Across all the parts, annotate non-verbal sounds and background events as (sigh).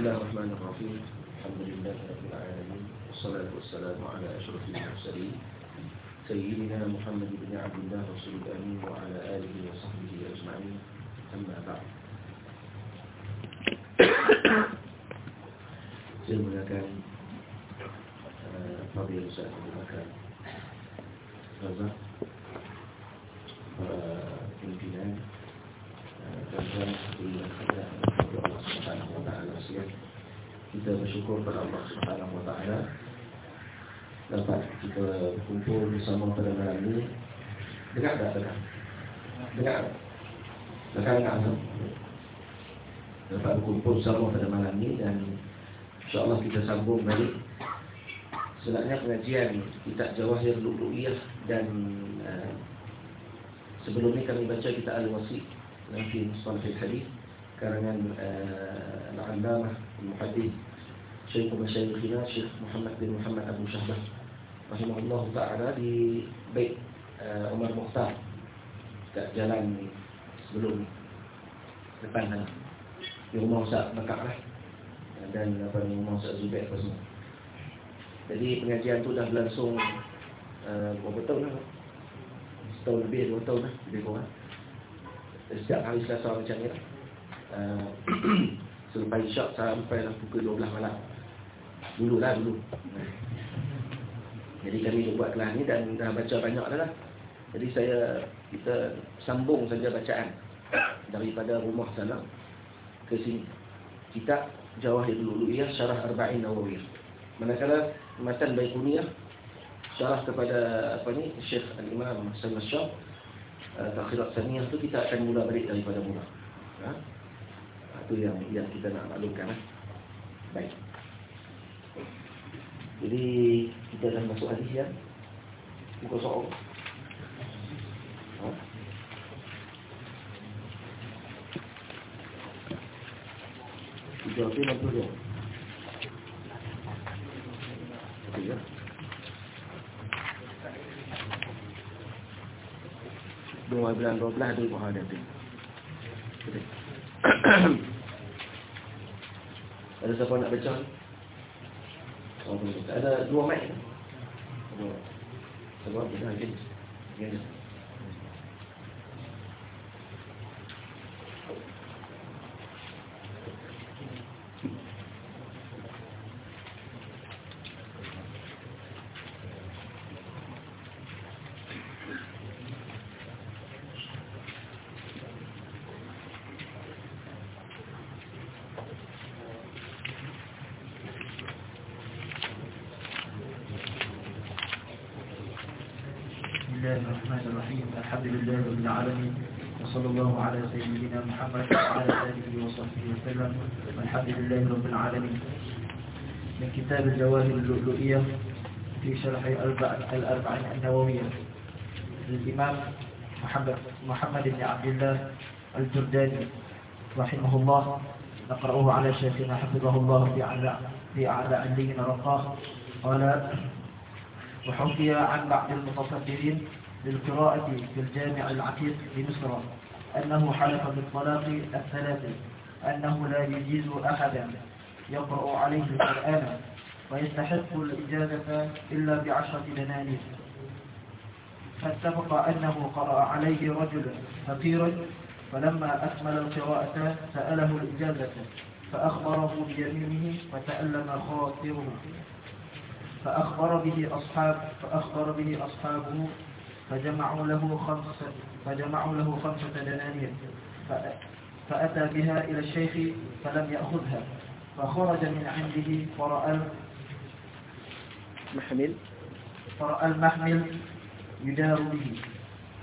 الله الرحمن الرحيم. الحمد لله رب العالمين والصلاة والسلام على أشرف المرسلين سيدنا محمد بن عبد الله رسول الأمين وعلى آله وصحبه أجمعين. أما بعد. saya menggunakan uh, Fadil Ustaz Abu Bakar Razak para pimpinan tuan-tuan yang sekalian. Kita bersyukur kepada Allah taala dapat kita berkumpul bersama pada malam ini. Dengar tak dengar? Dengar. Dengar dengar azam. Dapat berkumpul bersama pada malam ini dan insya-Allah kita sambung balik Sebenarnya pengajian kitab Jawahir Lu'lu'iyah dan uh, sebelum ini kami baca kitab Al-Wasi nanti Mustafa Al-Hadith karangan uh, Al-Allamah Al-Muhaddith Syekh Masyayikhina Syekh Muhammad bin Muhammad Abu Syahbah Rahimahullah Ta'ala di Baik uh, Umar Mukhtar kat jalan sebelum depan sana di rumah Ustaz Bakar lah dan apa ni rumah Ustaz Zubair apa semua. Jadi pengajian tu dah berlangsung uh, berapa tahun lah? Setahun lebih dua tahun lah lebih kurang. Setiap hari selasa macam ni lah uh, (clears throat) selepas isyak sampai lah pukul 12 malam. Dulu lah dulu. Jadi kami dah buat kelas ni dan dah baca banyak dah lah. Jadi saya kita sambung saja bacaan daripada rumah sana ke sini. Kitab Jawahirul Uluhiyah Syarah Arba'in Nawawiyah manakala matan Baikuniyah syarah kepada apa ni Syekh Al-Imam Hasan Syah uh, Takhirat Saniyah tu kita akan mula balik daripada mula. Ha? Satu yang yang kita nak maklumkan lah. baik jadi kita akan masuk hadis ya buka soal ha? Tiga tu enam puluh dua. Tiga. Dua bulan dua belas ada buah ada tu. (coughs) Ada siapa nak baca? Ada dua mic. Dua. Sebab kita lagi. Gini. العالمين. وصلى الله على سيدنا محمد وعلى آله وصحبه وسلم. والحمد لله رب العالمين. من كتاب الجواهر اللؤلؤية في شرح الأربعين النووية. للإمام محمد محمد بن عبد الله الجرداني رحمه الله. نقرأه على شيخنا حفظه الله في أعلى في أعلى علين رقاه قال وحكي عن بعض المتصدرين للقراءة في الجامع العتيق بمصر أنه حلف بالطلاق الثلاث أنه لا يجيز أحدا يقرأ عليه القرآن ويستحق الإجازة إلا بعشرة دنانير. فاتفق أنه قرأ عليه رجل فقير فلما أكمل القراءة سأله الإجازة فأخبره بيمينه وتألم خاطره. فأخبر به أصحاب فأخبر به أصحابه فجمعوا له خمسة فجمعوا له خمسة دنانير. فأتى بها إلى الشيخ فلم يأخذها. فخرج من عنده فرأى محمل. فرأى المحمل يدار به.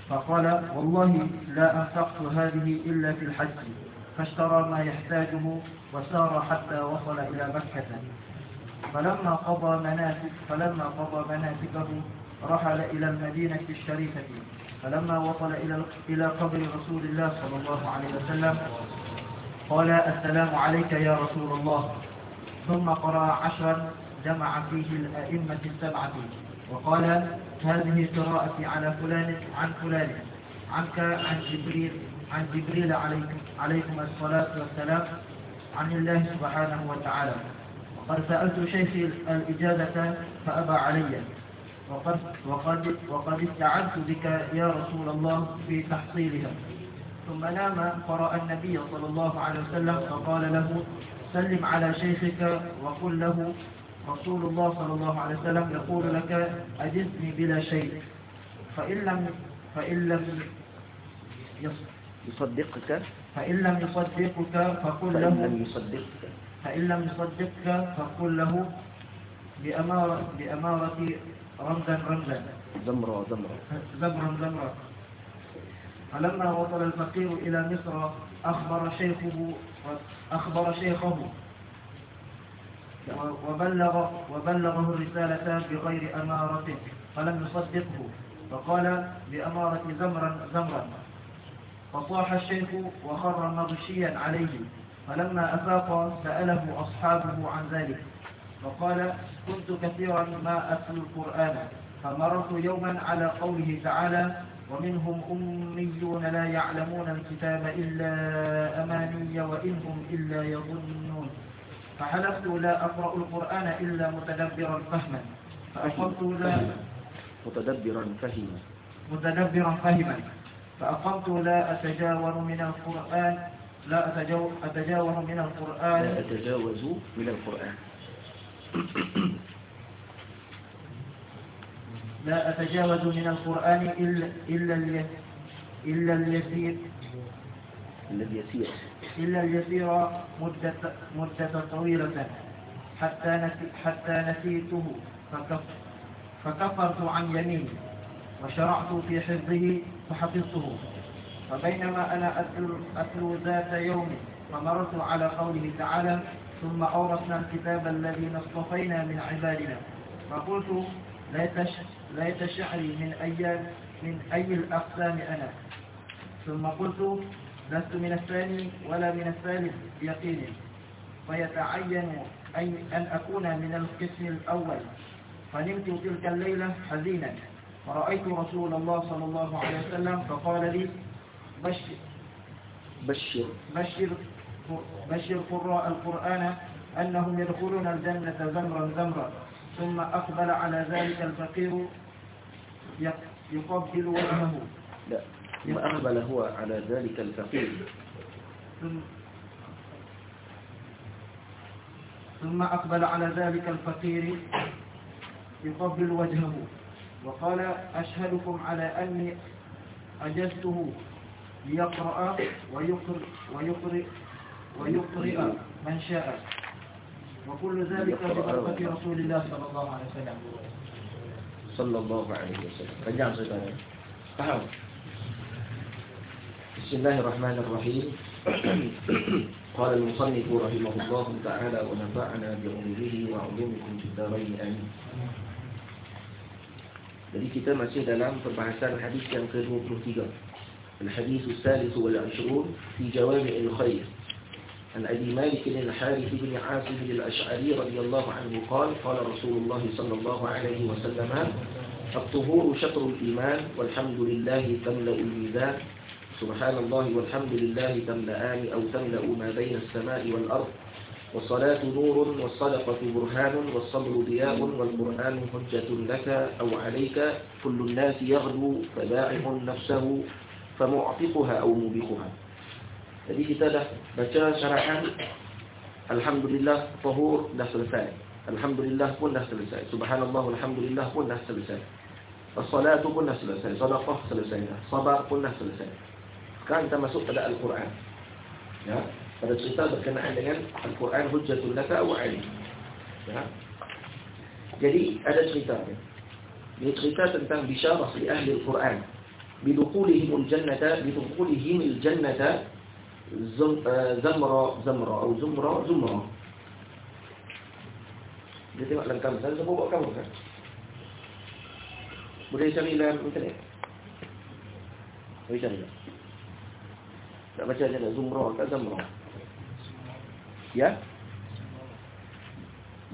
فقال والله لا أنفقت هذه إلا في الحج. فاشترى ما يحتاجه وسار حتى وصل إلى مكة. فلما قضى مناسك فلما قضى مناسكه رحل إلى المدينة الشريفة. فلما وصل إلى إلى قبر رسول الله صلى الله عليه وسلم قال السلام عليك يا رسول الله. ثم قرأ عشرا جمع فيه الأئمة السبعة. وقال هذه قراءتي على فلان عن فلان عنك عن جبريل عن جبريل عليكم, عليكم الصلاة والسلام عن الله سبحانه وتعالى. وقد سألت شيخي الإجازة فأبى علي. وقد, وقد, وقد استعدت بك يا رسول الله في تحصيلها. ثم نام فرأى النبي صلى الله عليه وسلم فقال له سلم على شيخك وقل له رسول الله صلى الله عليه وسلم يقول لك أجزني بلا شيء. فإن لم فإن لم يصدقك؟ فإن لم يصدقك فقل فإن له لم يصدقك. فإن لم يصدقك فقل له بأمارة, بأمارة رمزا رمزا. زمرة زمرة زمرا زمرا فلما وصل الفقير إلى مصر أخبر شيخه أخبر شيخه. وبلغ وبلغه الرسالة بغير أمارة فلم يصدقه. فقال بأمارة زمرا زمرا. فصاح الشيخ وخر مغشيا عليه. فلما أفاق سأله أصحابه عن ذلك. فقال كنت كثيرا ما أتلو القرآن فمررت يوما على قوله تعالى ومنهم أميون لا يعلمون الكتاب إلا أماني وإنهم إلا يظنون. فحلفت لا أقرأ القرآن إلا متدبرا فهما. فأقمت لا متدبرا فهما. متدبرا فهما. فأقمت لا أتجاور من القرآن لا أتجاور, من لا القرآن أتجاوز من القرآن. (coughs) لا أتجاوز من القرآن إلا إلا الي- إلا اليسير. إلا اليسير مدة مدة طويلة. حتى نسي حتى نسيته فكف فكفرت عن يميني وشرعت في حفظه فحفظته. فبينما أنا أتلو, أتلو ذات يوم فمررت على قوله تعالى ثم أورثنا الكتاب الذي اصطفينا من عبادنا. فقلت ليت شعري من أي من أي الأقسام أنا. ثم قلت لست من الثاني ولا من الثالث بيقين فيتعين أن أكون من القسم الأول. فنمت تلك الليلة حزينا. فرأيت رسول الله صلى الله عليه وسلم فقال لي بشر. بشر. بشر. بشر قراء القرآن أنهم يدخلون الجنة زمرا زمرا ثم أقبل على ذلك الفقير يق- يقبل وجهه. لا ثم أقبل هو على ذلك الفقير. ثم ثم أقبل على ذلك الفقير يقبل وجهه. وقال أشهدكم على أني أجزته ليقرأ ويقرئ, ويقرئ, ويقرئ من شاء. وكل ذلك ببركة رسول الله صلى الله عليه وسلم. صلى الله عليه وسلم. panjang ceritanya faham Bismillahirrahmanirrahim قال المصنف رحمه الله تعالى ونفعنا بعلومه وعلومكم في الدارين. آمين. Jadi kita masih dalam perbahasan hadis yang ke-23 الحديث الثالث والعشرون في جوامع الخير عن أبي مالك الحارث بن عاصم الأشعري رضي الله عنه قال قال رسول الله صلى الله عليه وسلم الطهور شطر الإيمان والحمد لله تملأ الميزان. سبحان الله والحمد لله تملأان أو تملأ ما بين السماء والأرض. والصلاة نور والصدقة برهان والصبر ضياء والقرآن حجة لك أو عليك. كل الناس يغدو فبائع نفسه فمعتقها أو موبقها Jadi kita dah baca syarahan Alhamdulillah tahur dah selesai. Alhamdulillah pun dah selesai. Subhanallah Alhamdulillah pun dah selesai. As-salatu pun dah selesai. Sadaqah selesai Sabar pun dah selesai. Sekarang kita masuk pada Al-Quran. Ya Pada cerita berkenaan dengan Al-Quran hujjatul laka wa alim Ya. Jadi ada cerita ya. Dia cerita tentang bisyarah li ahli Al-Quran. Bidukulihimul jannata Bidukulihimul jannata زمرة زمرة أو زمرة زمرة dia tengok dalam kamera, saya buat kamu kan? Boleh cari dalam internet? Boleh cari tak? Tak baca je nak Zumra ke Zamra? Ya?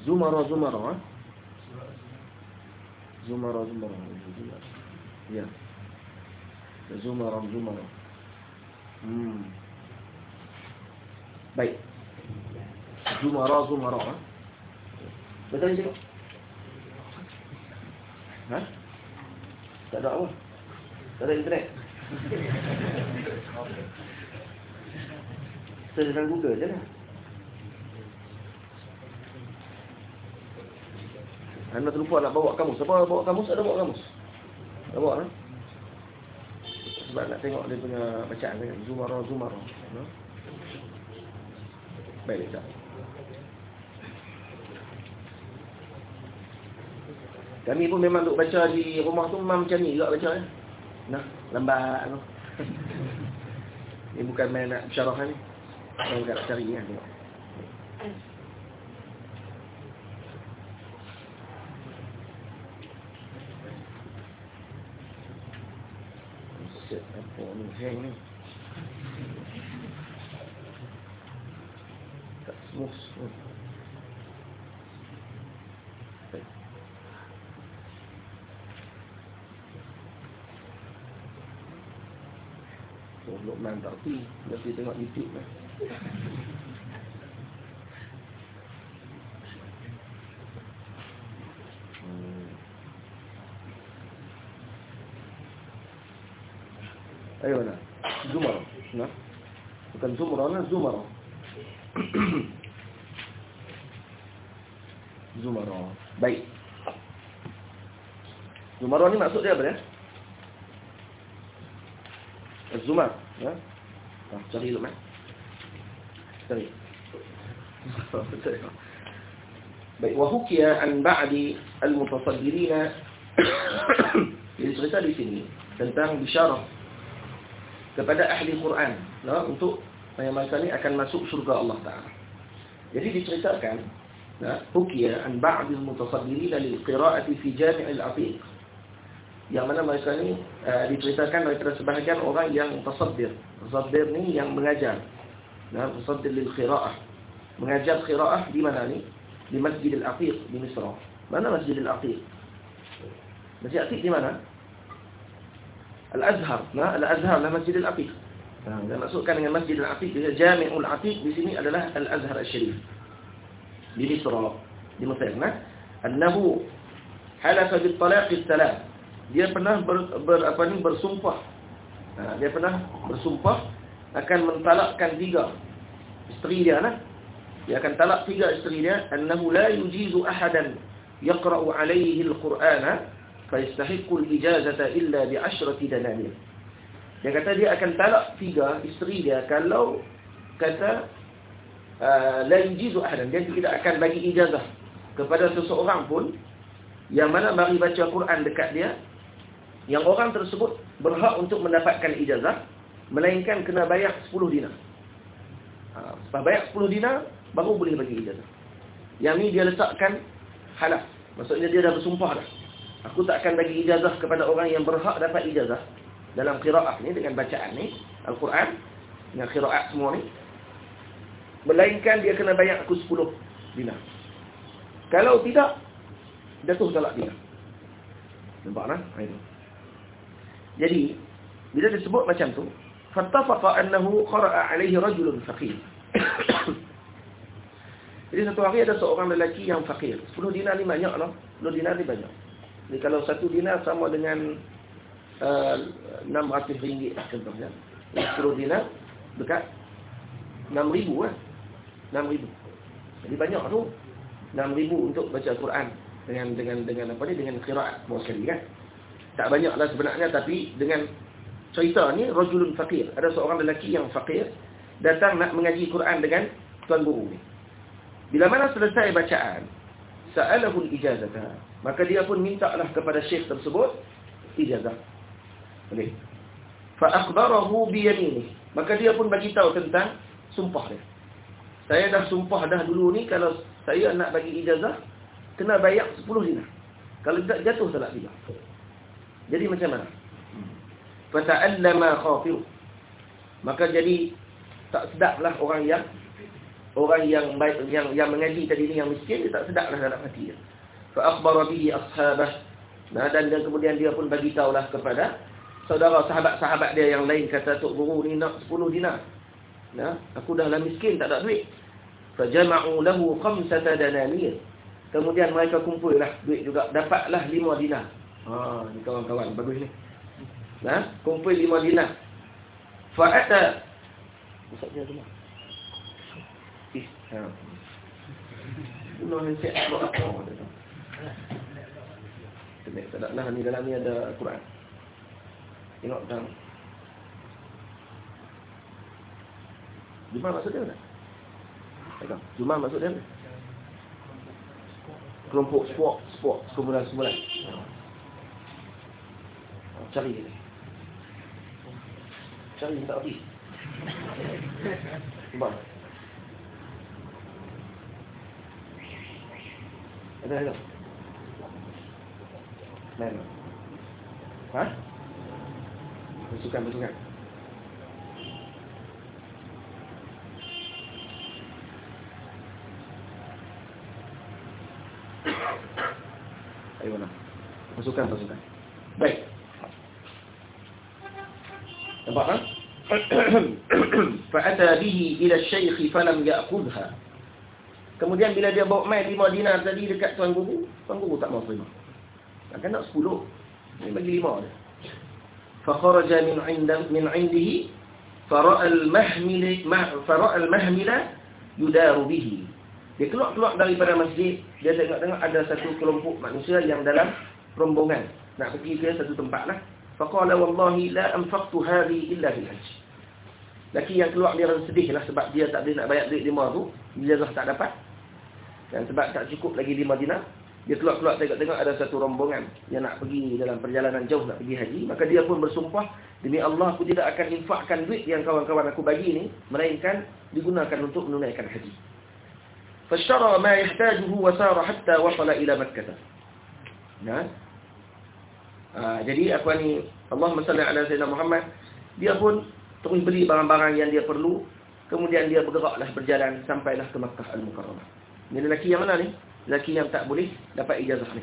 Zumara Zumara ha? Zumara Zumara Ya Zumara Zumara Hmm Baik. Zumara, Zumara. Ha? Betul ni tengok? Ha? Tak ada apa? Tak ada internet? Search dalam Google je lah. Anda terlupa nak bawa kamus. Siapa bawa kamus? Ada bawa kamus? Ada bawa kan? Sebab nak tengok dia punya bacaan kan. Zumara, Zumara. Ha? Baik, tak. Kami pun memang duk baca di rumah tu memang macam ni juga baca ya. Nah, lambat tu. (laughs) Ini bukan main nak syarah ni. Saya nak cari ni tengok. Set apa ni hang ni. Tak smooth. smooth. Oh, Luqman tak pergi. Mesti tengok YouTube lah. Hmm. Ayo mana? Zumar. Nah. Bukan Zumar, nah (clears throat) Zumar. Zumar. Baik. Zumar ni maksud dia apa ya? Zumar. Ya. Ha, cari dulu, Mat. Cari. (laughs) Baik, wa hukiya an ba'di al-mutasaddirina (coughs) Jadi cerita di sini tentang bisyarah kepada ahli Quran nah, untuk yang mereka ni akan masuk syurga Allah Taala. Jadi diceritakan an ba'di al-mutasaddirina lil qira'ati fi jami' al-afiq yang mana mereka ni uh, diceritakan daripada sebahagian orang yang tasaddir. Tasaddir ni yang mengajar. Nah, tasaddir lil qiraah. Mengajar qiraah di mana ni? Di Masjid Al-Aqiq di Misra. Mana Masjid Al-Aqiq? Masjid Al-Aqiq di mana? Al-Azhar. Nah, Al-Azhar lah Masjid Al-Aqiq. Nah, dan maksudkan dengan Masjid Al-Aqiq, Jami'ul Aqiq di sini adalah Al-Azhar Al-Sharif. Di Mesir. Nah, annahu halafa bil talaq salam dia pernah ber, ber apa ni bersumpah. Ha, dia pernah bersumpah akan mentalakkan tiga isteri dia lah. Dia akan talak tiga isteri dia annahu la yujizu ahadan yaqra'u alayhi al-Qur'ana fa yastahiqqu al-ijazata illa bi 'ashrati dananir. Dia kata dia akan talak tiga isteri dia kalau kata uh, la yujizu ahadan dia tidak akan bagi ijazah kepada seseorang pun yang mana mari baca Quran dekat dia yang orang tersebut berhak untuk mendapatkan ijazah melainkan kena bayar 10 dinar. Ha, bayar 10 dinar baru boleh bagi ijazah. Yang ni dia letakkan halaf. Maksudnya dia dah bersumpah dah. Aku tak akan bagi ijazah kepada orang yang berhak dapat ijazah dalam qiraah ni dengan bacaan ni Al-Quran dengan qiraat semua ni melainkan dia kena bayar aku 10 dinar. Kalau tidak jatuh talak dia. Nampak tak? Ha, itu. Jadi bila disebut macam tu, fattafaqa annahu qara'a alaihi rajulun faqir. (coughs) Jadi satu hari ada seorang lelaki yang fakir. 10 dinar ni banyaklah. 10 dinar ni banyak. Jadi kalau satu dinar sama dengan uh, 600 ringgit lah contohnya. 10 dinar dekat 6,000 lah. 6,000. Jadi banyak tu 6,000 untuk baca Al-Quran dengan dengan dengan apa ni dengan qiraat sekali kan. Tak banyaklah sebenarnya tapi dengan cerita ni rajulun faqir. Ada seorang lelaki yang faqir datang nak mengaji Quran dengan tuan guru ni. Bila mana selesai bacaan, sa'alahu al-ijazata. Maka dia pun mintalah kepada syekh tersebut ijazah. Boleh. Fa akhbarahu bi yamini. Maka dia pun bagi tahu tentang sumpah dia. Saya dah sumpah dah dulu ni kalau saya nak bagi ijazah kena bayar 10 dinar. Kalau tidak jatuh salat dia. Jadi macam mana? Fata'allama khafiru. Maka jadi tak sedaplah orang yang orang yang baik yang yang mengaji tadi ni yang miskin dia tak sedaplah dalam hati dia. Fa akhbara bihi ashabah. Nah, dan, dan kemudian dia pun bagi tahulah kepada saudara sahabat-sahabat dia yang lain kata tok guru ni nak 10 dinar. Nah, aku dah lah miskin tak ada duit. Fajama'u lahu khamsata dananir. Kemudian mereka kumpullah duit juga. Dapatlah lima dinar. Ha, ni kawan-kawan. Bagus ni. Nah, kumpul lima dinar. Fa'ata. Ustaz dia lah. Eh, ha. Bunuh handset buat apa? Tak lah ni dalam ni ada Quran. Tengok tentang Jumlah maksud dia tak? Tak Jumlah maksud dia Kelompok sport, sport, sekumpulan-sekumpulan. Cari ni. Cari tak habis. Jumlah. Ada, ada. Mana? Ha? Bersukan. Ayo mana? Bersukan, bersukan. Baik. Nampak kan? Fa'ata bihi ila syekh falam ya'khudha. Kemudian bila dia bawa mai 5 dinar tadi dekat tuan guru, tuan guru tak mau terima. Kan nak 10. Ini bagi 5 dia. فخرج من عند من عنده فراى المحمل فراى المحمل يدار به dia keluar-keluar daripada masjid dia tengok-tengok ada satu kelompok manusia yang dalam rombongan nak pergi ke satu tempat lah faqala wallahi la anfaqtu hadhi illa bil hajj laki yang keluar dia rasa sedih lah sebab dia tak boleh nak bayar duit lima tu dia dah tak dapat dan sebab tak cukup lagi lima dinar dia keluar-keluar tengok-tengok ada satu rombongan yang nak pergi dalam perjalanan jauh nak pergi haji. Maka dia pun bersumpah, demi Allah aku tidak akan infakkan duit yang kawan-kawan aku bagi ini. Melainkan digunakan untuk menunaikan haji. Yahtajuhu wa sara hatta wasala ila Makkah. Nah. Ha, jadi apa ni Allah salli ala sayyidina Muhammad dia pun terus beli barang-barang yang dia perlu kemudian dia bergeraklah berjalan sampailah ke Makkah Al-Mukarramah. Ini lelaki yang mana ni? lelaki yang tak boleh dapat ijazah ni.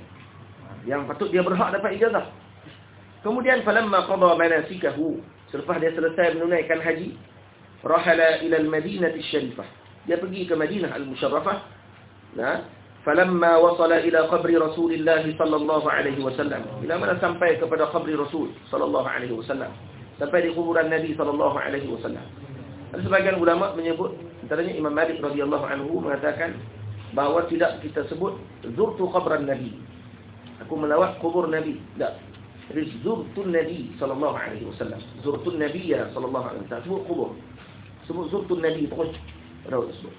Yang patut dia berhak dapat ijazah. Kemudian falamma qada manasikahu, selepas dia selesai menunaikan haji, rahala ila al-Madinah asy-Syarifah. Dia pergi ke Madinah al-Musharrafah. Nah, falamma wasala ila qabri Rasulillah sallallahu alaihi wasallam. Bila mana sampai kepada qabri Rasul sallallahu alaihi wasallam. Sampai di kuburan Nabi sallallahu alaihi wasallam. Ada sebagian ulama menyebut, antaranya Imam Malik radhiyallahu anhu mengatakan bahawa tidak kita sebut zurtu qabran nabi aku melawat kubur nabi jadi zurtu nabi sallallahu alaihi wasallam zurtu nabi ya sallallahu alaihi wasallam sebut kubur sebut zurtu nabi rawat sebut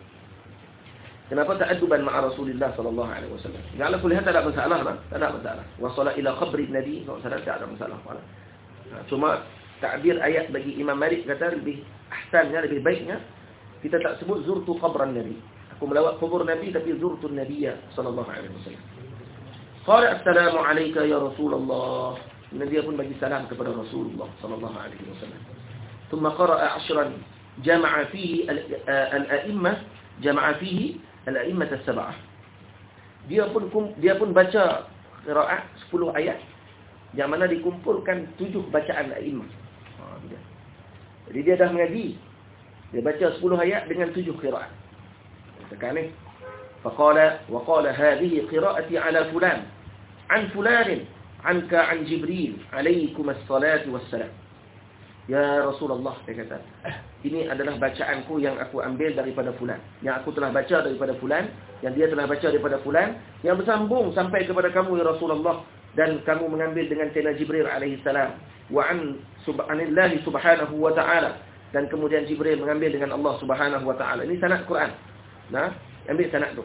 kenapa ta'adduban ma'a rasulillah sallallahu alaihi wasallam kalau kuliah tak ada masalah lah tak ada masalah wasala ila qabri nabi sallallahu alaihi tak ada masalah ha, cuma takbir ayat bagi Imam Malik kata lebih ahsannya lebih baiknya kita tak sebut zurtu qabran nabi aku melawat kubur Nabi tapi zurtun Nabiya sallallahu alaihi wasallam. Qala assalamu alayka ya Rasulullah. Nabi pun bagi salam kepada Rasulullah sallallahu alaihi wasallam. Thumma qara'a 'ashran جمع فيه الأئمة جمع فيه الأئمة السبعة. Dia pun dia pun baca qiraat 10 ayat yang mana dikumpulkan 7 bacaan A'immah. Ha, Jadi dia dah mengaji. Dia baca 10 ayat dengan 7 qiraat. Sekarang ni faqala wa qala hadhihi qiraati ala fulan an fulan anka an jibril alaikum as-salatu was-salam. Ya Rasulullah dia kata ini adalah bacaanku yang aku ambil daripada fulan yang aku telah baca daripada fulan yang dia telah baca daripada fulan yang bersambung sampai kepada kamu ya Rasulullah dan kamu mengambil dengan Sayyidina Jibril alaihi salam wa an subhanallahi subhanahu wa ta'ala dan kemudian Jibril mengambil dengan Allah subhanahu wa ta'ala ini sanad Quran Nah, ambil sanad tu.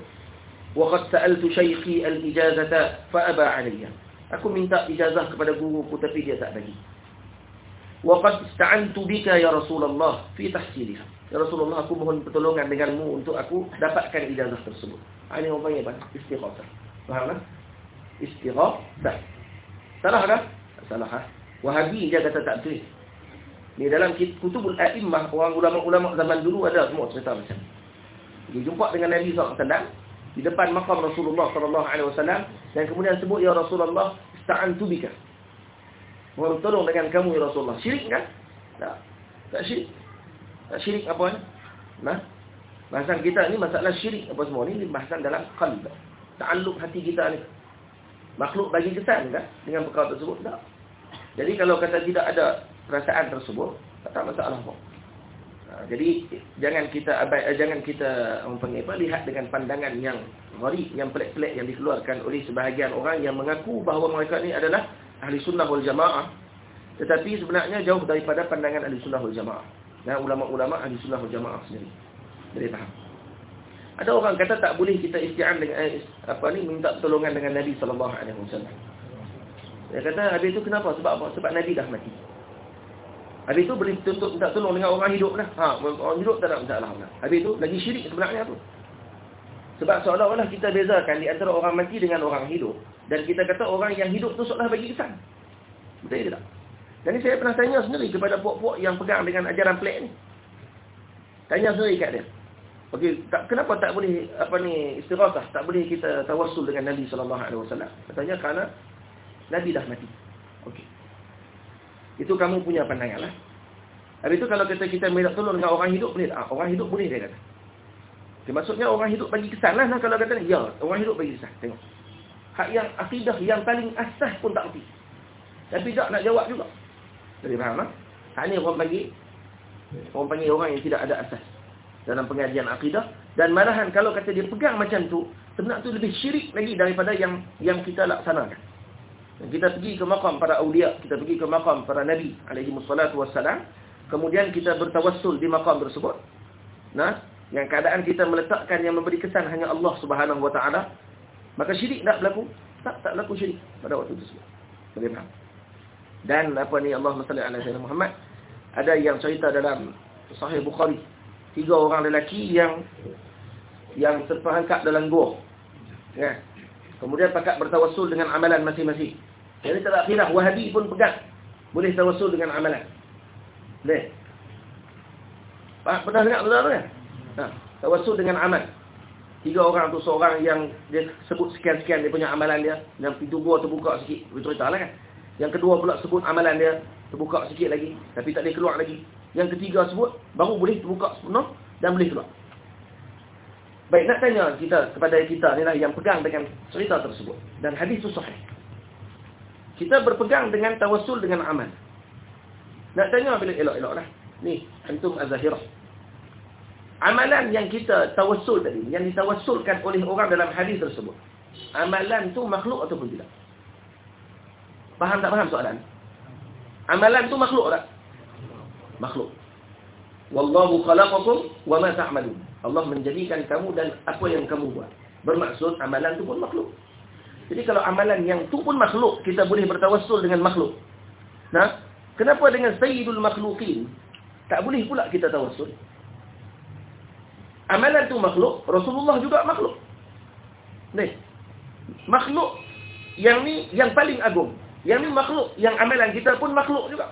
Wa qad sa'altu shaykhi al-ijazata fa. Aku minta ijazah kepada guruku tapi dia tak bagi. Wa qad ista'antu bika ya Rasulullah fi tahsilha. Ya Rasulullah aku mohon pertolongan denganmu untuk aku dapatkan ijazah tersebut. Ini orang panggil apa? Istighatsah. Faham tak? Istighatsah. Salah tak? Salah ha? Wahabi dia kata tak betul. Ni dalam kutubul a'immah orang ulama-ulama zaman dulu ada semua cerita macam ni. Dia jumpa dengan Nabi SAW di depan makam Rasulullah SAW dan kemudian sebut ya Rasulullah ista'antu bika. Mohon tolong dengan kamu ya Rasulullah. Syirik kan? Tak. Tak syirik. Tak syirik apa ni? Nah. Bahasan kita ni masalah syirik apa semua ni bahasan dalam qalb. Ta'alluq hati kita ni. Makhluk bagi kesan kan dengan perkara tersebut tak. Jadi kalau kata tidak ada perasaan tersebut, tak ada masalah pun. Ha, jadi jangan kita abai, eh, jangan kita mempunyai apa lihat dengan pandangan yang gharib, yang pelik-pelik yang dikeluarkan oleh sebahagian orang yang mengaku bahawa mereka ni adalah ahli sunnah wal jamaah tetapi sebenarnya jauh daripada pandangan ahli sunnah wal jamaah dan ulama-ulama ahli sunnah wal jamaah sendiri. Jadi faham. Ada orang kata tak boleh kita isti'an dengan eh, apa ni minta pertolongan dengan Nabi sallallahu alaihi wasallam. Dia kata habis itu kenapa? Sebab apa? Sebab Nabi dah mati. Habis itu boleh tuntut minta tolong dengan orang hidup lah. Ha, orang hidup tak ada masalah lah. Habis itu lagi syirik sebenarnya tu. Sebab seolah-olah kita bezakan di antara orang mati dengan orang hidup. Dan kita kata orang yang hidup tu seolah bagi kesan. Betul tak? Jadi saya pernah tanya sendiri kepada puak-puak yang pegang dengan ajaran pelik ni. Tanya sendiri kat dia. Okey, tak kenapa tak boleh apa ni istighatsah, tak boleh kita tawassul dengan Nabi wasallam? Katanya kerana Nabi dah mati. Okey. Itu kamu punya pandangan lah. Habis itu kalau kita kita minta tolong dengan orang hidup boleh tak? Ah, orang hidup boleh dia kata. Okay, maksudnya orang hidup bagi kesan lah nah, kalau kata ni. Ya, orang hidup bagi kesan. Tengok. Hak yang akidah yang paling asas pun tak erti. Tapi tak nak jawab juga. Jadi faham tak? Hak ni orang panggil orang panggil orang yang tidak ada asas dalam pengajian akidah dan malahan kalau kata dia pegang macam tu, sebenarnya tu lebih syirik lagi daripada yang yang kita laksanakan. Dan kita pergi ke makam para awliya, kita pergi ke makam para nabi alaihi wassalam, kemudian kita bertawassul di makam tersebut. Nah, yang keadaan kita meletakkan yang memberi kesan hanya Allah Subhanahu wa taala, maka syirik tak berlaku? Tak, tak berlaku syirik pada waktu tersebut. Bagaimana? Dan apa ni Allah salli ala sayyidina Muhammad ada yang cerita dalam Sahih Bukhari, tiga orang lelaki yang yang terperangkap dalam gua. Ya. Kemudian pakat bertawassul dengan amalan masing-masing. Jadi tak kira Wahabi pun pegang boleh tawassul dengan amalan. Boleh. Pak pernah dengar tak? Ha, tawassul dengan amal. Tiga orang tu seorang yang dia sebut sekian-sekian dia punya amalan dia, dan pintu gua terbuka sikit, betul ceritalah kan. Yang kedua pula sebut amalan dia, terbuka sikit lagi, tapi tak boleh keluar lagi. Yang ketiga sebut baru boleh terbuka penuh dan boleh keluar. Baik, nak tanya kita kepada kita ni lah yang pegang dengan cerita tersebut. Dan hadis itu sahih. Kita berpegang dengan tawassul dengan amal. Nak tanya bila elok-elok lah. Ni, antum azahirah. Amalan yang kita tawassul tadi, yang ditawassulkan oleh orang dalam hadis tersebut. Amalan tu makhluk ataupun tidak? Faham tak faham soalan? Amalan tu makhluk tak? Makhluk. Wallahu khalaqakum wa ma ta'malun. Allah menjadikan kamu dan apa yang kamu buat. Bermaksud amalan tu pun makhluk. Jadi kalau amalan yang tu pun makhluk, kita boleh bertawassul dengan makhluk. Nah, kenapa dengan sayyidul makhlukin tak boleh pula kita tawassul? Amalan tu makhluk, Rasulullah juga makhluk. Nih. Makhluk yang ni yang paling agung. Yang ni makhluk, yang amalan kita pun makhluk juga.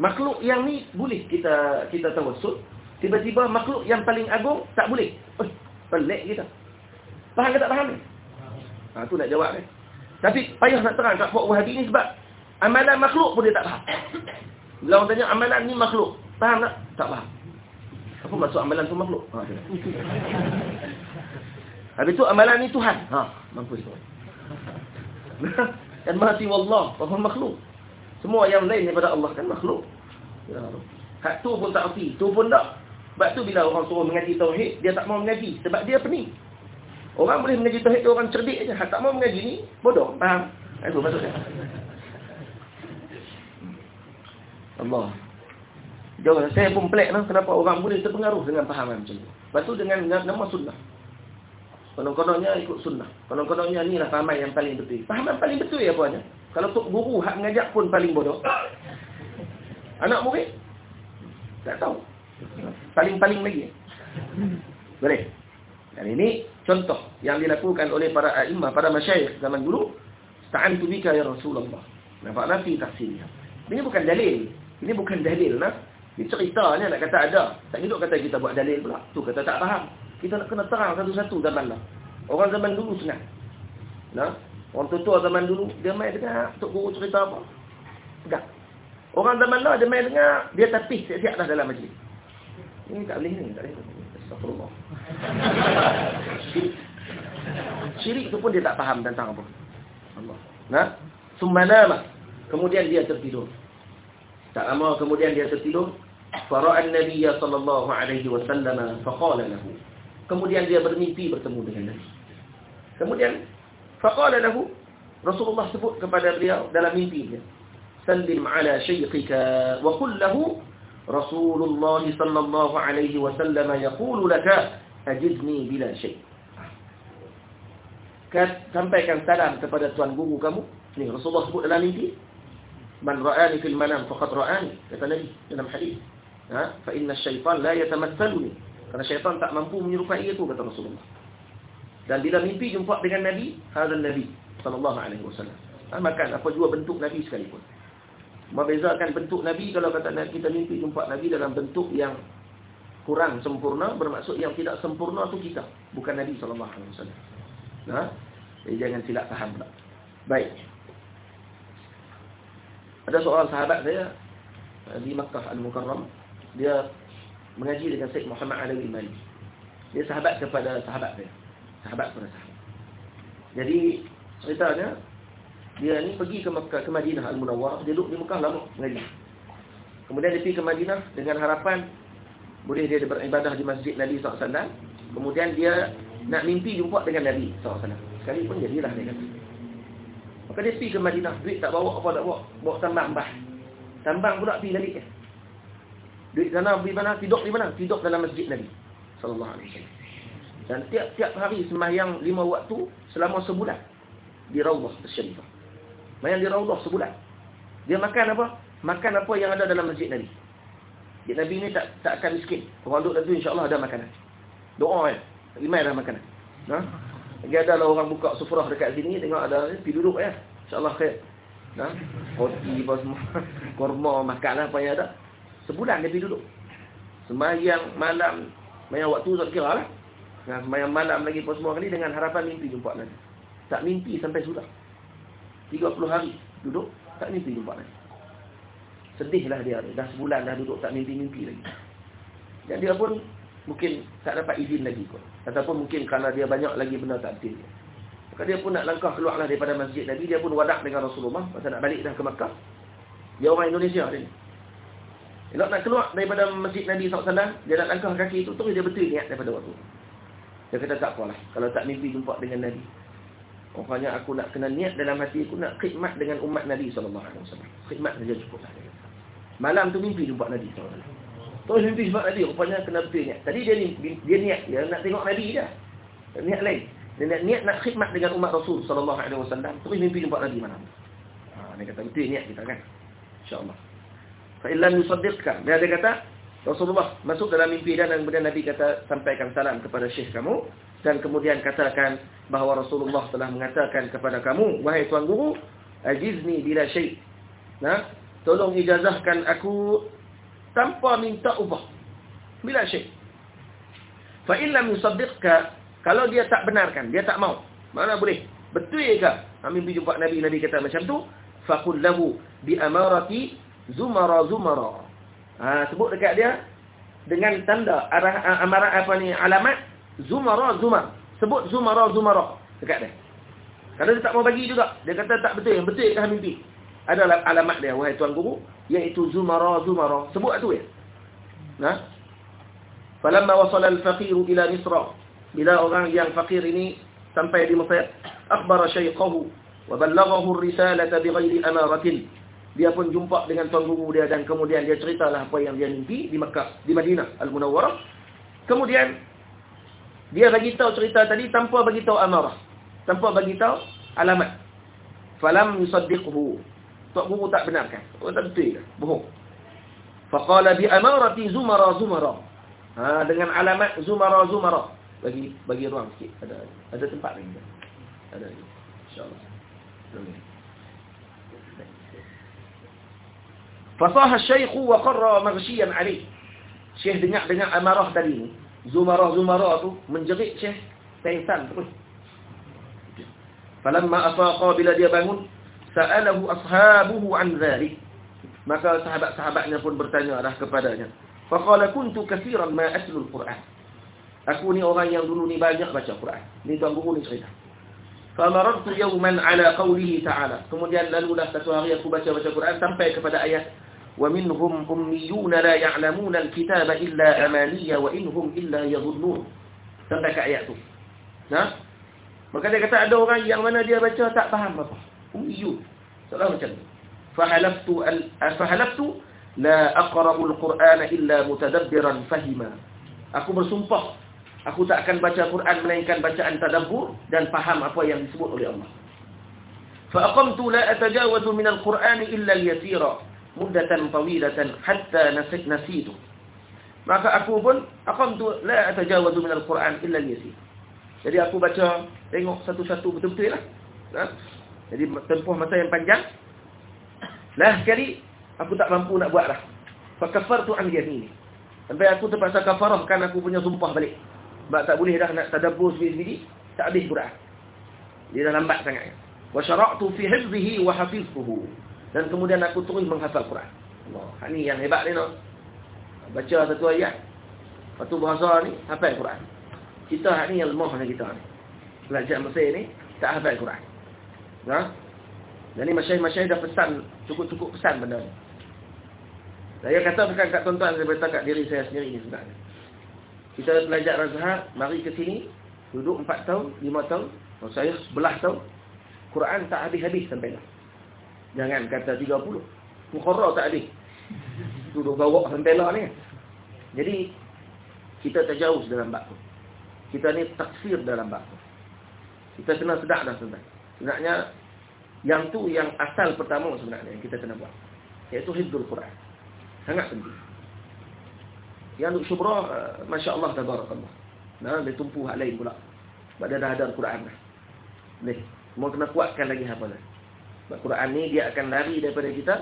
Makhluk yang ni boleh kita kita tawassul. Tiba-tiba makhluk yang paling agung tak boleh. Eh, pelik kita. Faham ke tak faham ni? Ha, tu nak jawab ni. Tapi payah nak terang kat Puak Wahabi ni sebab amalan makhluk pun dia tak faham. Bila orang tanya amalan ni makhluk, faham tak? Tak faham. Apa maksud amalan tu makhluk? Ha, Habis tu amalan ni Tuhan. Ha, mampu itu. (laughs) Dan mahasi wallah, apa makhluk. Semua yang lain daripada Allah kan makhluk. Ya. Hak tu pun tak erti, tu pun tak. Sebab tu bila orang suruh mengaji tauhid, dia tak mau mengaji sebab dia pening. Orang boleh mengaji tauhid tu orang cerdik je. Hak tak mau mengaji ni bodoh, faham? Itu maksudnya. Allah. Jauh, saya pun pelik lah kenapa orang boleh terpengaruh dengan pahaman macam tu. Lepas tu dengan nama sunnah. Konon-kononnya ikut sunnah. Konon-kononnya ni lah pahaman yang paling betul. Pahaman paling betul ya puannya. Kalau tok guru hak mengajak pun paling bodoh. Anak murid? Tak tahu. Paling-paling lagi. Boleh. Dan ini contoh yang dilakukan oleh para a'imah, para masyayikh zaman dulu. Ta'antu bika ya Rasulullah. Nampak nafi tafsirnya. Ini bukan dalil. Ini bukan dalil. Nah. Ini ceritanya nak kata ada. Tak hidup kata kita buat dalil pula. Tu kata tak faham. Kita nak kena terang satu-satu zaman lah. Orang zaman dulu senang. Nah. Orang tua zaman dulu, dia main dengar Tok Guru cerita apa. Pegang. Orang zaman lah, dia main dengar, dia tapis siap-siap dah dalam majlis. Ini tak boleh ni, tak boleh. Astagfirullah. (laughs) Syirik. Itu pun dia tak faham tentang apa. Allah. Nah, summanama. Kemudian dia tertidur. Tak lama kemudian dia tertidur. Fara'an Nabiya sallallahu alaihi wasallam faqala lahu. Kemudian dia bermimpi bertemu dengan Nabi. Kemudian faqala lahu Rasulullah sebut kepada beliau dalam mimpinya. Sallim ala shaykhika wa qul lahu Rasulullah sallallahu alaihi wasallam yaqulu laka ajidni bila syai. Sampaikan salam kepada tuan guru kamu. Ni Rasulullah sebut dalam mimpi. Man ra'ani fil manam faqad ra'ani. Kata Nabi dalam hadis. Ha? Fa inna syaitan la yatamatsaluni. Karena syaitan tak mampu menyerupai itu kata Rasulullah. Dan bila mimpi jumpa dengan Nabi, hadzal Nabi sallallahu alaihi wasallam. Ha, makan apa jua bentuk Nabi sekalipun. Membezakan bentuk Nabi kalau kata kita mimpi jumpa Nabi dalam bentuk yang kurang sempurna bermaksud yang tidak sempurna tu kita bukan Nabi sallallahu alaihi wasallam. Nah, jadi jangan silap faham pula. Baik. Ada seorang sahabat saya di Makkah Al-Mukarram, dia mengaji dengan Syekh Muhammad Alawi Mali. Dia sahabat kepada sahabat dia. Sahabat kepada sahabat. Jadi ceritanya dia ni pergi ke Mekah ke Madinah Al-Munawwarah, dia duduk di Mekah lama mengaji. Kemudian dia pergi ke Madinah dengan harapan boleh dia beribadah di masjid Nabi SAW. Kemudian dia nak mimpi jumpa dengan Nabi SAW. Sekali pun jadilah dia kata. Maka dia pergi ke Madinah, duit tak bawa apa tak bawa, bawa tambang bah. Tambang pula pergi balik. Duit sana pergi mana? Tidur di mana? Tidur dalam masjid Nabi sallallahu alaihi wasallam. Dan tiap-tiap hari sembahyang lima waktu selama sebulan di Raudhah Syarifah. Mayan di Raudhah sebulan. Dia makan apa? Makan apa yang ada dalam masjid Nabi. Masjid Nabi ni tak tak akan miskin. Orang duduk dalam insya-Allah ada makanan. Doa kan. Lima ada makanan. Ha? Lagi ada lah orang buka sufrah dekat sini tengok ada eh, pergi duduk ya. Insya-Allah khair. Ha? Roti apa semua. (laughs) Kurma makan lah apa yang ada. Sebulan dia pergi duduk. Sembahyang malam, sembahyang waktu tak kira lah. Nah, sembahyang malam lagi apa semua kali dengan harapan mimpi jumpa Nabi. Tak mimpi sampai sudah. 30 hari duduk tak mimpi jumpa lagi. Sedihlah dia dah sebulan dah duduk tak mimpi-mimpi lagi. Dan dia pun mungkin tak dapat izin lagi kot. Ataupun mungkin kerana dia banyak lagi benda tak betul. Maka dia pun nak langkah keluarlah daripada masjid Nabi. Dia pun wadak dengan Rasulullah. Masa nak balik dah ke Makkah. Dia orang Indonesia dia ni. Dia nak keluar daripada masjid Nabi SAW. Dia nak langkah kaki itu. Terus dia betul niat daripada waktu. Dia kata tak apalah. Kalau tak mimpi jumpa dengan Nabi. Pokoknya aku nak kena niat dalam hati aku nak khidmat dengan umat Nabi wasallam. Khidmat saja cukup. Malam tu mimpi jumpa Nabi wasallam. Terus mimpi jumpa Nabi, rupanya kena betul niat. Tadi dia dia niat dia nak tengok Nabi dia. Niat lain. Dia niat, niat nak khidmat dengan umat Rasul sallallahu alaihi wasallam. Terus mimpi jumpa Nabi malam. Ha, dia kata betul niat kita kan. Insya-Allah. Fa illam yusaddiqka. Dia, dia kata Rasulullah masuk dalam mimpi dan kemudian Nabi kata sampaikan salam kepada syekh kamu dan kemudian katakan bahawa Rasulullah telah mengatakan kepada kamu wahai tuan guru ajizni bila syai nah tolong ijazahkan aku tanpa minta upah bila syai fa in lam yusaddiqka kalau dia tak benarkan dia tak mau mana boleh betul ke kami pergi jumpa nabi nabi kata macam tu faqul lahu bi amarati zumara zumara ha sebut dekat dia dengan tanda arah amarat apa ni alamat Zumara Zumar. Sebut Zumara Zumara dekat dia. Kalau dia tak mau bagi juga, dia kata tak betul, betul dah mimpi. Ada alamat dia wahai tuan guru, iaitu Zumara Zumara. Sebut tu ya. Nah. Falamma wasala al-faqir ila Misra. Bila orang yang fakir ini sampai di Mesir, akhbara shaykhahu wa ballaghahu ar-risalata bighairi amaratin. Dia pun jumpa dengan tuan guru dia dan kemudian dia ceritalah apa yang dia mimpi di Makkah, di Madinah Al-Munawwarah. Kemudian dia bagi tahu cerita tadi tanpa bagi tahu amarah. Tanpa bagi tahu alamat. Falam yusaddiquhu. Tok guru tak benarkan. Oh tak betul ke? Bohong. Faqala bi amarati zumara zumara. Ha dengan alamat zumara zumara. Bagi bagi ruang sikit. Ada ada tempat lagi. Ada lagi. Insya-Allah. Fasaha syekh wa qarra maghshiyan alayh. Syekh dengar-dengar amarah tadi ni. Zumarah-zumarah tu menjerit Syekh Pengsan terus. Falamma afaqa bila dia bangun, sa'alahu ashabuhu an dhalik. Maka sahabat-sahabatnya pun bertanya arah kepadanya. Faqala kuntu kaseeran ma atlu al-Quran. Aku ni orang yang dulu ni banyak baca Quran. Ni tuan guru ni cerita. Famarartu yawman ala qawlihi ta'ala. Kemudian lalulah satu hari aku baca-baca Quran sampai kepada ayat wa minhum ummiyuna la ya'lamuna al-kitaba illa amaniya wa inhum illa yadhunnun. Sampai ke ayat tu. Nah. Maka dia kata ada orang yang mana dia baca tak faham apa. Ummiyun. Soalan macam tu. Fahalaftu al fahalaftu la aqra'u al-Qur'ana illa mutadabbiran fahima. Aku bersumpah Aku tak akan baca Quran melainkan bacaan tadabbur dan faham apa yang disebut oleh Allah. Fa aqamtu la atajawazu min al-Quran illa al-yasira muddatan tawilatan hatta nasit nasitu. Maka aku pun aqamtu la atajawazu min al-Quran illa al-yasir. Jadi aku baca tengok satu-satu betul-betul lah. Ha? Jadi tempoh masa yang panjang. Lah sekali aku tak mampu nak buat lah. Fa kafartu an yamini. Sampai aku terpaksa kafarahkan aku punya sumpah balik. Sebab tak boleh dah nak tadabbur sendiri-sendiri, tak habis Quran. Dia dah lambat sangat. Wa syara'tu fi hifzihi wa hafiztuhu. Dan kemudian aku terus menghafal Quran. Allah, ha, ni yang hebat ni no. Baca satu ayat. Satu bahasa ni hafal Quran. Kita hak ni yang lemah kita ni. Belajar Mesir ni tak hafal Quran. Ha? Dan ni masyayikh-masyayikh dah pesan, cukup-cukup pesan benda ni. Saya kata bukan kat tuan-tuan, saya beritahu kat diri saya sendiri ni sebenarnya. Kita belajar Razhar, mari ke sini, duduk 4 tahun, 5 tahun, oh, saya 11 tahun. Quran tak habis-habis sampai lah. Jangan kata 30. Mukhara tak habis. Duduk bawa sampai lah ni. Jadi, kita terjauh dalam bab tu. Kita ni taksir dalam bab tu. Kita kena sedar dah sebenarnya. Sebenarnya, yang tu yang asal pertama sebenarnya yang kita kena buat. Iaitu hidul Quran. Sangat penting. Yang untuk syubrah, uh, Masya Allah, tabarakallah. Nah, dia tumpu hal lain pula. Sebab dia dah ada Al-Quran. Ni, mau kena kuatkan lagi apa lah. Sebab Quran ni dia akan lari daripada kita.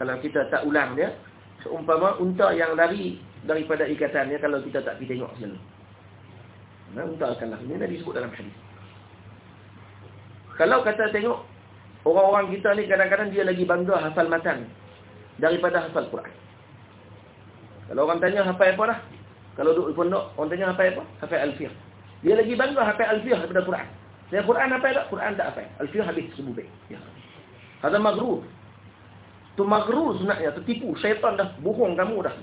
Kalau kita tak ulang dia, seumpama unta yang lari daripada ikatannya kalau kita tak pergi tengok selalu. Nah, unta akan lari. Ini dah disebut dalam hadis. Kalau kata tengok, orang-orang kita ni kadang-kadang dia lagi bangga hafal matan daripada hafal Quran. Kalau orang tanya hafal apa dah? Kalau duduk di pondok, orang tanya hafal apa? Hafal Alfiyah. Dia lagi bangga hafal Alfiyah daripada Quran. Saya Quran apa tak? Quran tak hafal. Alfiyah habis semua baik. Ya. Ada maghrur. Tu maghrur sebenarnya, tertipu. Syaitan dah bohong kamu dah.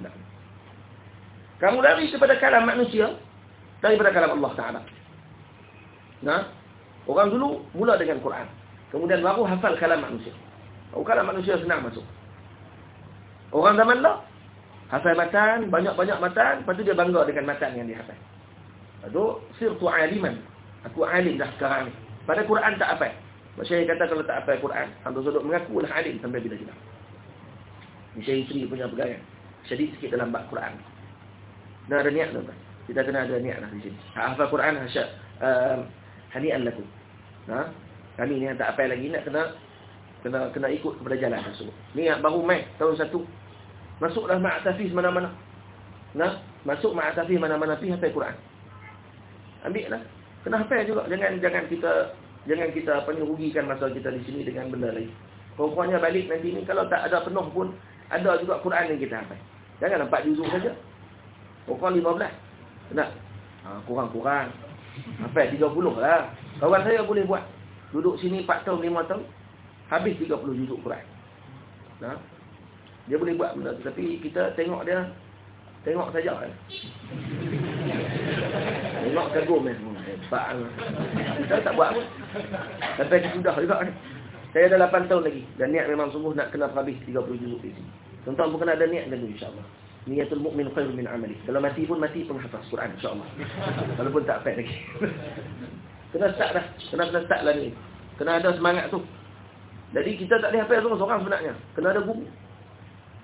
Kamu lari kepada kalam manusia daripada kalam Allah Ta'ala. Nah, orang dulu mula dengan Quran. Kemudian baru hafal kalam manusia. Oh, kalam manusia senang masuk. Orang zaman lah, Hafal matan, banyak-banyak matan, lepas tu dia bangga dengan matan yang dia hafal. Aduh, sirtu aliman. Aku alim dah sekarang ni. Pada Quran tak hafal. Masyarakat kata kalau tak hafal Quran, Abdul Suduk mengaku lah alim sampai bila-bila. Ini saya isteri punya pegawai. Syedid sikit dalam bak Quran. Nah, ada niat tu. Kita kena ada niat lah di sini. Hafal Quran, hasyat. Uh, hani'an laku. Ha? Kami ni yang tak hafal lagi, nak kena kena kena ikut kepada jalan tersebut. Ni yang baru main tahun satu Masuklah ma'atafiz mana-mana. Nah, masuk ma'atafiz mana-mana pi hafal Quran. Ambil lah. Kena hafal juga. Jangan jangan kita jangan kita apa ni rugikan masa kita di sini dengan benda lain. Pokoknya balik nanti ni kalau tak ada penuh pun ada juga Quran yang kita hafal. Jangan nampak juzuk saja. Pokok 15. Kena. Ha, kurang-kurang. Hafal 30 lah. Kawan saya boleh buat. Duduk sini 4 tahun, 5 tahun. Habis 30 juzuk Quran. Nah. Dia boleh buat benda tu. Tapi kita tengok dia. Tengok saja kan. Tengok kagum kan. Hebat lah. Kita tak buat pun. Sampai sudah juga ni. Saya ada 8 tahun lagi. Dan niat memang sungguh nak kena habis 30 juzuk di sini. Tuan-tuan pun kena ada niat lagi insyaAllah. Niatul mu'min khairu min amali. Kalau mati pun mati pun hafaz Quran insyaAllah. Walaupun tak apa lagi. Kena start dah. Kena kena start lah ni. Kena ada semangat tu. Jadi kita tak boleh hafaz seorang-seorang sebenarnya. Kena ada guru.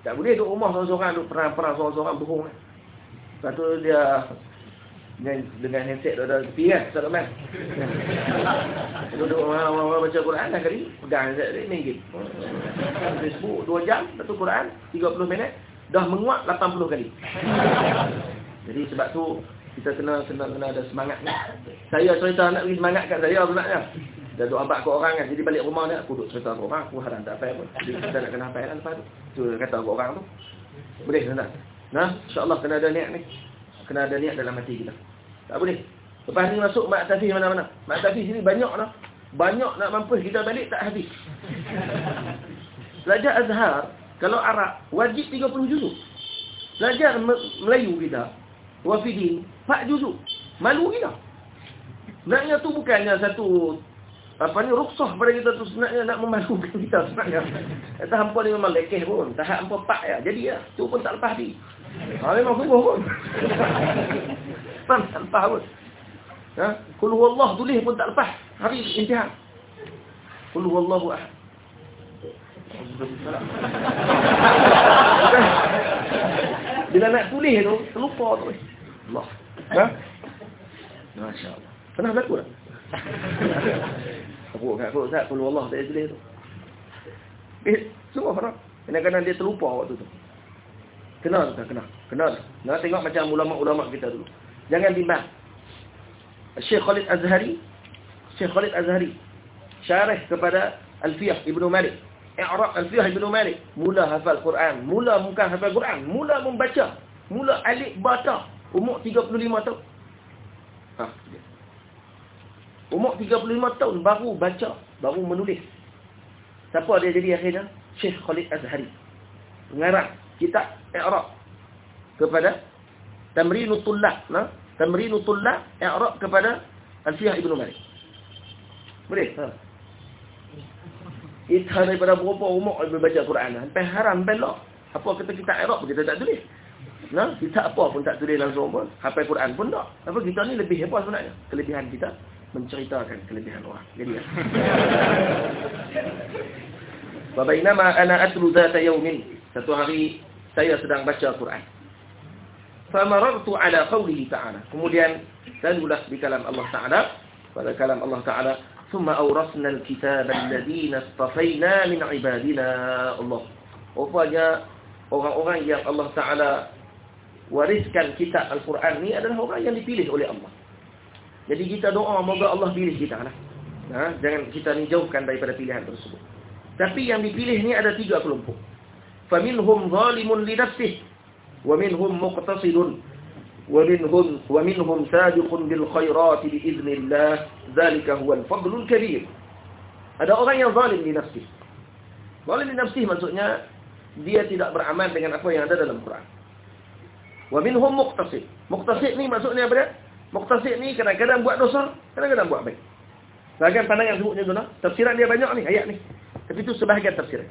Tak boleh duduk rumah seorang-seorang duduk perang-perang seorang-seorang bohong. Lepas tu dia dengan, dengan handset tu ada tepi kan, Ustaz Rahman. duduk orang-orang baca Quran dah kali, pegang handset dia, minggit. Facebook 2 jam, lepas tu Quran 30 minit, dah menguat 80 kali. Jadi sebab tu kita kena kena kena ada semangat ni. Saya cerita nak bagi semangat kat saya sebenarnya. Dah duk abad ke orang kan. Jadi balik rumah ni aku duk cerita ke orang. Aku haram tak apa pun. Jadi kita nak kena apa lah lepas tu. Tu kata ke orang tu. Boleh tuan Nah, insya-Allah kena ada niat ni. Kena ada niat dalam hati kita. Tak boleh. Lepas ni masuk mak tafih mana-mana. Mak tafih sini banyak lah. Banyak nak mampus kita balik tak habis. Belajar Azhar, kalau Arab, wajib 30 juzuk. Belajar Melayu kita, Wafidin, 4 juzuk. Malu kita. Sebenarnya tu bukannya satu apa ni ruksah pada kita tu sebenarnya nak memalukan (laughs) kita sebenarnya. Kata hampa ni memang lekeh pun. Tahap hampa pak ya. Jadi ya, tu pun tak lepas di. Ha memang sungguh pun. (laughs) tak lepas pun. Ha? Kul huwallah tulis pun tak lepas. Hari imtihan. Kul huwallahu ahad. (laughs) Bila nak tulis tu, terlupa tu. Allah. Ha? Masya-Allah. Pernah berlaku tak? Aku kat aku Ustaz, kalau Allah tak tulis tu. Eh, semua pernah. Kadang-kadang dia terlupa waktu tu. Kenal tak? Kenal. Kenal. Nak tengok macam ulama-ulama kita dulu. Jangan bimbang. Syekh Khalid Azhari, Syekh Khalid Azhari syarah kepada Alfiyah Ibnu Malik. I'rab Alfiyah Ibnu Malik, mula hafal Quran, mula bukan hafal Quran, mula membaca, mula alif bata, umur 35 tahun. Ha. Umur 35 tahun baru baca, baru menulis. Siapa dia jadi akhirnya? Syekh Khalid Azhari. Pengarang kitab I'rab kepada Tamrinut Tullab, nah? Tamrinu tullab i'rab kepada Alfiyah Ibnu Malik. Boleh? Ha. Kita daripada berapa umur baca Quran. Sampai haram, lah. Apa kata kita i'rab kita tak tulis. Nah, kita apa pun tak tulis langsung pun. Hafal Quran pun tak. Apa kita ni lebih hebat sebenarnya. Kelebihan kita menceritakan kelebihan orang. Jadi ya. (laughs) Wa bainama ana atlu zata yawmin. Satu hari saya sedang baca Quran famarartu ala qawlihi ta'ala kemudian lalulah di kalam Allah Ta'ala pada kalam Allah Ta'ala thumma awrasna alkitaba alladhina istafayna min ibadina Allah rupanya orang-orang yang Allah Ta'ala wariskan kitab Al-Quran ni adalah orang yang dipilih oleh Allah jadi kita doa moga Allah pilih kita lah ha? jangan kita ni jauhkan daripada pilihan tersebut tapi yang dipilih ni ada tiga kelompok faminhum zalimun li nafsihi ومنهم مقتصد ومنهم ومنهم سابق بالخيرات باذن الله ذلك هو الفضل الكبير ada orang yang zalim di nafsi zalim di nafsi maksudnya dia tidak beramal dengan apa yang ada dalam Quran wa minhum muqtasid. Muqtasid ni maksudnya apa dia? Muqtasid ni kadang-kadang buat dosa kadang-kadang buat baik. Sebagian pandangan sebutnya tu nah tafsiran dia banyak ni ayat ni. Tapi itu sebahagian tafsiran.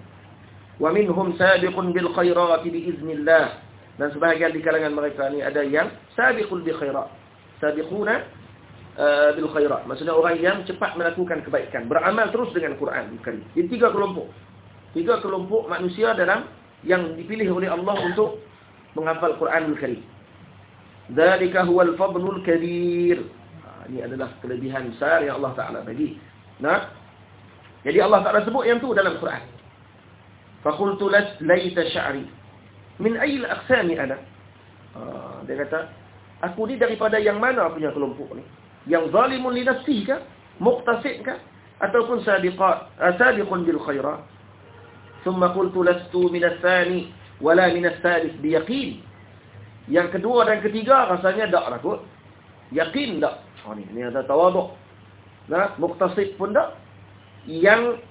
Wa minhum sabiqun bil khairati bi iznillah. Dan sebahagian di kalangan mereka ni ada yang sabiqul bi khairat. Sabiquna uh, bil khairat. Maksudnya orang yang cepat melakukan kebaikan. Beramal terus dengan Quran bukan? Ini tiga kelompok. Tiga kelompok manusia dalam yang dipilih oleh Allah untuk menghafal Quranul Karim. Dzalika huwal fadlul kabir. Ha, ini adalah kelebihan besar yang Allah Taala bagi. Nah. Jadi Allah Taala sebut yang tu dalam Quran. Faqultu laita sya'ri. Min ayil aqsami ana? Uh, dia kata aku ni daripada yang mana punya kelompok ni? Yang zalimun li nafsihi ka muqtasid ka ataupun sabiqat uh, sabiqun bil khairat? Thumma qultu lastu min athani wala min athalith bi yaqin yang kedua dan ketiga rasanya tak lah kot yakin tak oh, ni ni ada tawaduk nah muqtasid pun tak yang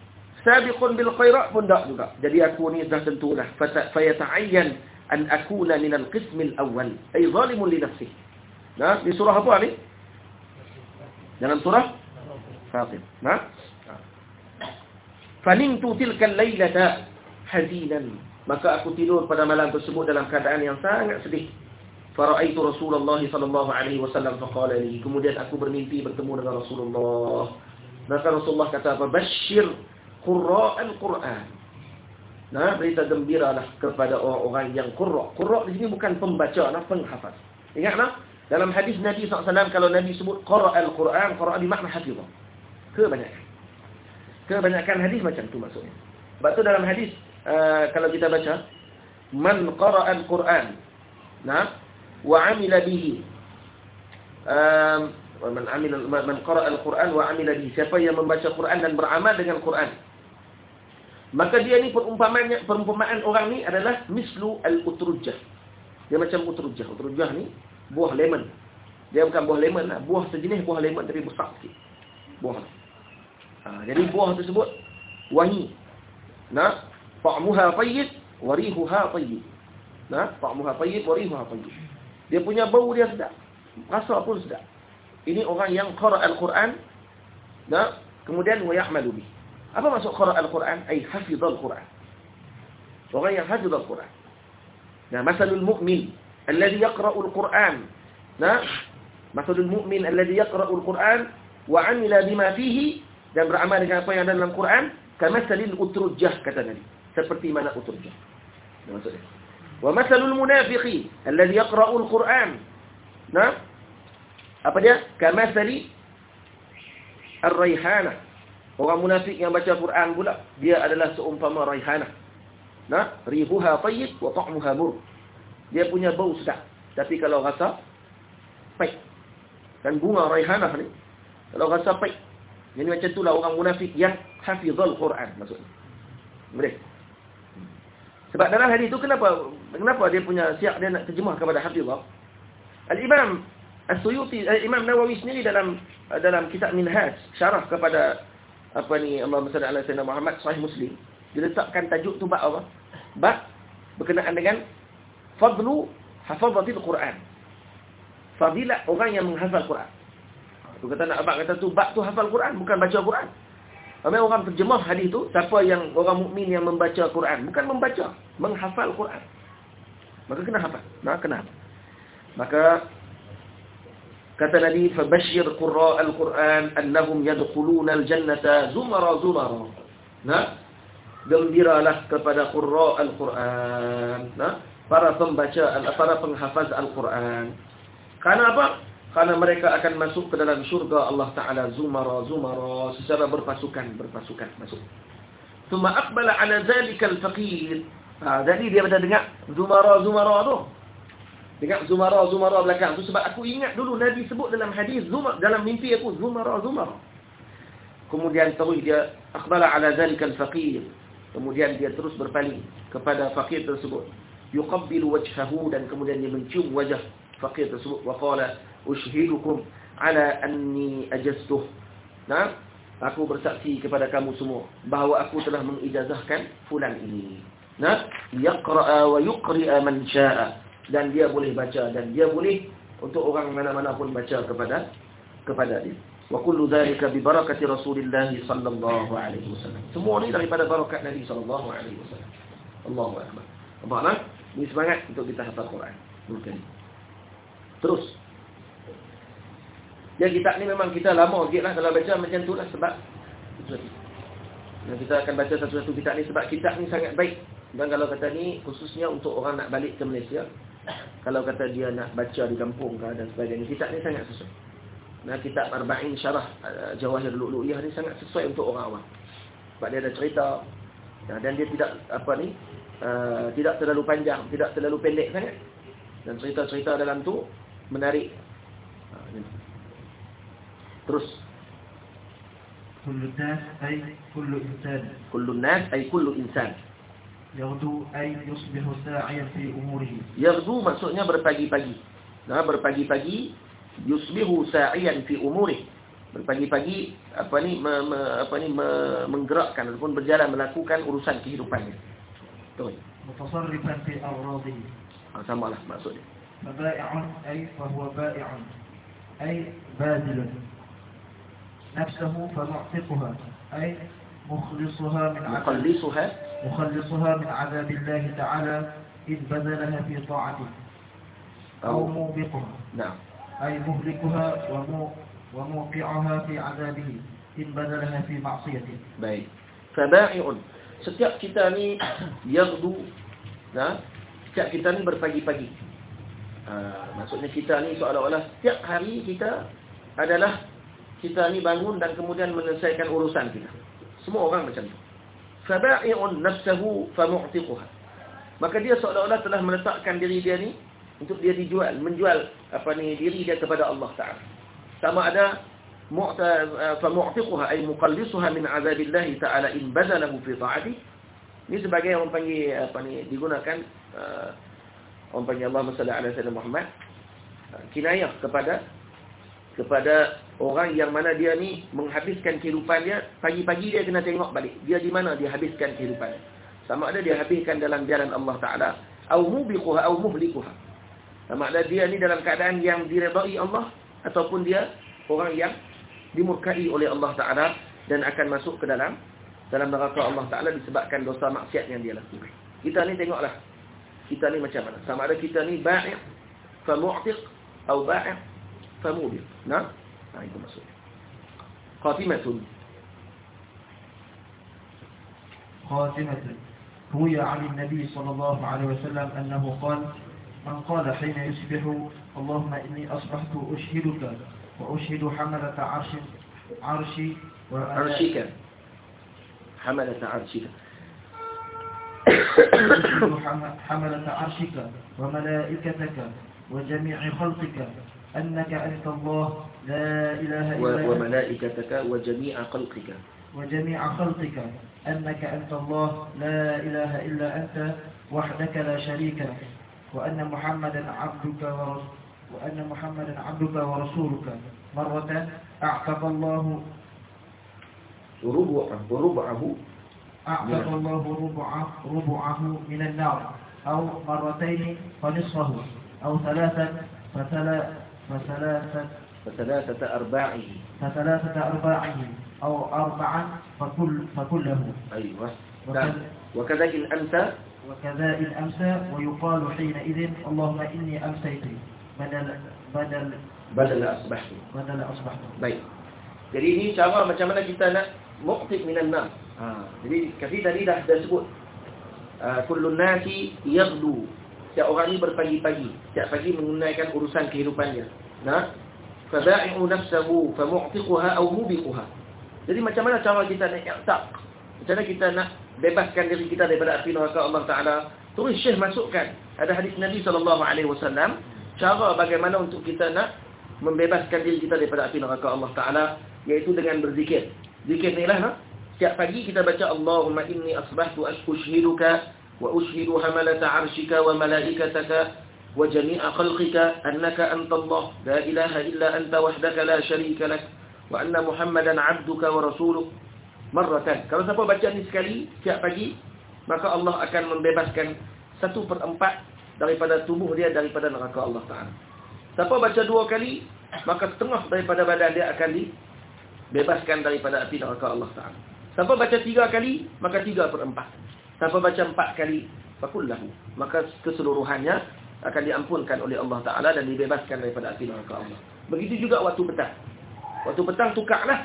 sabiqun bil khairat pun tak juga. Jadi aku ni dah tentulah fa yata'ayyan an akuna min al-qism al-awwal ay zalimun li nafsihi. Nah, di surah apa ni? Dalam surah Fatir. Nah. Fanintu tilka al-lailata hazinan. Maka aku tidur pada malam tersebut dalam keadaan yang sangat sedih. Faraitu Rasulullah sallallahu alaihi wasallam faqala li. Kemudian aku bermimpi bertemu dengan Rasulullah. Maka Rasulullah kata apa? Bashir qurra al-Quran. Nah, berita gembiralah kepada orang-orang yang qurra. Qurra di sini bukan pembaca, nah, penghafaz. Ingatlah, dalam hadis Nabi SAW kalau Nabi sebut qurra al-Quran, qurra di makna hafizah. Kebanyakan. Kebanyakan hadis macam tu maksudnya. Sebab tu dalam hadis uh, kalau kita baca man qara al-Quran, nah, wa 'amila bihi. Um, man amila man qara al-Quran wa 'amila bihi. Siapa yang membaca Quran dan beramal dengan Quran. Maka dia ni perumpamaan perumpamaan orang ni adalah mislu al-utrujah. Dia macam utrujah. Utrujah ni buah lemon. Dia bukan buah lemon lah. Buah sejenis buah lemon tapi besar sikit. Buah. Ha, jadi buah tersebut wangi. Nah, ta'muha tayyib wa rihuha tayyib. Nah, ta'muha tayyib wa rihuha tayyib. Dia punya bau dia sedap. Rasa pun sedap. Ini orang yang qara al-Quran. Nah, kemudian wa ya'malu bih. Apa maksud qara al-Quran? Ai hafizal Quran. Orang yang hafizal Quran. Nah, masalul mu'min alladhi yaqra'ul Quran. Nah, masalul mu'min alladhi yaqra'ul Quran wa 'amila bima fihi dan beramal dengan apa yang ada dalam Quran kamasalil utrujah kata Nabi seperti mana utrujah maksudnya. Wa masalul munafiqi alladhi yaqra'ul quran nah? Apa dia? Kamasali ar-raihana. Orang munafik yang baca Quran pula dia adalah seumpama raihana. Nah? Rihuha tayyib wa ta'muha mur. Dia punya bau sedap. Tapi kalau rasa pahit dan bunga raihana ni kalau rasa pahit jadi macam itulah orang munafik yang hafizul Quran maksudnya. Boleh. Sebab dalam hadis itu kenapa kenapa dia punya siap dia nak terjemah kepada hafizah? Al-Imam As-Suyuti Imam Nawawi sendiri dalam dalam kitab Minhaj syarah kepada apa ni Allahumma salli ala sayyidina Muhammad sahih Muslim dia letakkan tajuk tu bab apa? Bab berkenaan dengan fadlu hafazatil Quran. Fadilah orang yang menghafal Quran. Tu kata nak abang kata tu bab tu hafal Quran bukan baca Quran. Ramai orang terjemah hadis tu siapa yang orang mukmin yang membaca Quran bukan membaca, menghafal Quran. Maka kena hafal. Nah, kena hafal. Maka kata Nabi fabashshir qurra al-Quran annahum yadkhuluna al-jannata zumara zumara. Nah, gembiralah kepada qurra al-Quran. Nah, para pembaca para penghafaz Al-Quran. Karena apa? Karena mereka akan masuk ke dalam syurga Allah Ta'ala Zumara, Zumara. Secara berpasukan, berpasukan masuk. Tuma akbala ala zalikal faqir. Ha, Jadi dia pada dengar Zumara, Zumara tu. Dengar Zumara, Zumara belakang tu. Sebab aku ingat dulu Nabi sebut dalam hadis Dalam mimpi aku Zumara, Zumara. Kemudian terus dia Akbala ala zalikal faqir. Kemudian dia terus berpaling Kepada faqir tersebut. Yuqabbilu wajhahu Dan kemudian dia mencium wajah Faqir tersebut. Waqala ushidukum ala anni ajastuh. Nah, aku bersaksi kepada kamu semua bahawa aku telah mengijazahkan fulan ini. Nah, yaqra'a wa yuqri'a man syaa dan dia boleh baca dan dia boleh untuk orang mana-mana pun baca kepada kepada dia. Wa kullu dhalika bi barakati Rasulillah sallallahu alaihi wasallam. Semua ini daripada barakat Nabi sallallahu alaihi wasallam. Allahu akbar. Apa Ini semangat untuk kita hafal Quran. Mungkin. Terus yang kitab ni memang kita lama sikit lah kalau baca macam tu lah sebab kita akan baca satu-satu kitab ni sebab kitab ni sangat baik. Dan kalau kata ni khususnya untuk orang nak balik ke Malaysia. Kalau kata dia nak baca di kampung ke dan sebagainya. Kitab ni sangat sesuai. Nah kitab Arba'in Syarah uh, Jawahir Lu'lu'iyah ni sangat sesuai untuk orang awam. Sebab dia ada cerita. Dan dia tidak apa ni. Uh, tidak terlalu panjang. Tidak terlalu pendek sangat. Dan cerita-cerita dalam tu menarik. Terus. Kullu nas ay kullu insan. Kullu nas ay kullu insan. Yaghdu ay yusbihu sa'iyan fi umurihi. Yaghdu maksudnya berpagi-pagi. Nah, berpagi-pagi yusbihu sa'iyan fi umurihi. Berpagi-pagi apa ni me, me, apa ni me, menggerakkan ataupun berjalan melakukan urusan kehidupannya. Betul. Mutasarrifan fi awradihi. Ah, samalah maksudnya. Ba'i'un ay fa huwa ba'i'un. Ay bazilun. نفسه فمعتقها أي مخلصها من عذاب مخلصها؟ مخلصها من عذاب الله تعالى إذ بذلها في طاعته. أو موبقها. نعم. أي مهلكها وموقعها في عذابه إن بذلها في معصيته. baik فبائع. setiap kita ni yaghdu nah setiap kita ni berpagi-pagi. ha, maksudnya kita ni seolah-olah setiap hari kita adalah kita ni bangun dan kemudian menyelesaikan urusan kita. Semua orang macam tu. Faba'i'un nafsahu famu'tiquha. Maka dia seolah-olah telah meletakkan diri dia ni untuk dia dijual, menjual apa ni diri dia kepada Allah Taala. Sama ada mu'ta famu'tiquha ay muqallisuha min 'adzabillah ta'ala in badalahu fi ta'ati. Ini sebagai orang panggil apa ni digunakan uh, orang panggil Allah sallallahu alaihi wasallam Muhammad kinayah kepada kepada Orang yang mana dia ni menghabiskan kehidupan dia, pagi-pagi dia kena tengok balik. Dia di mana dia habiskan kehidupan. Sama ada dia habiskan dalam jalan Allah Ta'ala. Aumubiquha, aumuhlikuha. Sama ada dia ni dalam keadaan yang diredai Allah. Ataupun dia orang yang dimurkai oleh Allah Ta'ala. Dan akan masuk ke dalam dalam neraka Allah Ta'ala disebabkan dosa maksiat yang dia lakukan. Kita ni tengoklah. Kita ni macam mana. Sama ada kita ni ba'i' famu'tiq. Atau ba'i' famubiq. Nah. عليكم السلام. خاتمة. خاتمة. روي عن النبي صلى الله عليه وسلم أنه قال من قال حين يصبح اللهم إني أصبحت أشهدك وأشهد حملة عرش عرشي عرشك. حملة عرشك. حملة عرشك وملائكتك وجميع خلقك أنك أنت الله لا إله إلا وملائكتك وجميع خلقك. وجميع خلقك. أنك أنت الله لا إله إلا أنت وحدك لا شريك لك. وأن محمدا عبدك ورسولك وأن محمدا عبدك ورسولك. مرة أعتق الله ربعه ربعه أعتق الله ربعه ربعه من النار. أو مرتين فنصفه. أو ثلاثا فثلاث فثلاثة فثلاثة أرباعه فثلاثة أرباعه أو أربعا فكل فكله أيوة نعم. وكذا إن أمسى وكذا إن أمسى ويقال حينئذ اللهم إني أمسيت بدل بدل بدل أصبحت بدل أصبحت baik jadi ini cara macam mana kita nak muqtid minan nar ha jadi kasi tadi dah dah sebut uh, kullu nasi yaghdu Setiap orang ni berpagi-pagi. Setiap pagi menunaikan urusan kehidupannya. Nah, fabai'u nafsahu famu'tiquha aw mubiquha jadi macam mana cara kita nak i'tiq macam mana kita nak bebaskan diri kita daripada api neraka? Allah taala terus syekh masukkan. Ada hadis nabi sallallahu alaihi wasallam cara bagaimana untuk kita nak membebaskan diri kita daripada api neraka Allah taala iaitu dengan berzikir. Zikir inilah nah ha? setiap pagi kita baca Allahumma inni asbahtu ashhiduka wa ushhidu hamalata arshika wa malaikataka وجميع خلقك أنك أنت الله لا إله إلا أنت وحدك لا شريك لك وأن محمدا عبدك ورسولك مرة kalau siapa baca ni sekali setiap pagi maka Allah akan membebaskan satu per empat daripada tubuh dia daripada neraka Allah Ta'ala siapa baca dua kali maka setengah daripada badan dia akan dibebaskan daripada api neraka Allah Ta'ala siapa baca tiga kali maka tiga per empat Tanpa baca empat kali fakullahu, maka keseluruhannya akan diampunkan oleh Allah Taala dan dibebaskan daripada api neraka Allah. Begitu juga waktu petang. Waktu petang tukarlah.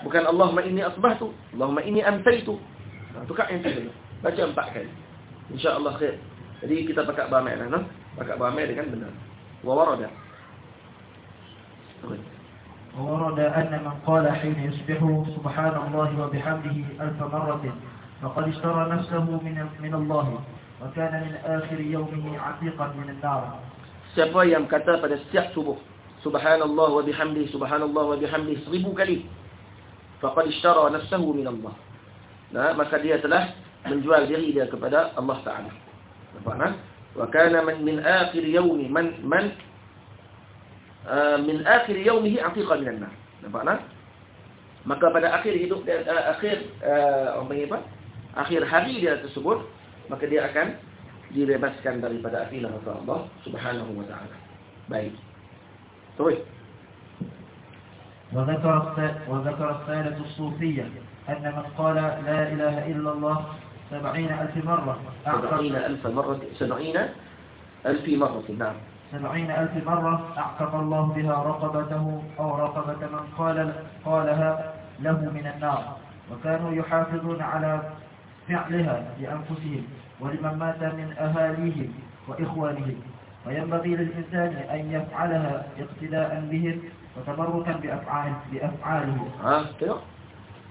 Bukan Allahumma inni asbahtu, Allahumma inni amsaytu. Ha, tukar yang tu Baca empat kali. Insya-Allah khair. Jadi kita pakai beramai lah, no? Pakai beramai dengan benar. Wa warada. وورد أن من قال حين يصبح سبحان الله وبحمده ألف مرة فقد اشترى نفسه من من الله وكان من آخر يومه عتيقا من النار Siapa yang kata pada setiap subuh Subhanallah wa bihamdi Subhanallah wa bihamdi seribu kali Faqad ishtara nafsahu min Allah nah, Maka dia telah menjual diri dia kepada Allah Ta'ala Nampak nah? Wa kana man min akhir yawmi Man, man uh, Min akhir yawmihi atiqa min Allah Nampak nah? Maka pada akhir hidup dia uh, Akhir uh, apa? akhir hari dia tersebut maka dia akan dibebaskan daripada api neraka Allah Subhanahu wa taala. Baik. Terus. وذكر وذكر الثالث الصوفية أن من قال لا إله إلا الله سبعين ألف مرة سبعين ألف مرة سبعين ألف مرة نعم سبعين ألف مرة أعتق الله بها رقبته أو رقبة من قال قالها له من النار وكانوا يحافظون على فعلها لأنفسهم ولمن مات من أهاليهم وإخوانهم وينبغي للإنسان أن يفعلها اقتداء بهم وتبركا بأفعال بأفعالهم ها tengok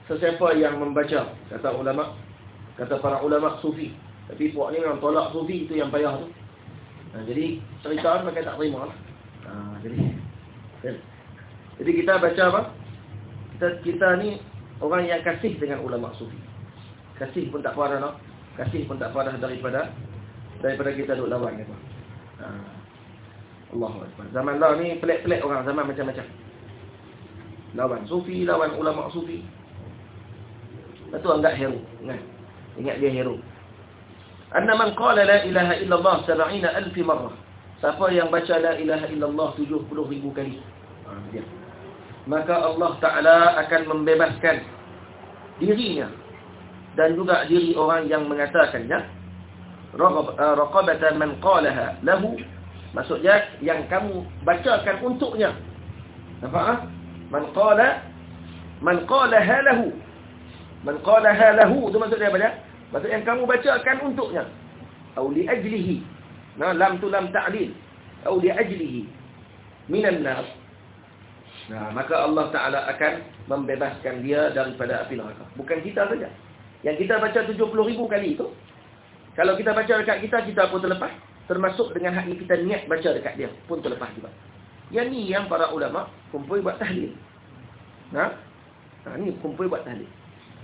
sesiapa yang membaca kata ulama kata para ulama sufi tapi puak ni memang tolak sufi itu yang payah tu ha, jadi cerita mereka tak terima lah ha, jadi jadi kita baca apa kita kita ni orang yang kasih dengan ulama sufi kasih pun tak parah no? kasih pun tak parah daripada daripada kita duk lawan gitu. Ha. Allahu akbar. Zaman lah ni pelik-pelik orang zaman macam-macam. Lawan sufi, lawan ulama sufi. Tu anggap hero. Ingat. Ingat dia hero. Anna man qala la ilaha illallah sab'ina alf marrah. Siapa yang baca la ilaha illallah 70 ribu kali. Ha, dia. Maka Allah Ta'ala akan membebaskan dirinya dan juga diri orang yang mengatakannya uh, raqabata man qalaha lahu. Maksudnya yang kamu bacakan untuknya. Nampak ah? Man qala man qalaha lahu. Man qalaha lahu itu maksudnya apa dia? Maksud yang kamu bacakan untuknya. Atau li ajlihi. Nah lam tu lam ta'lil atau li ajlihi. Minan nar. Nah maka Allah taala akan membebaskan dia daripada api neraka. Bukan kita saja yang kita baca 70 ribu kali itu kalau kita baca dekat kita kita pun terlepas. Termasuk dengan hak kita niat baca dekat dia pun terlepas juga. Yang ni yang para ulama kumpul buat tahlil. Nah ha? ni kumpul buat tahlil.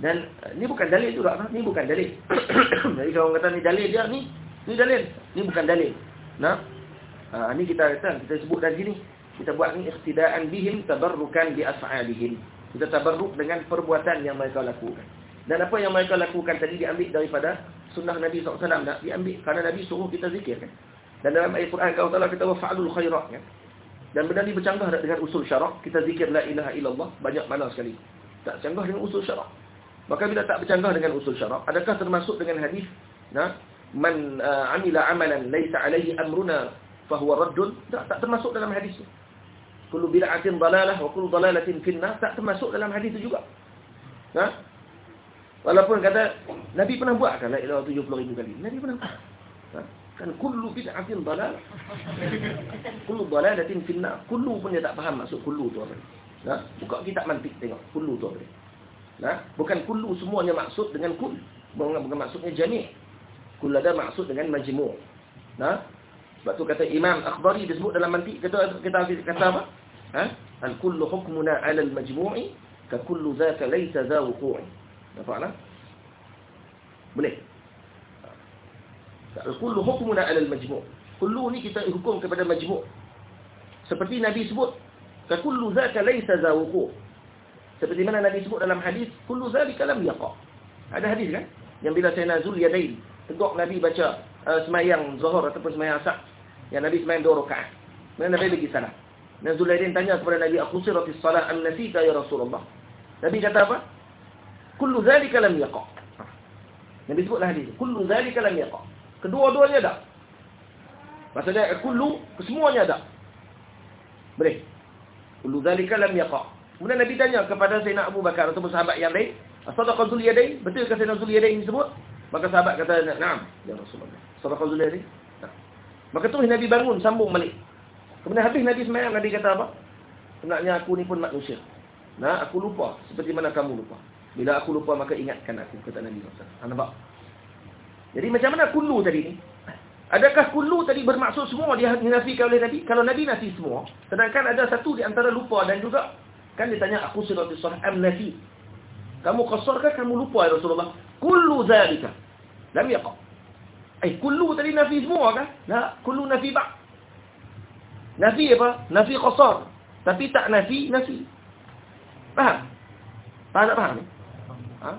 Dan uh, ni bukan dalil juga nah? ni bukan dalil. (coughs) Jadi kalau orang kata ni dalil dia ni ni dalil. Ni bukan dalil. Nah. Ha, ni kita kata kita sebut dari sini. Kita buat ni ikhtidaan bihim tabarrukan bi as'alihim kita tabarruk dengan perbuatan yang mereka lakukan dan apa yang mereka lakukan tadi diambil daripada sunnah Nabi SAW tak diambil kerana Nabi suruh kita zikir kan. Dan dalam ayat Quran kalau Allah kita fa'alul khairat kan. Dan benda ni bercanggah dengan usul syarak. Kita zikir la ilaha illallah banyak mana sekali. Tak canggah dengan usul syarak. Maka bila tak bercanggah dengan usul syarak, adakah termasuk dengan hadis nah man uh, amila amalan laysa alaihi amruna fahuwa raddun? Tak, tak termasuk dalam hadis tu. Kullu bid'atin dalalah wa kullu dalalatin finnar tak termasuk dalam hadis tu juga. Nah, Walaupun kata Nabi pernah buat kan la ilaha 70 ribu kali. Nabi pernah. Ha? Kan kullu bid'atin dalal. kullu dalalatin finna. Kullu pun dia tak faham maksud kullu tu apa. Ha? Buka kitab mantik tengok kullu tu apa. Ha? Bukan kullu semuanya maksud dengan kul. Bukan, bukan maksudnya jami'. Kul ada maksud dengan majmu'. Ha? Sebab tu kata Imam Akhbari disebut dalam mantik kata kita kata apa? Ha? Al kullu hukmuna 'ala al majmu'i ka kullu zaka laysa za wuqu'i. Nampaklah? Boleh. Kullu hukmuna 'ala al-majmu'. Kullu ni kita hukum kepada majmu'. Seperti Nabi sebut, ka kullu zaka laysa zawqu. Seperti mana Nabi sebut dalam hadis, kullu zalika lam yaqa. Ada hadis kan? Yang bila saya nazul yadain, tegak Nabi baca uh, semayang zuhur ataupun semayang asar, yang Nabi semayang dua rakaat. Kemudian Nabi lagi salah. Nazul tanya kepada Nabi, "Aku siratis salat am nasita ya Rasulullah?" Nabi kata apa? Kullu zalika lam yaqa. Nabi sebutlah hadis. Kullu zalika lam yaqa. Kedua-duanya ada. Maksudnya kullu kesemuanya ada. Boleh. Kullu zalika lam yaqa. Kemudian Nabi tanya kepada Sayyidina Abu Bakar atau sahabat yang lain, "As-sadaqah Zul Yadain?" Betul ke Sayyidina Zul Yadain disebut? Maka sahabat kata, "Na'am, ya Rasulullah." Sadaqah Zul Yadain? Maka terus Nabi bangun sambung balik. Kemudian habis Nabi sembahyang Nabi kata apa? Sebenarnya aku ni pun manusia. Nah, aku lupa seperti mana kamu lupa. Bila aku lupa maka ingatkan aku kata Nabi SAW. Nampak? Jadi macam mana kullu tadi ni? Adakah kullu tadi bermaksud semua dia dinafikan oleh Nabi? Kalau Nabi nafi semua, sedangkan ada satu di antara lupa dan juga kan dia tanya aku suratul surah am nafi. Kamu qasar ke kamu lupa ya Rasulullah? Kullu zalika lam yaqa. Eh kullu tadi nafi semua kan? La, kullu nafi ba. Nafi apa? Nafi qasar. Tapi tak nafi nafi. Faham? Faham tak faham ni? Ha?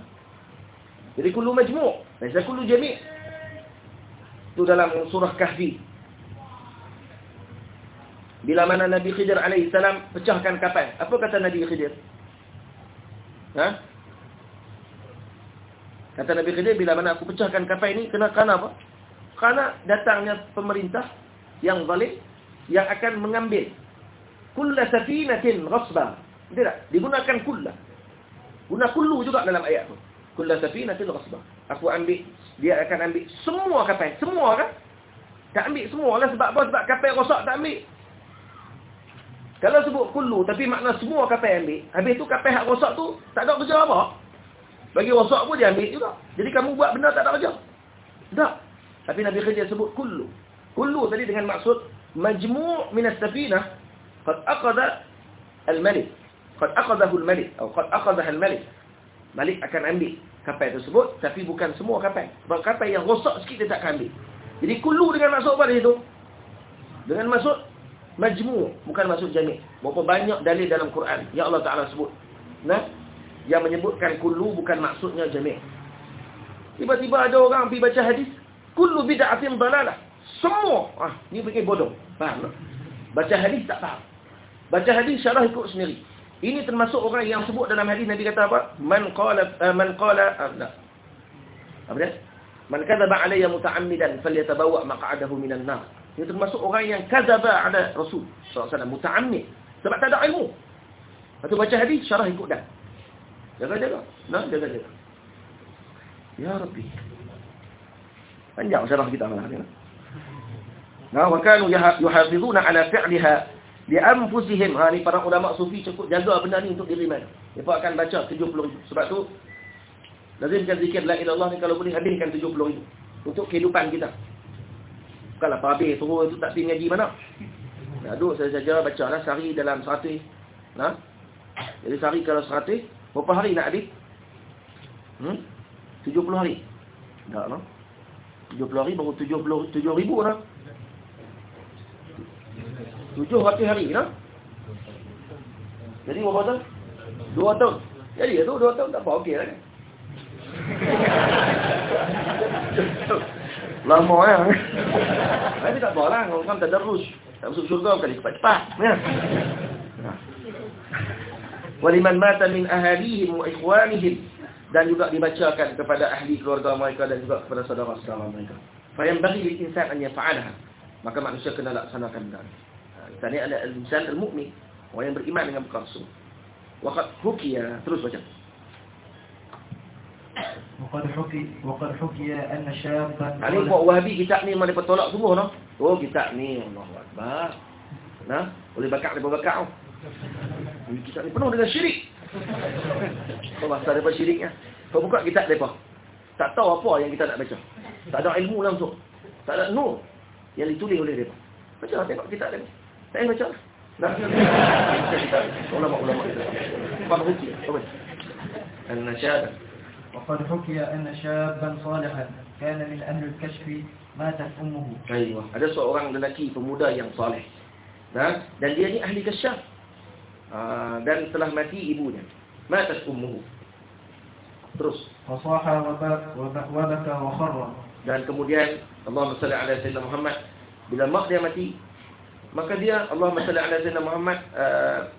Jadi kullu majmu' Laisa kullu jami' Itu dalam surah kahfi. Bila mana Nabi Khidir salam Pecahkan kapal. Apa kata Nabi Khidir? Ha? Kata Nabi Khidir Bila mana aku pecahkan kapal ini Kena kerana apa? Kerana datangnya pemerintah Yang zalim Yang akan mengambil Kulla safinatin ghasbah Tidak Digunakan kulla Guna kullu juga dalam ayat tu. Kullu safinatin ghasbah. Aku ambil dia akan ambil semua kapal, semua kan? Tak ambil semua lah sebab apa? Sebab kapal rosak tak ambil. Kalau sebut kullu tapi makna semua kapal ambil, habis tu kapal hak rosak tu tak ada kerja apa. Bagi rosak pun dia ambil juga. Jadi kamu buat benda tak ada kerja. Tak. Tapi Nabi Khidir sebut kullu. Kullu tadi dengan maksud majmu' min as-safinah qad aqada al-malik qad aqadahu al-malik atau qad aqadaha al-malik malik akan ambil kapal tersebut tapi bukan semua kapal. Sebab kapal yang rosak sikit dia tak akan ambil. Jadi kullu dengan maksud apa di situ dengan maksud majmu' bukan maksud jami' berapa banyak dalil dalam Quran yang Allah Taala sebut. Nah yang menyebutkan kullu bukan maksudnya jami' tiba-tiba ada orang pergi baca hadis kullu bid'atin dalalah. Semua. Ah ni fikir bodoh. Faham tak? Baca hadis tak faham. Baca hadis syarah ikut sendiri ini termasuk orang yang sebut dalam hadis Nabi kata apa? Man qala uh, man qala uh, apa dia? Man kadzaba alayya muta'ammidan falyatabawa maq'adahu minan nar. Ini termasuk orang yang kadzaba ala rasul sallallahu alaihi wasallam muta'ammid. Sebab tak ada ilmu. Atau baca hadis syarah ikut dah. Jaga-jaga. Nah jaga-jaga. Ya rabbi. Panjang syarah kita malah ni. Nah, wa kanu yuhafizuna ala fi'liha li anfusihim. Ha ni para ulama sufi cukup jaga benda ni untuk diri mereka. Mereka akan baca 70 ribu. Sebab tu lazimkan zikir la ilallah ni kalau boleh habiskan 70 ribu untuk kehidupan kita. Bukanlah pabih suruh itu tak pergi ngaji mana. Nah, duduk saya saja bacalah sehari dalam 100. Nah. Jadi sehari kalau 100, berapa hari nak habis? Hmm? 70 hari. Tak no? 70 hari baru 77 ribu lah. Tujuh ratus hari, no? Jadi berapa tahun? Dua tahun. Jadi itu dua tahun tak apa, okey lah kan? (laughs) Lama ya. Tapi tak apa lah, orang tak terus. Tak masuk syurga kali cepat-cepat. Ya. Waliman mata min ahalihim wa ikhwanihim dan juga dibacakan kepada ahli keluarga mereka dan juga kepada saudara-saudara mereka. Fa yang bagi lil insan an yaf'alaha. Maka manusia kena laksanakan dan. Tadi ada al-insan al-mu'min Orang yang beriman dengan bukan rasul Waqad hukiya Terus baca. Waqad hukiya Waqad hukiya Anna syabat Ini buat wahabi kitab ni Mereka tolak semua no? Oh kitab ni Allah Akbar. Nah, Boleh bakar Boleh bakar. Oh. Kitab ni penuh dengan syirik. Kau bahasa daripada syiriknya? Kau buka kitab mereka. Tak tahu apa yang kita nak baca. Tak ada ilmu langsung. Tak ada nur Yang ditulis oleh mereka. Baca tengok kitab mereka. Tak payah baca. Nah. Ulama-ulama. Apa hukum? Apa? An-nasyadah. وقد حكي أن شابا صالحا كان من أهل الكشف ماتت أمه Aywa. Ada seorang lelaki pemuda yang soleh. Nah, dan dia ni ahli kasyaf. Uh, dan telah mati ibunya. Matat ummuhu. Terus. فصاح وبك- وب- وبكى وخر Dan kemudian Allahumma salli ala sayyidina Muhammad. Bila mak dia mati, maka dia Allahumma salli ala sayyidina Muhammad uh,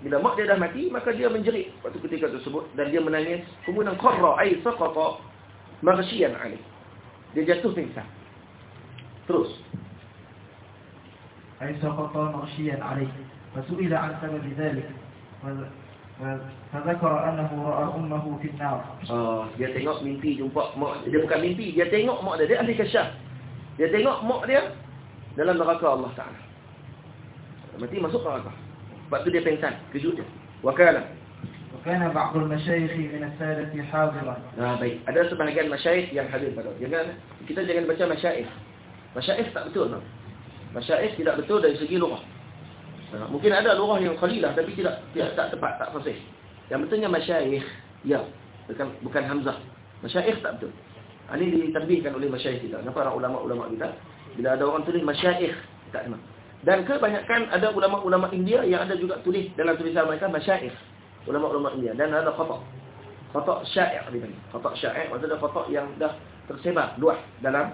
bila mak dia dah mati maka dia menjerit waktu ketika tersebut dan dia menangis. Kemudian qarra ay saqata maghshiyan alayh. Dia jatuh pingsan. Terus. Ay saqata maghshiyan alayh. Fasu'ila an sabab dzalik fa dzakara annahu ra'a ummuhu fi an-nar. Ah dia tengok mimpi jumpa mak dia. Bukan mimpi dia tengok mak dia. Dia ahli kasyaf dia tengok mak dia dalam neraka Allah Taala. Mesti masuk Allah. Sebab tu dia pengsan, kejut dia. Wakala. Wakana ba'd al-mashayikh min as-sadati hadiran. Ah baik, ada sebahagian masyayikh yang hadir pada. Jangan kita jangan baca masyayikh. Masyayikh tak betul tau. Masyayikh tidak betul dari segi lughah. Ah, mungkin ada lughah yang qalilah tapi tidak tidak tak tepat, tak fasih. Yang betulnya masyayikh ya bukan bukan hamzah. Masyayikh tak betul. Ah, ini diterbitkan oleh masyayikh kita. Kenapa orang ulama-ulama kita bila ada orang tulis masyayikh tak kenal dan kebanyakan ada ulama-ulama India yang ada juga tulis dalam tulisan mereka masyayikh ulama-ulama India. Dan ada khata khata syair dipanggil khata syair maksudnya khata yang dah tersebar luas dalam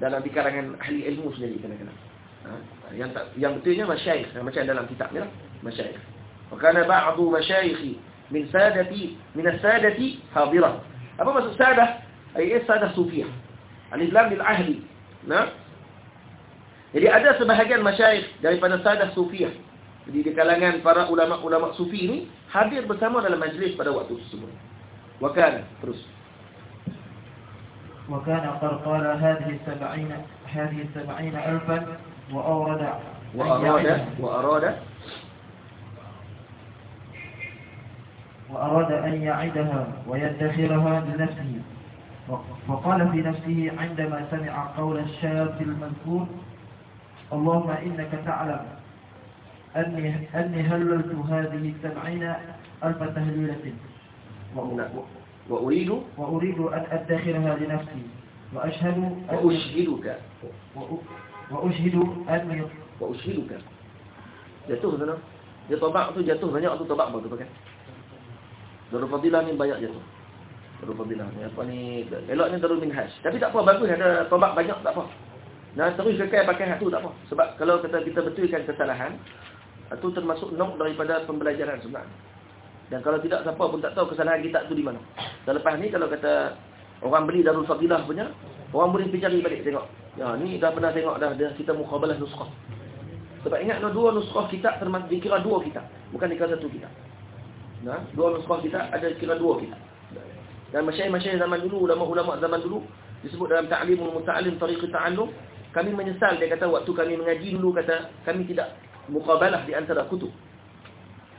dalam di kalangan ahli ilmu sendiri kadang-kadang. Ha? yang tak yang betulnya masyayikh macam dalam kitabnya lah masyayikh wa kana ba'du masyayikhi min sadati min as-sadati hadira apa maksud sadah? Ay sadah sufiyah. Al-islam bil ahdi nah jadi ada sebahagian masyayikh daripada sadah sufiyah jadi di kalangan para ulama-ulama sufi ini hadir bersama dalam majlis pada waktu tersebut wa kana terus وكان قد قال هذه السبعين هذه السبعين ألفا وأورد wa arada wa arada وأراد أن يعدها ويدخرها لنفسه فقال في نفسه عندما سمع قول الشاب المذكور اللهم إنك تعلم أني, أني هللت هذه السبعين ألف تهليلة و- wa uridu وأريد أن أدخرها لنفسي وأشهد wa أني ushhiduka وأ- وأشهد أني Jatuh sana. Dia tobat tu jatuh banyak tu tobat apa tu pakai. Darul Fadilah ni banyak jatuh. Darul Fadilah ni apa ni elok ni Darul Minhaj. Tapi tak apa bagus ada tobat banyak tak apa. Nah terus kekal pakai hak tu tak apa. Sebab kalau kata kita betulkan kesalahan itu termasuk nok daripada pembelajaran sebenarnya. Dan kalau tidak siapa pun tak tahu kesalahan kita tu di mana. Dan lepas ni kalau kata orang beli Darul Fadilah punya, orang boleh pergi balik tengok. Ya ni dah pernah tengok dah dia kita mukhabalah nuskhah. Sebab ingat no, dua nuskhah kita termasuk dikira dua kita, bukan dikira satu kita. Nah, dua nuskhah kita ada kira dua kita. Dan masyayikh-masyayikh zaman dulu, ulama-ulama zaman dulu disebut dalam ta'limul muta'allim tariq ta'allum, kami menyesal dia kata waktu kami mengaji dulu kata kami tidak muqabalah di antara kutub.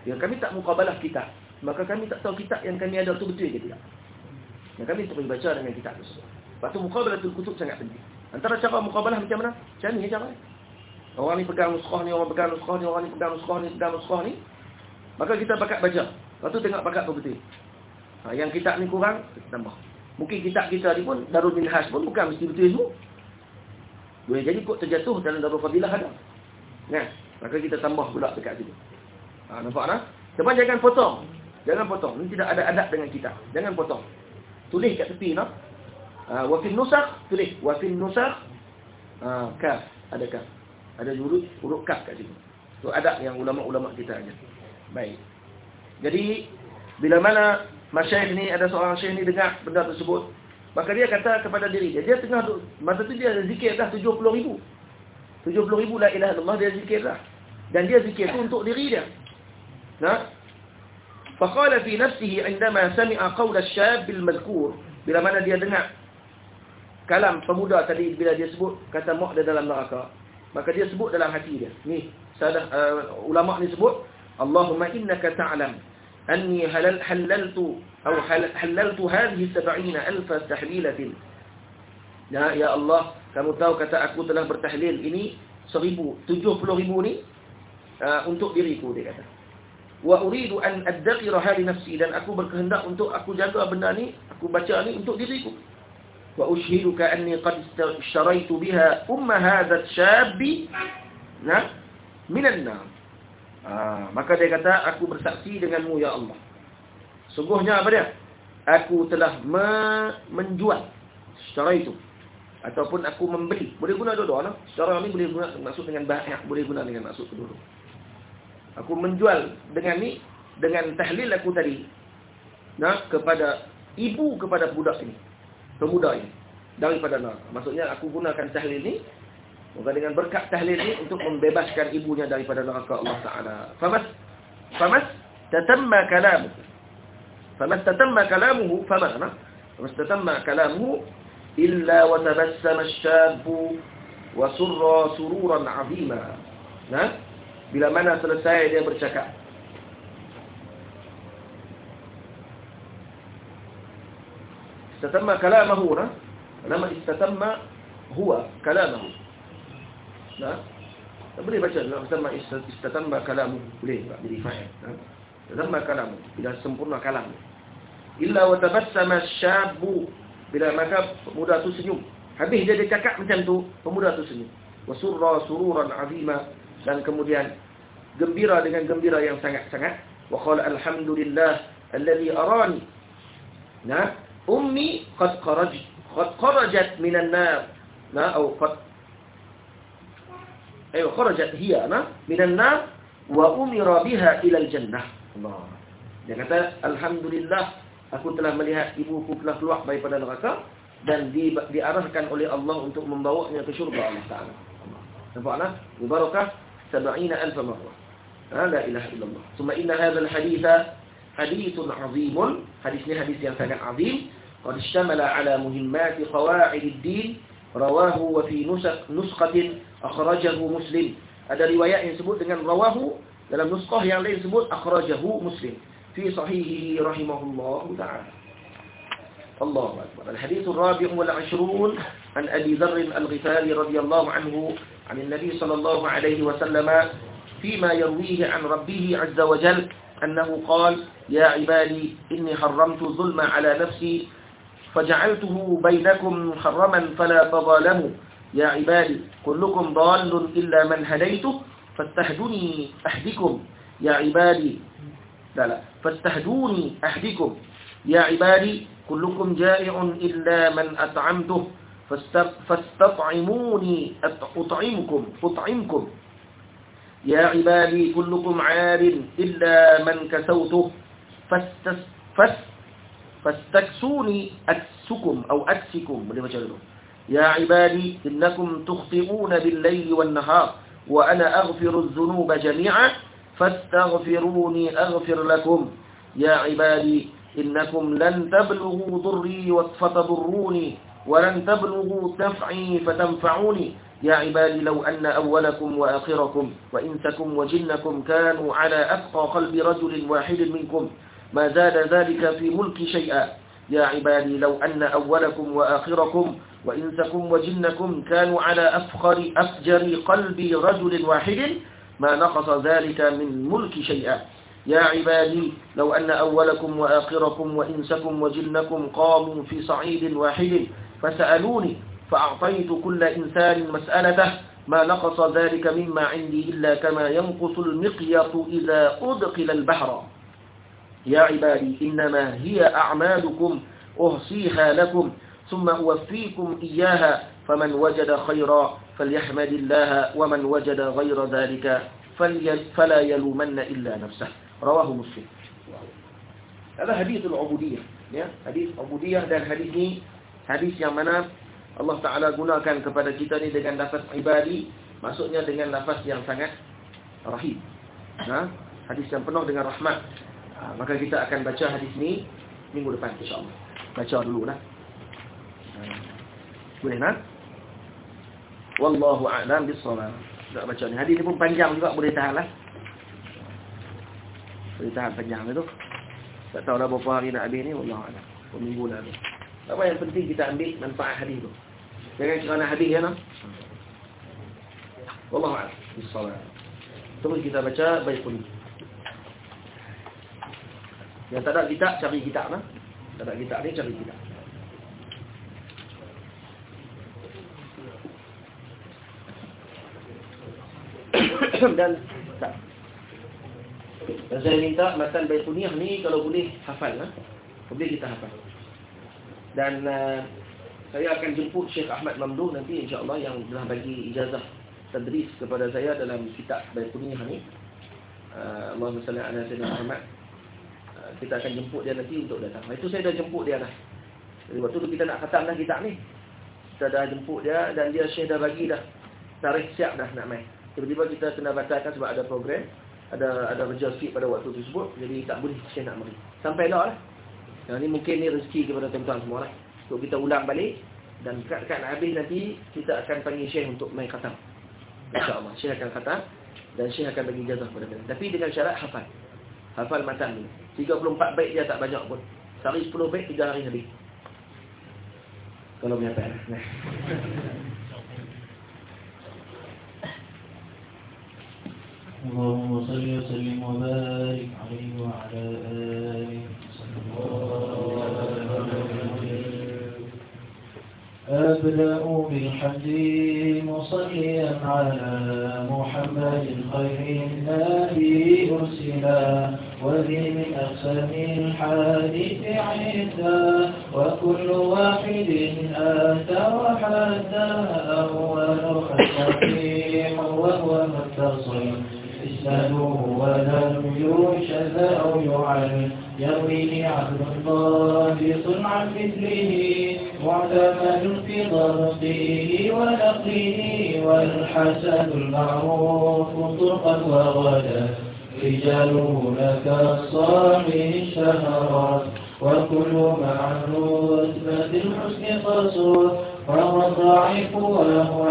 Ya kami tak muqabalah kitab, maka kami tak tahu kitab yang kami ada tu betul ke tidak. Yang kami tak boleh baca dengan kitab tersebut. Lepas tu muqabalatul kutub sangat penting. Antara cara muqabalah macam mana? Macam ni cara. Orang ni pegang nuskhah ni, orang pegang nuskhah ni, orang ni pegang nuskhah ni, pegang nuskhah ni. Maka kita pakat baca. Lepas tu tengok pakat apa betul. Ha, yang kitab ni kurang, kita tambah. Mungkin kitab kita ni pun, Darul Minhaj pun bukan mesti betul semua. Boleh jadi kot terjatuh dalam Darul Fadilah ada. Kan? Maka kita tambah pula dekat situ. Ha, nampak tak? Sebab jangan potong. Jangan potong. Ini tidak ada adab dengan kita. Jangan potong. Tulis kat tepi, no? Uh, wafin nusakh, tulis. Wafin nusakh, uh, kaf. Ada kaf. Ada huruf, huruf kaf kat situ. Itu adab yang ulama-ulama kita aja. Baik. Jadi, bila mana masyayikh ni, ada seorang syekh ni dengar benda tersebut, Maka dia kata kepada diri dia, dia tengah duduk, masa tu dia zikir dah 70 ribu. 70 ribu la ilaha illallah dia zikir dah. Dan dia zikir tu untuk diri dia. Nah. Faqala fi nafsihi indama sami'a qawla syab al-madhkur. Bila mana dia dengar kalam pemuda tadi bila dia sebut kata mak dalam neraka. Maka dia sebut dalam hati dia. Ni, sadah, uh, eh, ulama' ni sebut. Allahumma innaka ta'lam anni halal halaltu atau halaltu hadhihi 70000 tahlilatin ya ya Allah kamu tahu kata aku telah bertahlil ini 1000 70000 ni uh, untuk diriku dia kata. Wa uridu an adqira hali nafsi dan aku berkehendak untuk aku jaga benda ni aku baca ni untuk diriku. Wa ushhiduka anni qad ishtaraitu biha umma hadha ash-shab na minan nar ah maka dia kata aku bersaksi denganmu ya Allah sungguhnya apa dia aku telah me menjual ishtaraitu ataupun aku membeli boleh guna dua-dua no? secara ni boleh guna maksud dengan bai' boleh guna dengan maksud kedua-dua Aku menjual dengan ni dengan tahlil aku tadi. Nah, kepada ibu kepada budak ini. Pemuda ini daripada neraka. Maksudnya aku gunakan tahlil ni bukan dengan berkat tahlil ni untuk membebaskan ibunya daripada neraka Allah Taala. Famas famas tatamma kalamu. Famas tatamma kalamuhu famana. Famas tatamma kalamuhu illa wa tabassama asy-syabbu wa surra sururan 'azima. Nah, bila mana selesai dia bercakap. Istatamma kalamahu, nah? Nama istatamma huwa kalamahu. Tak boleh baca nama istatamma istatamma kalamu. Boleh tak jadi fa'il. Nah? Istatamma kalamu. Bila sempurna kalam. Illa wa tabassama syabbu. Bila maka pemuda tu senyum. Habis dia dia cakap macam tu, pemuda tu senyum. Wa surra sururan azima dan kemudian gembira dengan gembira yang sangat-sangat wa qala alhamdulillah alladhi arani nah ummi qad kharaj qad kharajat minan nar nah atau qad أي خرجت هي أنا من النار وأمر بها إلى الجنة الله Dia kata alhamdulillah aku telah melihat ibuku telah keluar daripada neraka dan di, diarahkan oleh Allah untuk membawanya ke syurga Allah Taala. Nampaklah mubarakah 70000 marrah. Ha, la ilaha illallah. Suma inna hadha alhaditha hadithun azim. Hadis ini hadis yang sangat azim. Qad ishtamala ala muhimmati qawaid ad-din rawahu wa fi nusakh nusqatin أخرجه مسلم. Ada riwayat yang sebut dengan rawahu dalam nuskah yang lain sebut akhrajahu muslim fi sahihihi rahimahullah ta'ala. الله أكبر الحديث الرابع والعشرون عن أبي ذر الغفاري رضي الله عنه عن النبي صلى الله عليه وسلم فيما يرويه عن ربه عز وجل أنه قال يا عبادي إني حرمت الظلم على نفسي فجعلته بينكم محرما فلا تظالموا يا عبادي كلكم ضال إلا من هديته فاستهدوني أهدكم يا عبادي لا لا فاستهدوني أهدكم يا عبادي كلكم جائع إلا من أطعمته فاستطعموني أطعمكم أطعمكم. يا عبادي كلكم عار إلا من كسوته فاستكسوني أكسكم أو أكسكم. يا عبادي إنكم تخطئون بالليل والنهار وأنا أغفر الذنوب جميعا فاستغفروني أغفر لكم. يا عبادي إنكم لن تبلغوا ضري فتضروني ولن تبلغوا نفعي فتنفعوني. يا عبادي لو أن أولكم وآخركم وإنسكم وجنكم كانوا على أفقى قلب رجل واحد منكم ما زاد ذلك في ملك شيئا. يا عبادي لو أن أولكم وآخركم وإنسكم وجنكم كانوا على أفخر أفجر قلب رجل واحد ما نقص ذلك من ملك شيئا. يا عبادي لو أن أولكم وآخركم وإنسكم وجنكم قاموا في صعيد واحد فسألوني فأعطيت كل إنسان مسألته ما نقص ذلك مما عندي إلا كما ينقص المقيط إذا أدخل البحر. يا عبادي إنما هي أعمالكم أهصيها لكم. ثم أوفيكم إياها فمن وجد خيرا فليحمد الله ومن وجد غير ذلك فلا يلومن إلا نفسه. رواه مسلم. هذا حديث العبودية ya. حديث عبودية dan حديث حديث yang mana Allah Ta'ala gunakan kepada kita ni dengan lafaz ibadi maksudnya dengan lafaz yang sangat rahim. Ha? hadis yang penuh dengan rahmat. Ha, maka kita akan baca hadis ni minggu depan insyaAllah baca dulu lah boleh nak wallahu a'lam bis-shawab nak baca ni. Hadis ni pun panjang juga. Boleh tahan lah boleh tahan panjang itu tak tahu dah berapa hari nak habis ni. Wallahu a'lam. Berapa minggu nak habis. Apa yang penting kita ambil manfaat hadis tu. Jangan kerana hadis ya nak wallahu a'lam bis-shawab terus kita baca baik pun yang tak ada kitab cari kitab nah tak ada kitab ni cari kitab (coughs) dan. Dan saya minta matan Baituniah ni kalau boleh hafal lah. Boleh kita hafal. Dan uh, saya akan jemput Syekh Ahmad Mamdu nanti insya-Allah yang telah bagi ijazah tadris kepada saya dalam kitab Baituniah ni. Uh, Allahumma salli ala Muhammad. Uh, kita akan jemput dia nanti untuk datang. Itu saya dah jemput dia dah. Jadi waktu tu kita nak khatam dah kitab ni. Kita dah jemput dia dan dia Syekh dah bagi dah. Tarikh siap dah nak main tiba-tiba kita kena batalkan sebab ada program ada ada kerja sikit pada waktu tersebut. Jadi tak boleh saya nak mari sampai dah lah. Yang ni mungkin ni rezeki kepada tuan-tuan semua lah. So kita ulang balik dan dekat-dekat nak habis nanti kita akan panggil Syekh untuk main khatam. insyaAllah Syekh akan khatam dan Syekh akan bagi jazah kepada kita tapi dengan syarat hafal. Hafal matan ni. 34 baik dia tak banyak pun. Sehari 10 baik 3 hari habis. Kalau menyapa اللهم صل وسلم وبارك عليه وعلى آله أبدأ بالحمد مصليا على محمد خير النبي أرسلا وذي من أقسام الحديث عدا وكل واحد آتى وحدا أول الصحيح وهو متصل إسناده ولم يشذ أو يعل يرويه عبد ضابط عن مثله معتمد في ضبطه ونقله والحسن المعروف طرقا وغدا. رجاله لك الصالح الشهرات وكل مع الرتبة الحسن قصور. فهو ضعيف وهو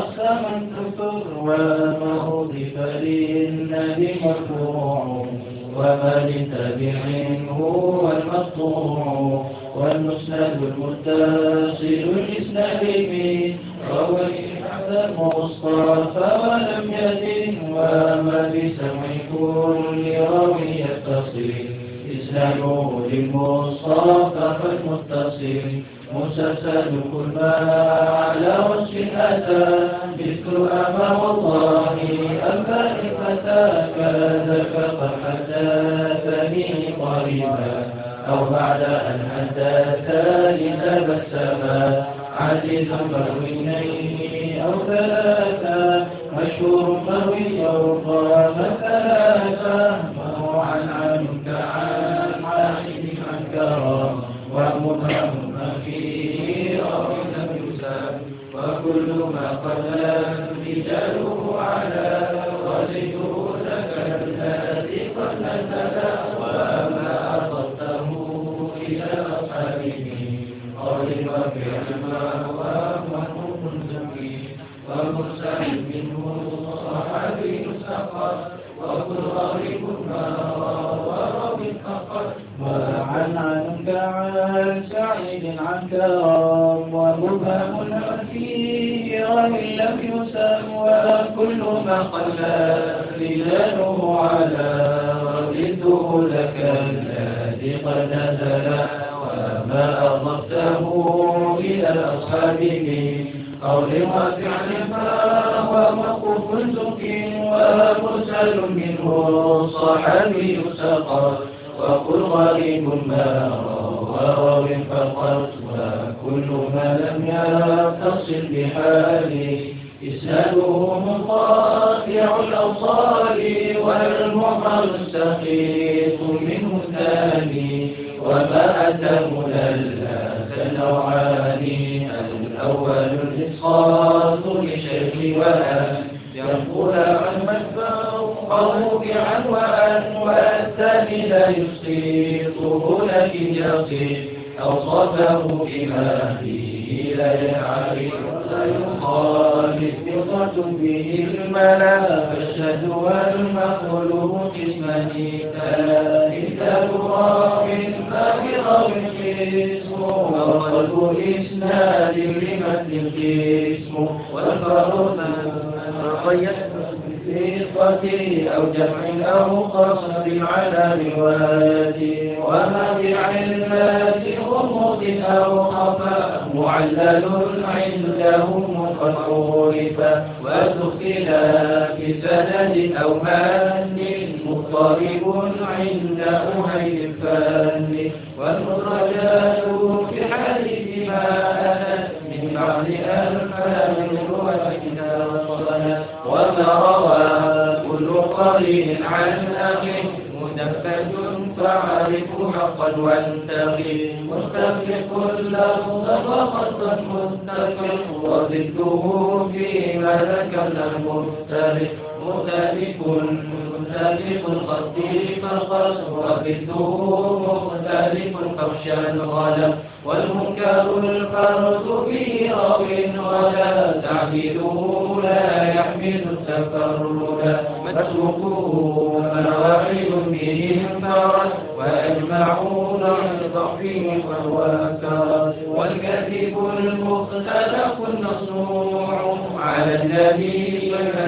أقسى من كثر وما أضيف للنبي مرفوع وما لتبع هو المقطوع والمسند المتصل الإسناد به وهو المصطفى ولم يدن وما بسمع كل راوي يتصل. إسناده للمصطفى فالمتصل. مسلسل كل ما على وجه أتى مثل أمام الله أما فتى كذاك قد حدثني قريبا أو بعد أن حدثني تبسما عزيز مرويين أو ثلاثة مشهور مروي أو قام ثلاثة. مرعا عنك عن أصحابه لله عليم قال ثقة به الملا فاشهدوا المخلوق ميتا إذا هو من فقر الجسم وقلب إسناد لمن الجسم والفرد تخيل في أو جمع أو قصر على روايته وما بعلمات غموض أو خفاء معلل عندهم قد عرف وتختلاف سند أو من مضطرب عند أهل الفن والمخرجات في حديث ما أتت من بعد ألفان وكذا وصلت وما روى كل قرين عن أخي فعرف حقا وانتقي مستفرق اللفظ فقد مستفرق وضده في ملك المفترق مختلف مختلف الخدير فالقصر في الدور مختلف الفحش الغلا والمنكر الفرد في رب ولا تعبده لا يحمل التفرد مسلكوه مواعيد بهم فرد ويجمعون الضحيم وكرد والكذب المختلف المصنوع على الذي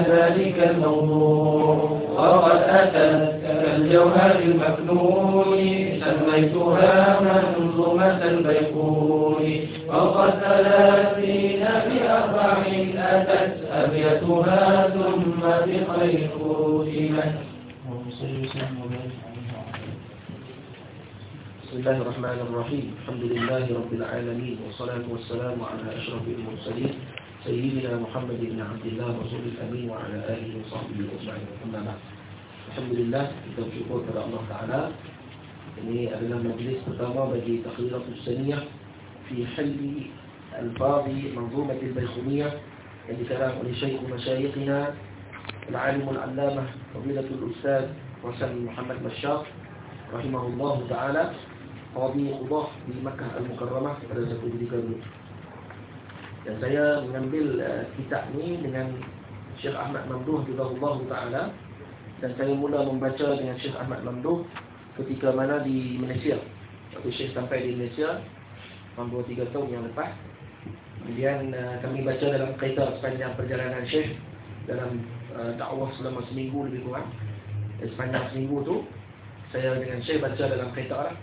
ذلك الموضوع. وقد أتت كالجوهر المكنون سميتها منظومة البيقون وقد ثلاثين بأربع أتت أبيتها ثم بخير ختمت بسم الله الرحمن الرحيم. الحمد لله رب العالمين والصلاة والسلام على أشرف المرسلين سيدنا محمد بن عبد الله رسول الأمين وعلى آله وصحبه أجمعين. وأما الحمد لله التوفيق وكذا الله تعالى. يعني أبنى مجلس بقامة بجي تقريرات السنية في حل ألفاظ منظومة البيخومية اللي كلام لشيخ مشايخنا العالم العلامة فضيلة الأستاذ وسام محمد بشار رحمه الله تعالى قاضي قضاء بمكه المكرمة. فلا تكون ذكر Dan saya mengambil uh, kitab ni dengan Syekh Ahmad Mamduh Judahullah Ta'ala Dan saya mula membaca dengan Syekh Ahmad Mamduh ketika mana di Malaysia Waktu Syekh sampai di Malaysia Tahun 2-3 tahun yang lepas Kemudian uh, kami baca dalam kaitan sepanjang perjalanan Syekh Dalam uh, dakwah selama seminggu lebih kurang Dan sepanjang seminggu tu Saya dengan Syekh baca dalam kaitan lah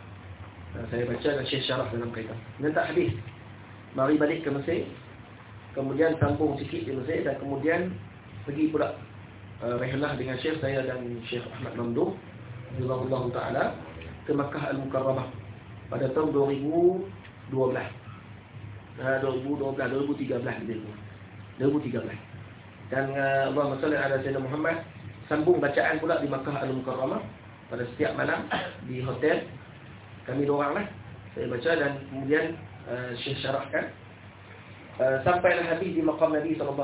uh, saya baca dan Syekh syarah dalam kaitan. Dan tak habis. Mari balik ke Mesir. Kemudian sambung sikit Mesir dan kemudian pergi pula uh, rehlah dengan Syekh saya dan Syekh Ahmad Mamduh Allah taala ke Makkah Al-Mukarramah pada tahun 2012. Uh, 2012 2013 gitu. 2013. Dan uh, Allah Masya Allah Sayyidina Muhammad sambung bacaan pula di Makkah Al-Mukarramah pada setiap malam di hotel. Kami dua orang lah. Saya baca dan kemudian uh, Syekh syarahkan. Uh, sampailah habis di makam Nabi SAW.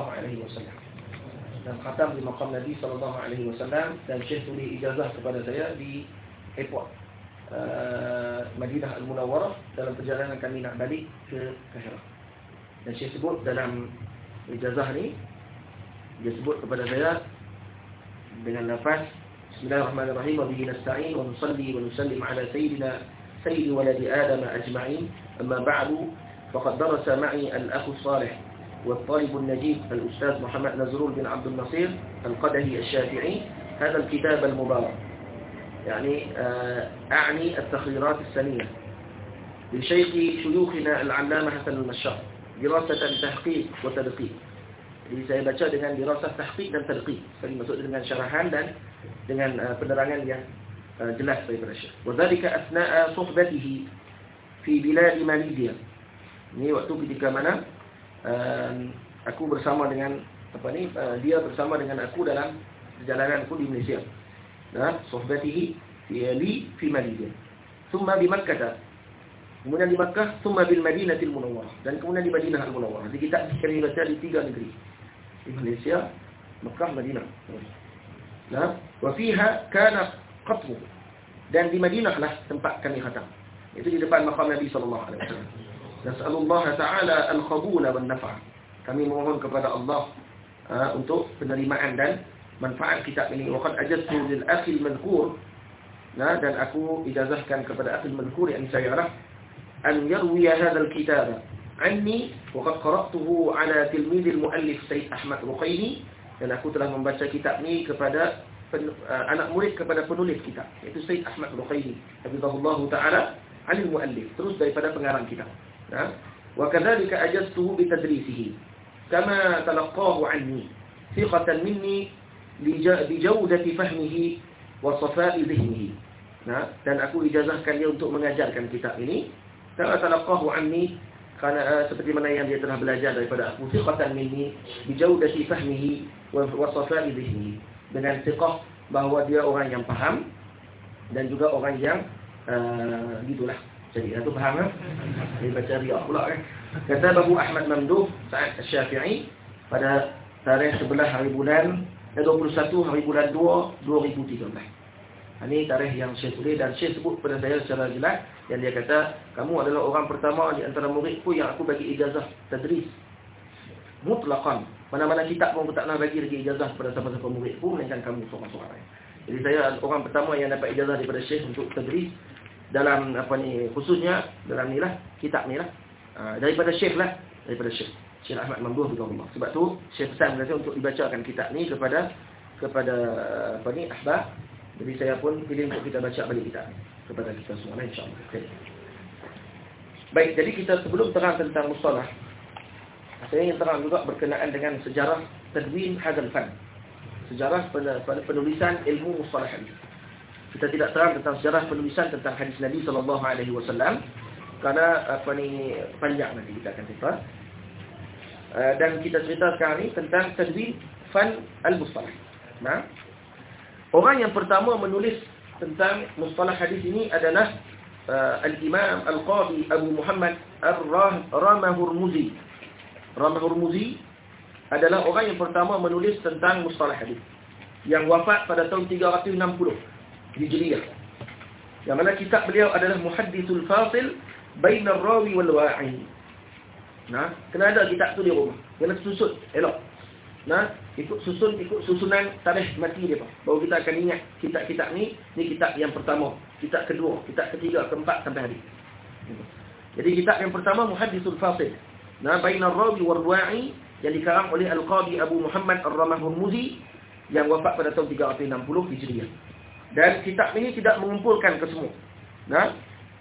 Dan khatam di makam Nabi SAW. Dan Syekh tulis ijazah kepada saya di airport. Uh, Madinah Al-Munawwarah dalam perjalanan kami nak balik ke Kahirah. Dan Syekh sebut dalam ijazah ni dia sebut kepada saya dengan lafaz Bismillahirrahmanirrahim wa bihi nasta'in wa nusalli wa nusallim ala sayyidina sayyidi waladi Adam ajma'in amma ba'du فقد درس معي الأخ الصالح والطالب النجيب الأستاذ محمد نزرول بن عبد النصير القدهي الشافعي. هذا الكتاب المبارك. يعني آه، أعني التخريرات السنية لشيخ شيوخنا العلامة حسن المشار دراسة تحقيق وتدقيق. Disebutkan dengan dirasa tahqiq dan tadqiq sering masuk dengan syarahan dan dengan آه، penerangan yang آه، jelas dari Syekh. Wa dzalika asna'a suhbatihi fi bilad Malaysia. Ini waktu ketika mana uh, aku bersama dengan apa ni uh, dia bersama dengan aku dalam perjalanan aku di Malaysia. Nah, suhbatihi fi ali fi Malaysia. Thumma bi Makkah. Kemudian di Makkah, thumma bil Madinatil Munawwarah dan kemudian di Madinah Al-Munawwarah. Jadi kita sekali baca di tiga negeri di Malaysia, Mekah, Madinah. Nah, wa fiha kana qatbu. Dan di Madinah lah tempat kami khatam. Itu di depan makam Nabi sallallahu alaihi wasallam. Nas'alullah ta'ala al-qabula wan naf'a. Kami mohon kepada Allah uh, untuk penerimaan dan manfaat kitab ini. Wa qad ajaztu lil akhi al-madhkur Nah, dan aku ijazahkan kepada akhi al-madhkur yang saya arah an yarwiya hadha al-kitab anni waqad qara'tuhu ala tilmidh al-muallif Said Ahmad Ruqaini dan aku telah membaca kitab ni kepada pen, uh, anak murid kepada penulis kitab iaitu Said Ahmad Ruqaini hafizahullah taala al muallif terus daripada pengarang kitab ha wa kadzalika ajaztuhu bi tadrisihi kama talaqahu anni. Thiqatan minni bi jawdati fahmihi wa safa'i dhihnihi. Nah dan aku ijazahkan dia untuk mengajarkan kitab ini. Kama talaqahu anni kerana uh, seperti mana yang dia telah belajar daripada aku. Siqatan minni bijaudati fahmihi wa wasafa'i dhihni dengan siqah bahawa dia orang yang faham dan juga orang yang uh, gitulah jadi itu faham kan? Dia baca riak pula kan? Kata Abu Ahmad Mamduh Sa'ad Syafi'i pada tarikh 11 hari bulan 21 eh, hari bulan 2 2013 ini tarikh yang Syekh tulis dan Syekh sebut kepada saya secara jelas yang dia kata kamu adalah orang pertama di antara muridku yang aku bagi ijazah tadris. Mutlaqan. Mana-mana kitab pun aku tak nak bagi lagi ijazah kepada siapa-siapa muridku melainkan kamu seorang-seorang. Jadi saya orang pertama yang dapat ijazah daripada Syekh untuk tadris dalam apa ni khususnya dalam ni lah kitab ni lah. Ha, daripada Syekh lah, daripada Syekh. Syekh Ahmad Mamduh Allah. Sebab tu Syekh pesan kepada untuk dibacakan kitab ni kepada kepada apa ni ahbab jadi saya pun pilih untuk kita baca balik kita kepada kita semua insya-Allah. Okay. Baik, jadi kita sebelum terang tentang mustalah saya ingin terang juga berkenaan dengan sejarah tadwin hadzal fan. Sejarah penulisan ilmu mustalah hadis. Kita tidak terang tentang sejarah penulisan tentang hadis Nabi sallallahu alaihi wasallam kerana apa ni panjang nanti kita akan cerita. Uh, dan kita cerita sekarang ni tentang tadwin fan al-mustalah. Nah, Orang yang pertama menulis tentang mustalah hadis ini adalah uh, Al-Imam Al-Qadi Abu Muhammad Ar-Ramahurmuzi. Ramahurmuzi adalah orang yang pertama menulis tentang mustalah hadis. Yang wafat pada tahun 360 Hijriah. Yang mana kitab beliau adalah Muhaddithul Fasil Bainar Rawi wal Wa'i. Nah, kena ada kitab tu di rumah. Kena susut elok. Nah, ikut susun ikut susunan tarikh mati dia Pak. Baru kita akan ingat kitab-kitab ni ni kitab yang pertama, kitab kedua, kitab ketiga, keempat sampai hari. Jadi kitab yang pertama Muhaddisul Fasil. Nah, Bainar Rawi wal Ruwa'i yang dikarang oleh Al-Qadi Abu Muhammad Ar-Ramahurmuzi yang wafat pada tahun 360 Hijriah. Dan kitab ini tidak mengumpulkan kesemua. Nah,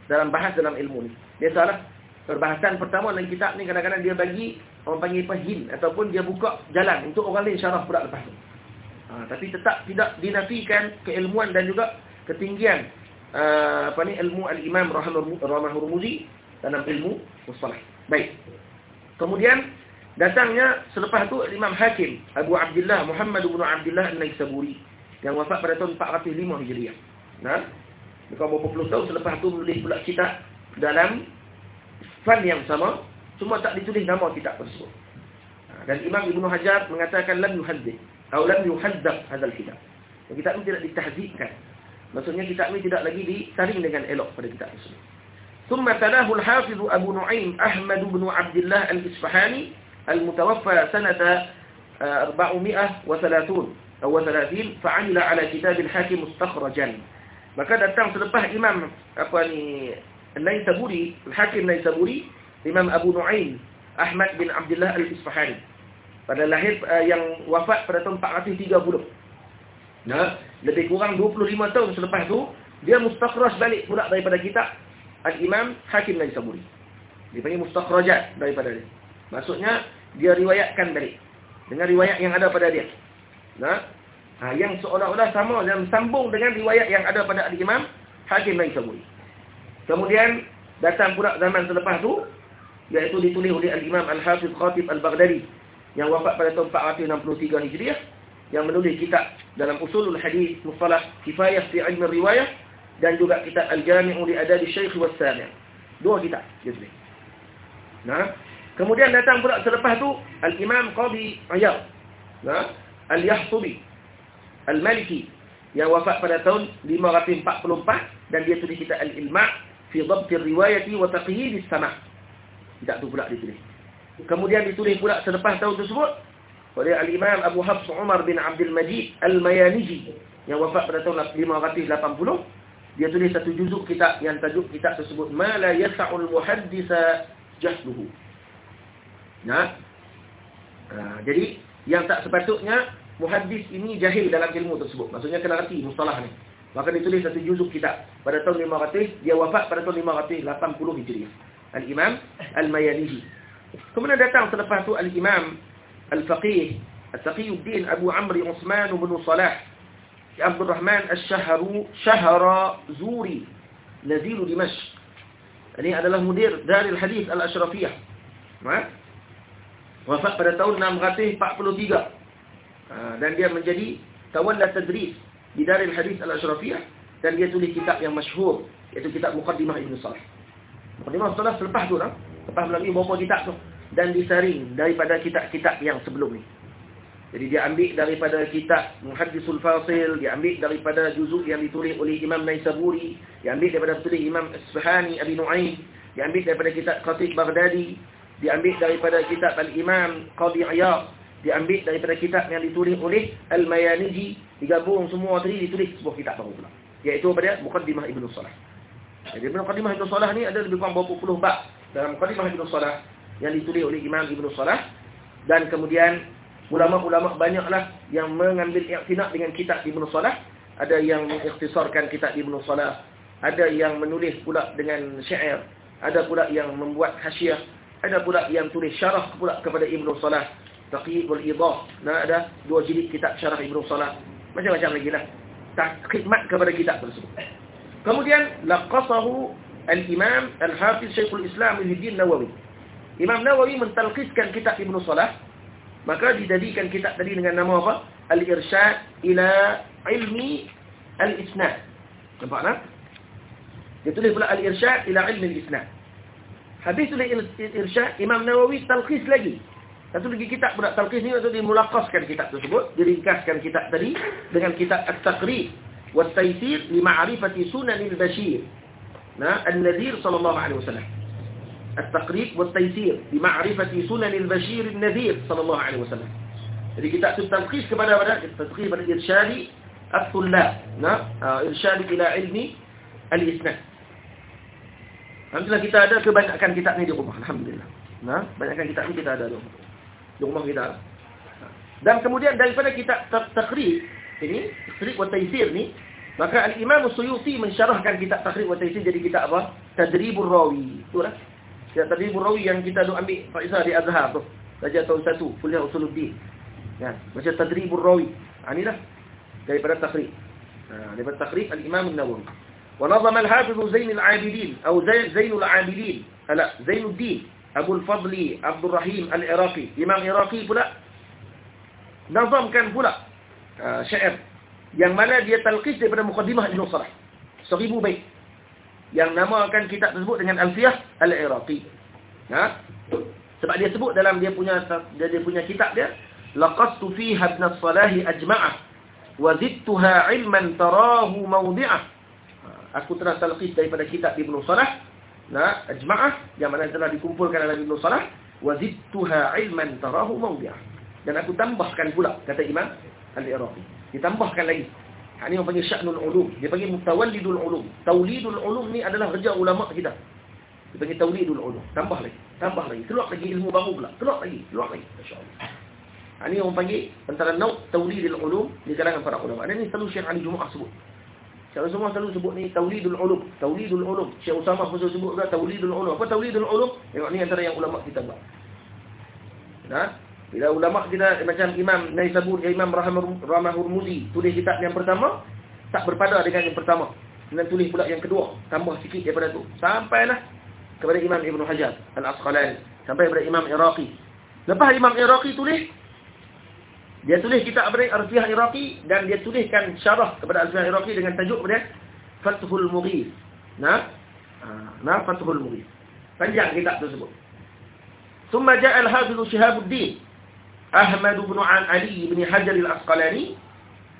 dalam bahas dalam ilmu ni. Biasalah perbahasan pertama dalam kitab ni kadang-kadang dia bagi orang panggil apa hint ataupun dia buka jalan untuk orang lain syarah pula lepas tu. Ha, tapi tetap tidak dinafikan keilmuan dan juga ketinggian uh, apa ni ilmu al-Imam Rahimahur Rumuzi dalam ilmu mustalah. Baik. Kemudian datangnya selepas tu Imam Hakim Abu Abdullah Muhammad bin Abdullah An-Naisaburi yang wafat pada tahun 405 Hijriah. Nah, bukan berapa puluh tahun selepas tu menulis pula kitab dalam fan yang sama, cuma tak ditulis nama kitab tersebut. Ha, dan Imam Ibn Hajar mengatakan lam yuhaddith atau lam yuhaddab hadzal kitab. Kitab ini tidak ditahzibkan. Maksudnya kitab ini tidak lagi disaring dengan elok pada kitab tersebut. ثم تلاه الحافظ أبو نعيم أحمد بن عبد الله الإسفحاني المتوفى سنة 430 atau salatin fa'ala ala kitab al-hakim mustakhrajan maka datang selepas imam apa ni Naisaburi al-hakim Naisaburi imam Abu Nu'aim Ahmad bin Abdullah al-Isfahani pada lahir uh, yang wafat pada tahun 430 nah, lebih kurang 25 tahun selepas tu dia mustakhraj balik pula daripada kitab al-imam Hakim Naisaburi. Dia panggil mustakhrajat daripada dia. Maksudnya dia riwayatkan balik dengan riwayat yang ada pada dia nah ha, yang seolah-olah sama dan sambung dengan riwayat yang ada pada Al-Imam Hakim Naisaburi kemudian datang pula zaman selepas tu iaitu ditulis oleh Al-Imam Al-Hafiz Khatib Al-Baghdadi yang wafat pada tahun 463 Hijriah yang menulis kitab dalam Usulul Hadis Mustalah Kifayah fi Ilm Riwayah dan juga kitab Al-Jami' li Adab Syekh was Sami'. Dua kitab dia tulis. Nah, kemudian datang pula selepas tu Al-Imam Qadi Iyad. Nah, Al-Yahsubi Al-Maliki yang wafat pada tahun 544 dan dia tulis kitab Al-Ilma' fi Dhabt Riwayati wa Taqyid As-Sama'. Kitab tu pula ditulis. Kemudian ditulis pula selepas tahun tersebut oleh Al-Imam Abu Hafs Umar bin Abdul Majid Al-Mayaniji yang wafat pada tahun 580. Dia tulis satu juzuk kitab yang tajuk kitab tersebut Ma la yas'ul muhaddisa jahluhu. Nah. Ha, jadi yang tak sepatutnya muhaddis ini jahil dalam ilmu tersebut. Maksudnya kena reti mustalah ni. Maka ditulis satu juzuk kitab pada tahun 500, dia wafat pada tahun 580 Hijriah. Al-Imam Al-Mayanihi. Kemudian datang selepas tu Al-Imam Al-Faqih Al-Taqiyuddin Abu Amri Uthman bin Salah Abdul Rahman Al-Shahru Shahra Zuri Nazil Dimashq. Ini adalah mudir dari Hadis Al-Ashrafiyah. Ha? Wafat pada tahun 643 Ha, dan dia menjadi tawalla tadris di Darul Hadis Al-Ashrafiyah dan dia tulis kitab yang masyhur iaitu kitab Muqaddimah Ibn Salah. Muqaddimah Salah selepas tu lah, lepas melalui beberapa kitab tu dan disaring daripada kitab-kitab yang sebelum ni. Jadi dia ambil daripada kitab Muhaddisul Fasil, dia ambil daripada juzuk yang ditulis oleh Imam Naisaburi, dia ambil daripada tulis Imam Isfahani Abi Nu'aim, dia ambil daripada kitab Khatib Baghdadi, dia ambil daripada kitab Al-Imam Qadi Iyad, diambil daripada kitab yang ditulis oleh Al-Mayaniji. Digabung semua tadi ditulis sebuah kitab baru pula. Iaitu pada Muqaddimah Ibnu Salah. Jadi Muqaddimah Ibnu Salah ni ada lebih kurang berapa puluh bab dalam Muqaddimah Ibnu Salah yang ditulis oleh Imam Ibnu Salah. Dan kemudian ulama-ulama banyaklah yang mengambil iktinaq dengan kitab Ibnu Salah. Ada yang mengikhtisarkan kitab Ibnu Salah. Ada yang menulis pula dengan syair. Ada pula yang membuat hasyiah ada pula yang tulis syarah pula kepada Ibnu Salah Taqib wal Idah. Nah, ada dua jilid kitab Syarah Ibnu Salah. Macam-macam lagi lah. Khidmat kepada kitab tersebut. Kemudian laqasahu al-Imam al-Hafiz Syekhul Islam Ibn Nawawi. Imam Nawawi mentalqiskan kitab Ibnu Salah. Maka dijadikan kitab tadi dengan nama apa? Al-Irsyad ila ilmi al-Isnad. Nampak tak? Dia tulis pula Al-Irsyad ila ilmi al-Isnad. Habis tulis Irsyad, Imam Nawawi talqis lagi. Satu lagi kitab pula talqis ni maksud dia mulaqaskan kitab tersebut, diringkaskan kitab tadi dengan kitab At-Taqrib wa Taysir li ma'rifati Sunanil Bashir. Nah, An-Nadhir sallallahu alaihi wasallam. At-Taqrib wa Taysir li ma'rifati Sunanil Bashir An-Nadhir sallallahu alaihi wasallam. Jadi kitab tu talqis kepada pada tadqib pada irsyadi at-tullab, nah, uh, irsyad ila ilmi al-isnad. Alhamdulillah kita ada kebanyakan kitab ni di rumah. Alhamdulillah. Nah, banyakkan kitab ni kita ada di rumah di rumah kita. Dan kemudian daripada kitab takrib ini, takrib wa taysir ni, Maka Al-Imam Suyuti mensyarahkan kitab Takhrib wa Taysir jadi kitab apa? Tadribur Rawi. Itulah. Kitab Tadribur Rawi yang kita duk ambil Faizah di Azhar tu. Saja tahun 1, kuliah Usuluddin. Ya, macam Tadribur Rawi. Ha, inilah daripada Takhrib. Ha, daripada Takhrib Al-Imam An-Nawawi. Wa nazama Al-Hafiz Zain Al-Abidin atau Zain Al-Abidin. Ala Zainuddin Abu Al-Fadli Abdul Rahim Al-Iraqi. Imam Iraqi pula nazamkan pula uh, syair yang mana dia talqis daripada mukaddimah Ibn Salah. Seribu bait. Yang namakan kitab tersebut dengan Alfiyah Al-Iraqi. Ha? Sebab dia sebut dalam dia punya dia, dia punya kitab dia, laqastu fiha ibn as-salahi ajma'ah wa zidtuha 'ilman tarahu mawdi'ah. Ha, aku telah talqis daripada kitab Ibn Salah, nah, ajma'ah yang mana telah dikumpulkan dalam Ibn Salah, wa zidtuha 'ilman tarahu mawdi'ah. Dan aku tambahkan pula kata Imam Al-Iraqi. Ditambahkan lagi. Ha, ini panggil sya'nul ulum. Dia panggil mutawallidul ulum. Tawlidul ulum ni adalah kerja ulama kita. Dia panggil tawlidul ulum. Tambah lagi. Tambah lagi. Keluar lagi ilmu baru pula. Keluar lagi. Keluar lagi. MasyaAllah. Ha, ini orang panggil antara nauk tawlidul ulum di kalangan para ulama. Dan ini selalu Syekh Ali Jumaah sebut. Syekh semua selalu sebut ni tawlidul ulum. Tawlidul ulum. Syekh Usamah pun sebut juga tawlidul ulum. Apa tawlidul ulum? Tengok ni antara yang ulama kita buat. Nah, bila ulama kita macam Imam Naisabur, Imam Ramah Hurmuzi tulis kitab yang pertama tak berpada dengan yang pertama. Dan tulis pula yang kedua, tambah sikit daripada tu. Sampailah kepada Imam Ibn Hajar Al-Asqalani, sampai kepada Imam Iraqi. Lepas Imam Iraqi tulis dia tulis kitab apa Arfiyah Iraqi dan dia tuliskan syarah kepada Arfiyah Iraqi dengan tajuk apa Fathul Mughith. Nah, nah Fathul Mughith. Panjang kitab tersebut. ثم جاء الحافظ شهاب الدين Ahmad bin Ali bin Hajar al-Asqalani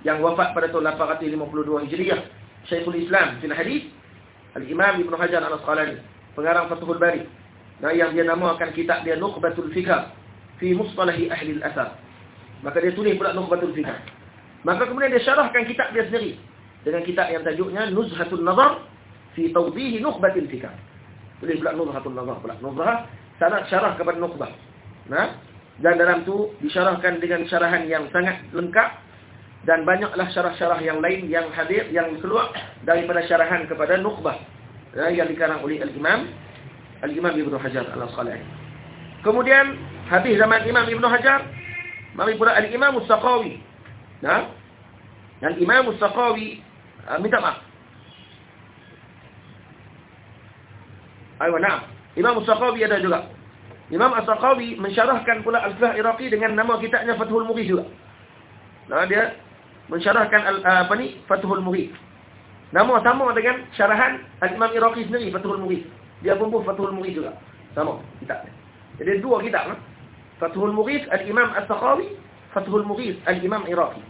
yang wafat pada tahun 852 Hijriah. Syekhul Islam fil hadis Al-Imam Ibn Hajar al-Asqalani, pengarang Fathul Bari. Nah, yang dia namakan kitab dia Nukhbatul Fikr fi Mustalahi Ahli al-Athar. Maka dia tulis pula Nukhbatul Fikr. Maka kemudian dia syarahkan kitab dia sendiri dengan kitab yang tajuknya Nuzhatul Nazar fi Tawdih Nukhbatul Fikr. Tulis pula Nuzhatul Nazar pula. Nuzhah sanad syarah kepada Nukhbah. Nah, dan dalam tu disyarahkan dengan syarahan yang sangat lengkap dan banyaklah syarah-syarah yang lain yang hadir yang keluar daripada syarahan kepada Nukhbah ya, yang dikarang oleh Al-Imam Al-Imam Ibn Hajar Al-Asqalani. Kemudian habis zaman Imam Ibn Hajar mari pula Al-Imam As-Saqawi. Nah. Dan Imam As-Saqawi uh, minta maaf. Ayo, nah. Imam As-Saqawi ada juga. Imam As-Saqawi mensyarahkan pula Al-Fiqh Iraqi dengan nama kitabnya Fathul Mughith juga. Nah, dia mensyarahkan uh, apa ni? Fathul Mughith. Nama sama dengan syarahan Al-Imam Iraqi sendiri Fathul Mughith. Dia pun pun Fathul Mughith juga. Sama kitabnya. Jadi dua kitab lah. Fathul Mughith Al-Imam As-Saqawi, Fathul Mughith Al-Imam Iraqi.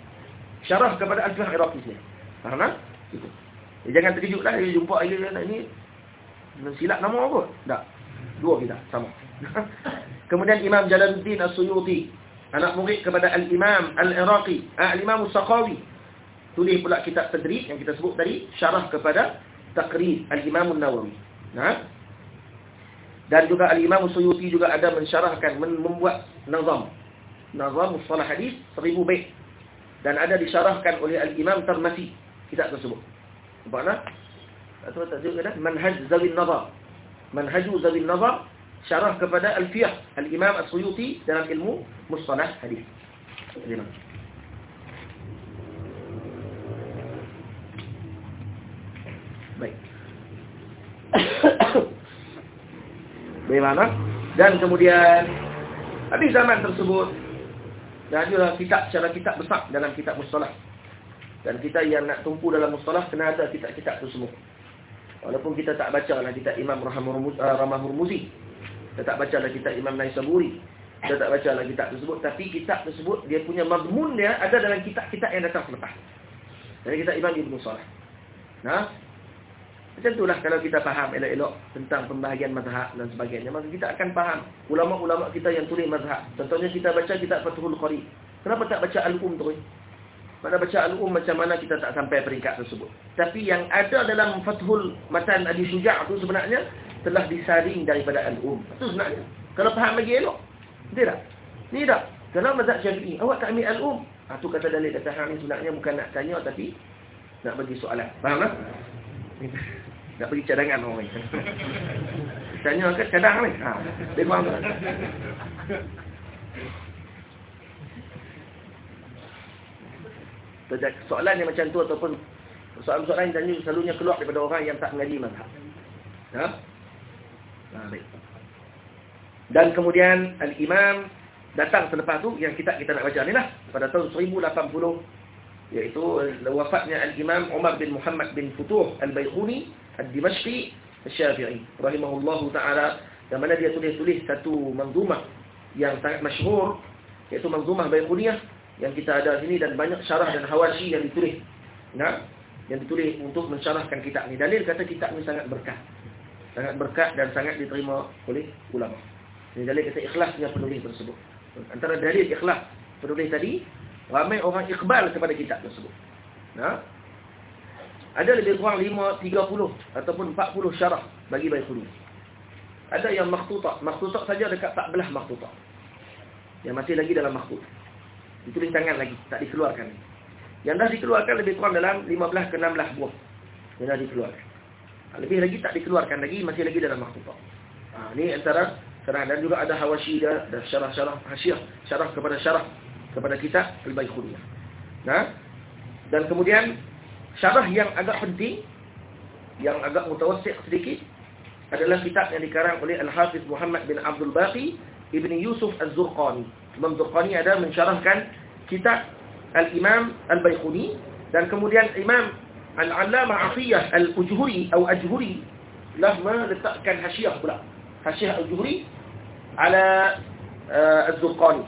Syarah kepada Al-Fiqh Iraqi. Faham tak? Ya, jangan terkejutlah dia jumpa air ini silap nama apa? Tak. Dua kitab sama. (laughs) Kemudian Imam Jalaluddin As-Suyuti, anak murid kepada Al-Imam Al-Iraqi, ah, Al-Imam As-Sakhawi. Tulis pula kitab Tadrib yang kita sebut tadi, syarah kepada Taqrib Al-Imam An-Nawawi. Nah. Dan juga Al-Imam As-Suyuti juga ada mensyarahkan membuat nazam. Nazam mustalah hadis 1000 bait. Dan ada disyarahkan oleh Al-Imam Tarmasi kitab tersebut. Apa nak? Atau tak juga dah Manhaj Zawin Nazar. Manhaju Zawin Nazar syarah kepada Al-Fiyah Al-Imam As-Suyuti dalam ilmu mustalah hadis. Terima. Baik. Bagaimana? Dan kemudian habis zaman tersebut dan juga kitab secara kitab besar dalam kitab mustalah. Dan kita yang nak tumpu dalam mustalah kena ada kitab-kitab tersebut. Walaupun kita tak baca lah kitab Imam Ramah Hurmuzi kita tak baca lagi kitab Imam Naisaburi. Kita tak baca lagi kitab tersebut. Tapi kitab tersebut, dia punya mazmun dia ada dalam kitab-kitab yang datang selepas. Dari kitab Imam Ibn Salah. Nah, macam itulah kalau kita faham elok-elok tentang pembahagian mazhab dan sebagainya. Maka kita akan faham ulama-ulama kita yang tulis mazhab. Contohnya kita baca kitab Fathul Qari. Kenapa tak baca Al-Um terus? Mana baca Al-Um macam mana kita tak sampai peringkat tersebut. Tapi yang ada dalam Fathul Matan Adi Suja' itu sebenarnya telah disaring daripada al-um. Itu sebenarnya. Kalau faham lagi elok. Tidak tak? Ni tak. Kalau mazhab syafi'i, awak tak ambil al-um. Itu ah, kata dalil kata ni sebenarnya bukan nak tanya tapi nak bagi soalan. Faham tak? Nak bagi cadangan orang ni. Tanya ke cadang ni? Ha, dia faham tak? Soalan yang macam tu ataupun soalan-soalan yang tanya selalunya keluar daripada orang yang tak mengaji mazhab. Ha? Ha, baik. Dan kemudian Al-Imam datang selepas tu yang kita kita nak baca ni lah pada tahun 1080 iaitu wafatnya Al-Imam Umar bin Muhammad bin Futuh Al-Baikhuni Al-Dimashqi Al-Syafi'i rahimahullahu taala yang mana dia tulis-tulis satu manzumah yang sangat masyhur iaitu manzumah Baikhuniyah yang kita ada sini dan banyak syarah dan hawashi yang ditulis. Nah, yang ditulis untuk mensyarahkan kitab ni. Dalil kata kitab ni sangat berkah. Sangat berkah dan sangat diterima oleh ulama. Ini dalil kata ikhlasnya penulis tersebut. Antara dalil ikhlas penulis tadi, ramai orang iqbal kepada kitab tersebut. Nah, ada lebih kurang 5, 30 ataupun 40 syarah bagi Baikhuni. Ada yang makhtutah. Makhtutah saja dekat 14 makhtutah. Yang masih lagi dalam makhtutah. Ditulis tangan lagi, tak dikeluarkan. Yang dah dikeluarkan lebih kurang dalam 15 ke 16 buah. Yang dah dikeluarkan. Ha, lebih lagi tak dikeluarkan lagi, masih lagi dalam makhtutah. Ha, ini antara syarah dan juga ada hawashi dan syarah-syarah hasyiah, syarah kepada syarah kepada kitab Al-Baikhuniyah. Nah, dan kemudian syarah yang agak penting yang agak mutawassik sedikit adalah kitab yang dikarang oleh Al-Hafiz Muhammad bin Abdul Baqi Ibn Yusuf Az-Zurqani. Imam Zurqani ada mensyarahkan kitab Al-Imam Al-Baikhuni dan kemudian Imam Al-Allamah Afiyah Al-Ujhuri atau Ajhuri lah meletakkan hasyiah pula. Hasyiah Al-Ujhuri ala uh, Az-Zurqani.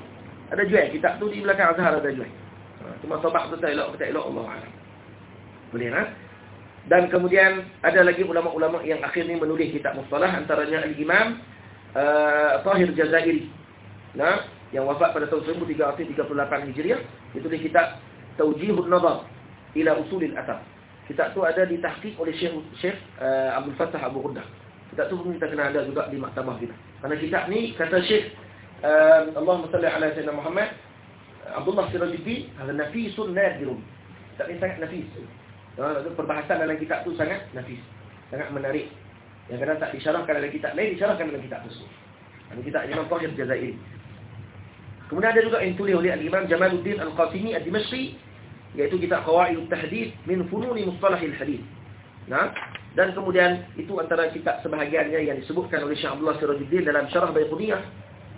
Ada jual kitab tu di belakang Azhar ada jual. Ha, cuma sabah tu tak elok, tak elok Allah Alam. Boleh tak? Dan kemudian ada lagi ulama-ulama yang akhirnya menulis kitab mustalah antaranya Al-Imam uh, Tahir Jazairi. Nah, yang wafat pada tahun 1338 Hijriah, itu di kitab Tawjihun Nazar ila Usulil Athar. Kitab tu ada ditahqiq oleh Syekh Syekh uh, Abdul Fattah Abu Ghuddah. Kitab tu pun kita kena ada juga di maktabah kita. Karena kitab ni kata Syekh uh, Allahumma salli ala Sayyidina Muhammad Abdullah Sirajuddin, ada nafisun nadirun. Kitab ni sangat nafis. Ha, perbahasan dalam kitab tu sangat nafis. Sangat menarik. Yang kadang tak disyarahkan dalam kitab lain, disyarahkan dalam kitab tersebut. Ini kitab Imam Tahir Jazairi. Kemudian ada juga yang tulis oleh Al-Imam Jamaluddin Al-Qasimi Ad-Dimashqi iaitu kitab Qawaidut Tahdith min Fununi Mustalahil Hadith. Nah, dan kemudian itu antara kitab sebahagiannya yang disebutkan oleh Syekh Abdullah Sirajuddin dalam Syarah Baiquniyah.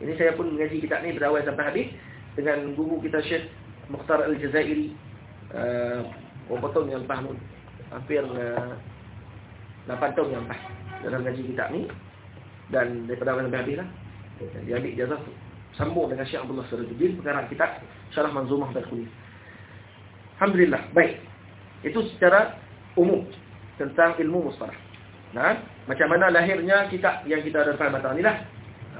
Ini saya pun mengaji kitab ni berawal sampai habis dengan guru kita Syekh Mukhtar Al-Jazairi. Uh, berapa tahun yang lepas Hampir uh, 8 tahun yang lepas dalam ngaji kitab ni. Dan daripada awal sampai habis lah. Dia ambil jazah sambung dengan Syekh Abdullah Sirajuddin perkara kitab Syarah Manzumah Baiquniyah. Alhamdulillah. Baik. Itu secara umum tentang ilmu mustalah. Nah, macam mana lahirnya kitab yang kita ada dalam matang inilah. Ha,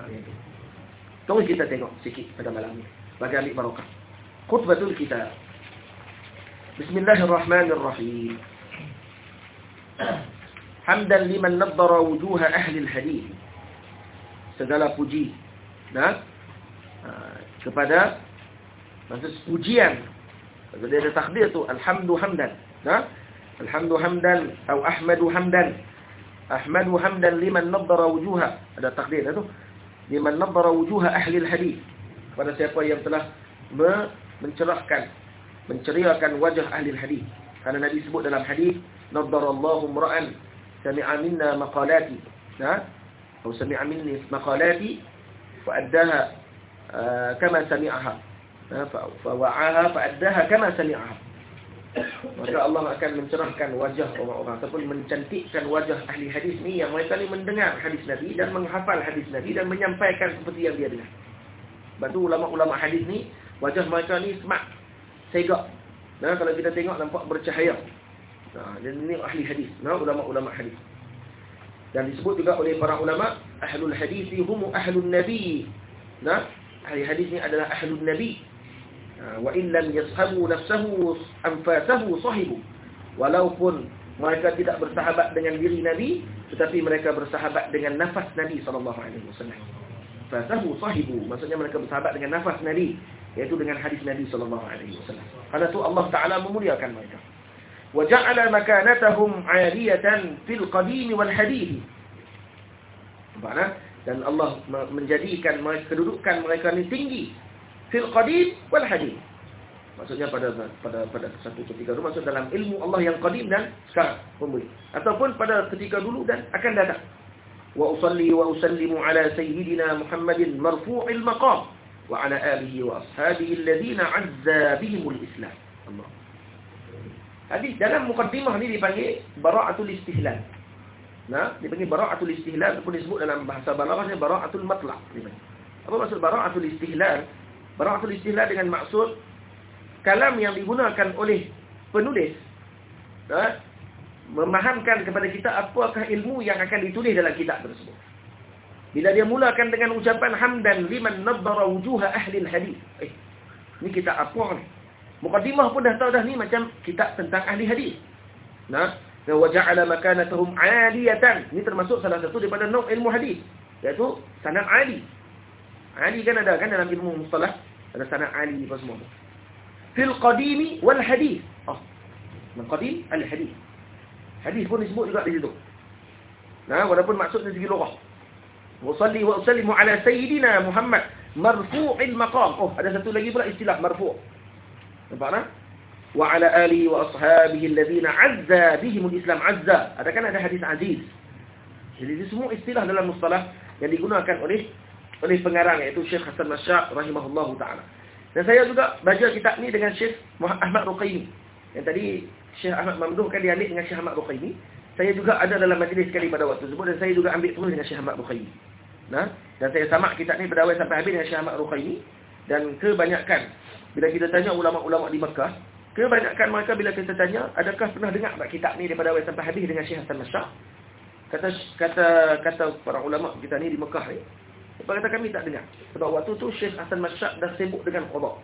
Tunggu kita tengok sikit pada malam ini. Bagi ambil barokah. Khutbatul kitab. Bismillahirrahmanirrahim. Hamdan liman naddara wujuha ahli al-hadith. Segala puji. Nah, kepada maksud pujian jadi ada takdir tu alhamdu hamdan. Ha? Alhamdu hamdan atau ahmadu hamdan. Ahmadu hamdan liman nadhara wujuha. Ada takdir tu. Liman nadhara wujuha ahli hadis. Pada siapa yang telah mencerahkan menceriakan wajah ahli hadis. Karena Nabi sebut dalam hadis nadharallahu ra'an sami'a minna maqalati. Ha? Atau sami'a minni maqalati fa addaha uh, kama sami'aha fawa'aha fa'addaha kama sami'aha maka Allah akan mencerahkan wajah orang-orang ataupun mencantikkan wajah ahli hadis ni yang mereka ni mendengar hadis Nabi dan menghafal hadis Nabi dan menyampaikan seperti yang dia dengar sebab tu ulama-ulama hadis ni wajah mereka ni smart segak nah, kalau kita tengok nampak bercahaya. Nah, dan ini ahli hadis. Nah, ulama-ulama hadis. Dan disebut juga oleh para ulama ahlul hadis humu ahlun nabi. Nah ahli hadis ni adalah ahlun nabi. Ha, wa illam yashabu nafsahu anfasahu sahibu. Walaupun mereka tidak bersahabat dengan diri Nabi tetapi mereka bersahabat dengan nafas Nabi sallallahu alaihi wasallam. Fasahu sahibu. Maksudnya mereka bersahabat dengan nafas Nabi iaitu dengan hadis Nabi sallallahu alaihi wasallam karena tu Allah taala memuliakan mereka wa ja'ala makanatahum 'aliyatan fil qadim wal hadith. Nampak Dan Allah menjadikan kedudukan mereka ni tinggi fil qadim wal hadith. Maksudnya pada pada pada satu ketika dulu maksud dalam ilmu Allah yang qadim dan sekarang pemberi. Ataupun pada ketika dulu dan akan datang. Wa usalli wa usallimu ala sayyidina Muhammadin marfu'il maqam alihi wa ashabihi alladhina 'azza bihimul Islam. Allah. Hadis dalam mukaddimah ni dipanggil bara'atul istihlal. Nah, dipanggil bara'atul istihlal pun disebut dalam bahasa balaghahnya bara'atul matlaq. Apa maksud bara'atul istihlal? Bara'atul istihlal dengan maksud kalam yang digunakan oleh penulis ha, memahamkan kepada kita apakah ilmu yang akan ditulis dalam kitab tersebut. Bila dia mulakan dengan ucapan hamdan liman nadhara wujuha ahli hadis. Eh, ni kitab apa ni? Mukaddimah pun dah tahu dah ni macam kitab tentang ahli hadis. Nah, wa ja'ala makanatuhum 'aliyatan. Ini termasuk salah satu daripada nau ilmu hadis, iaitu sanad ali. Ali kan ada kan dalam ilmu mustalah, ada sanad ali apa semua fil qadimi wal hadis. Oh. Qadim al hadis. Hadis pun disebut juga di situ. Nah, walaupun maksudnya segi lughah. Wa salli wa usallimu ala sayyidina Muhammad marfu'il maqam. Oh, ada satu lagi pula istilah marfu'. Nampak tak? Wa ala alihi wa ashabihi alladhina 'azza bihim al-Islam 'azza. Ada kan ada hadis aziz. Jadi ini semua istilah dalam mustalah yang digunakan oleh oleh pengarang iaitu Syekh Hasan Masyaq rahimahullahu taala. Dan saya juga baca kitab ni dengan Syekh Ahmad Ruqaimi. Yang tadi Syekh Ahmad Mamduh kan diambil dengan Syekh Ahmad Ruqaimi. Saya juga ada dalam majlis sekali pada waktu tersebut dan saya juga ambil terus dengan Syekh Ahmad Ruqaimi. Nah, dan saya samak kitab ni pada awal sampai habis dengan Syekh Ahmad Ruqaimi dan kebanyakan bila kita tanya ulama-ulama di Mekah, kebanyakan mereka bila kita tanya, adakah pernah dengar tak kitab ni daripada awal sampai habis dengan Syekh Hasan Masyar? Kata kata kata para ulama kita ni di Mekah ni, sebab kata kami tak dengar. Sebab waktu tu Syekh Hasan Masyad dah sibuk dengan qada.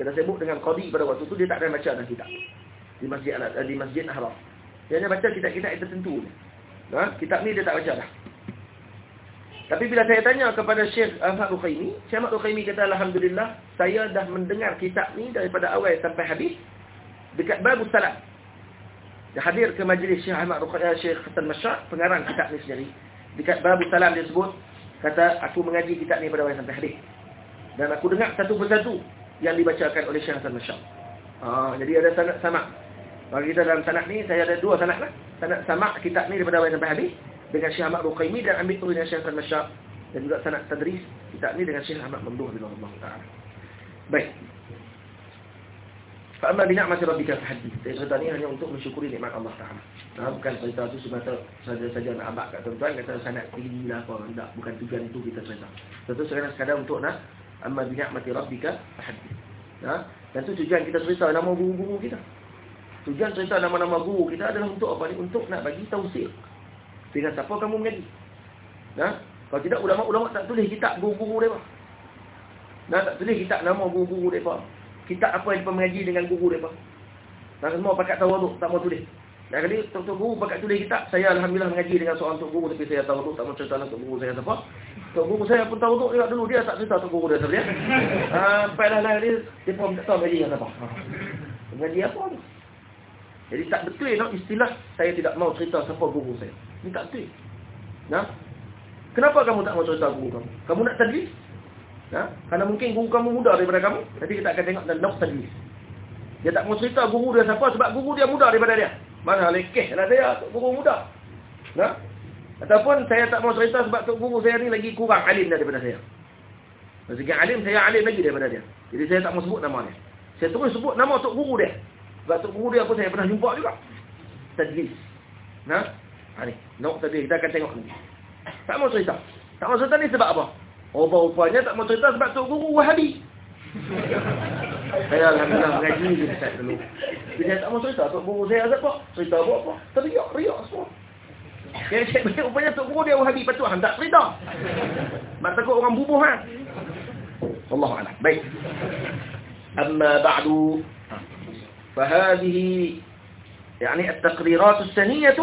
Dia dah sibuk dengan qadi pada waktu tu dia tak ada baca dah kitab. Di Masjid di Masjid Haram. Dia hanya baca kitab-kitab yang tertentu. Ha? kitab ni dia tak baca dah. Tapi bila saya tanya kepada Syekh Ahmad Rukhaimi, Syekh Ahmad Rukhaimi kata alhamdulillah saya dah mendengar kitab ni daripada awal sampai habis dekat bab salat. Dia hadir ke majlis Syekh Ahmad Rukhaimi eh, Syekh Hasan Masyad pengarang kitab ni sendiri. Dekat bab salam dia sebut kata aku mengaji kitab ni pada awal sampai hadis. Dan aku dengar satu persatu yang dibacakan oleh Syekh Hasan Masyam. Ha, jadi ada sanad sama. Bagi kita dalam sanad ni saya ada dua sanad lah. Sanad sama kitab ni daripada awal sampai hadis dengan Syekh Ahmad Ruqaimi dan ambil turun dengan Syekh Hasan Masyam dan juga sanad tadris kitab ni dengan Syekh Ahmad Mamduh. Baik. Fa'amma binikmati rabbika fahadith. Saya cerita ni hanya untuk mensyukuri nikmat Allah Ta'ala. Nah, bukan cerita tu semata saja-saja nak abad kat tuan-tuan kata sangat tinggi lah apa. Tak, bukan tujuan itu kita cerita. Tentu sekarang sekadar untuk nak amma binikmati rabbika fahadith. Nah, dan tu tujuan kita cerita nama guru-guru kita. Tujuan cerita nama-nama guru kita adalah untuk apa ni? Untuk nak bagi tausiq. Dengan siapa kamu mengaji. Nah, kalau tidak ulama-ulama tak tulis kitab guru-guru mereka. Nah, tak tulis kitab nama guru-guru mereka kitab apa yang mereka mengaji dengan guru mereka. Dan semua pakat tawaduk, tak mau tulis. Dan kali Tok Guru pakat tulis kitab, saya Alhamdulillah mengaji dengan seorang Tok Guru tapi saya tawaduk, tak mau cerita dengan Tok Guru saya siapa. Tok Guru saya pun tawaduk juga dulu, dia tak cerita Tok Guru dia sebenarnya. (laughs) Sampai lah lah dia, dia pun tak tahu mengaji dengan siapa. Mengaji apa tu? Jadi tak betul no, istilah saya tidak mau cerita siapa guru saya. Ini tak betul. Nah, Kenapa kamu tak mau cerita guru kamu? Kamu nak tadlis? Ha? Karena mungkin guru kamu muda daripada kamu. Nanti kita akan tengok dalam nafs tadi. Dia tak mau cerita guru dia siapa sebab guru dia muda daripada dia. Mana lekeh lah saya guru muda. Ha? Ataupun saya tak mau cerita sebab tok guru saya ni lagi kurang alim daripada saya. Dari segi alim, saya alim lagi daripada dia. Jadi saya tak mau sebut nama dia. Saya terus sebut nama tok guru dia. Tok guru dia pun saya pernah jumpa juga. Tadlis. Nah, ha ni, nak tadi kita akan tengok ni. Tak mau cerita. Tak mau cerita ni sebab apa? Rupa-rupanya tak mau cerita sebab Tok Guru Wahabi. saya Alhamdulillah mengaji je Ustaz dulu. Saya tak mau cerita Tok Guru saya azab apa? Cerita apa apa? Teriak, riak semua. Yang saya baik rupanya Tok Guru dia Wahabi. Tu tak cerita. Mak takut orang bubuh kan? Allah Allah. Baik. Amma ba'du. فهذه يعني التقريرات السنية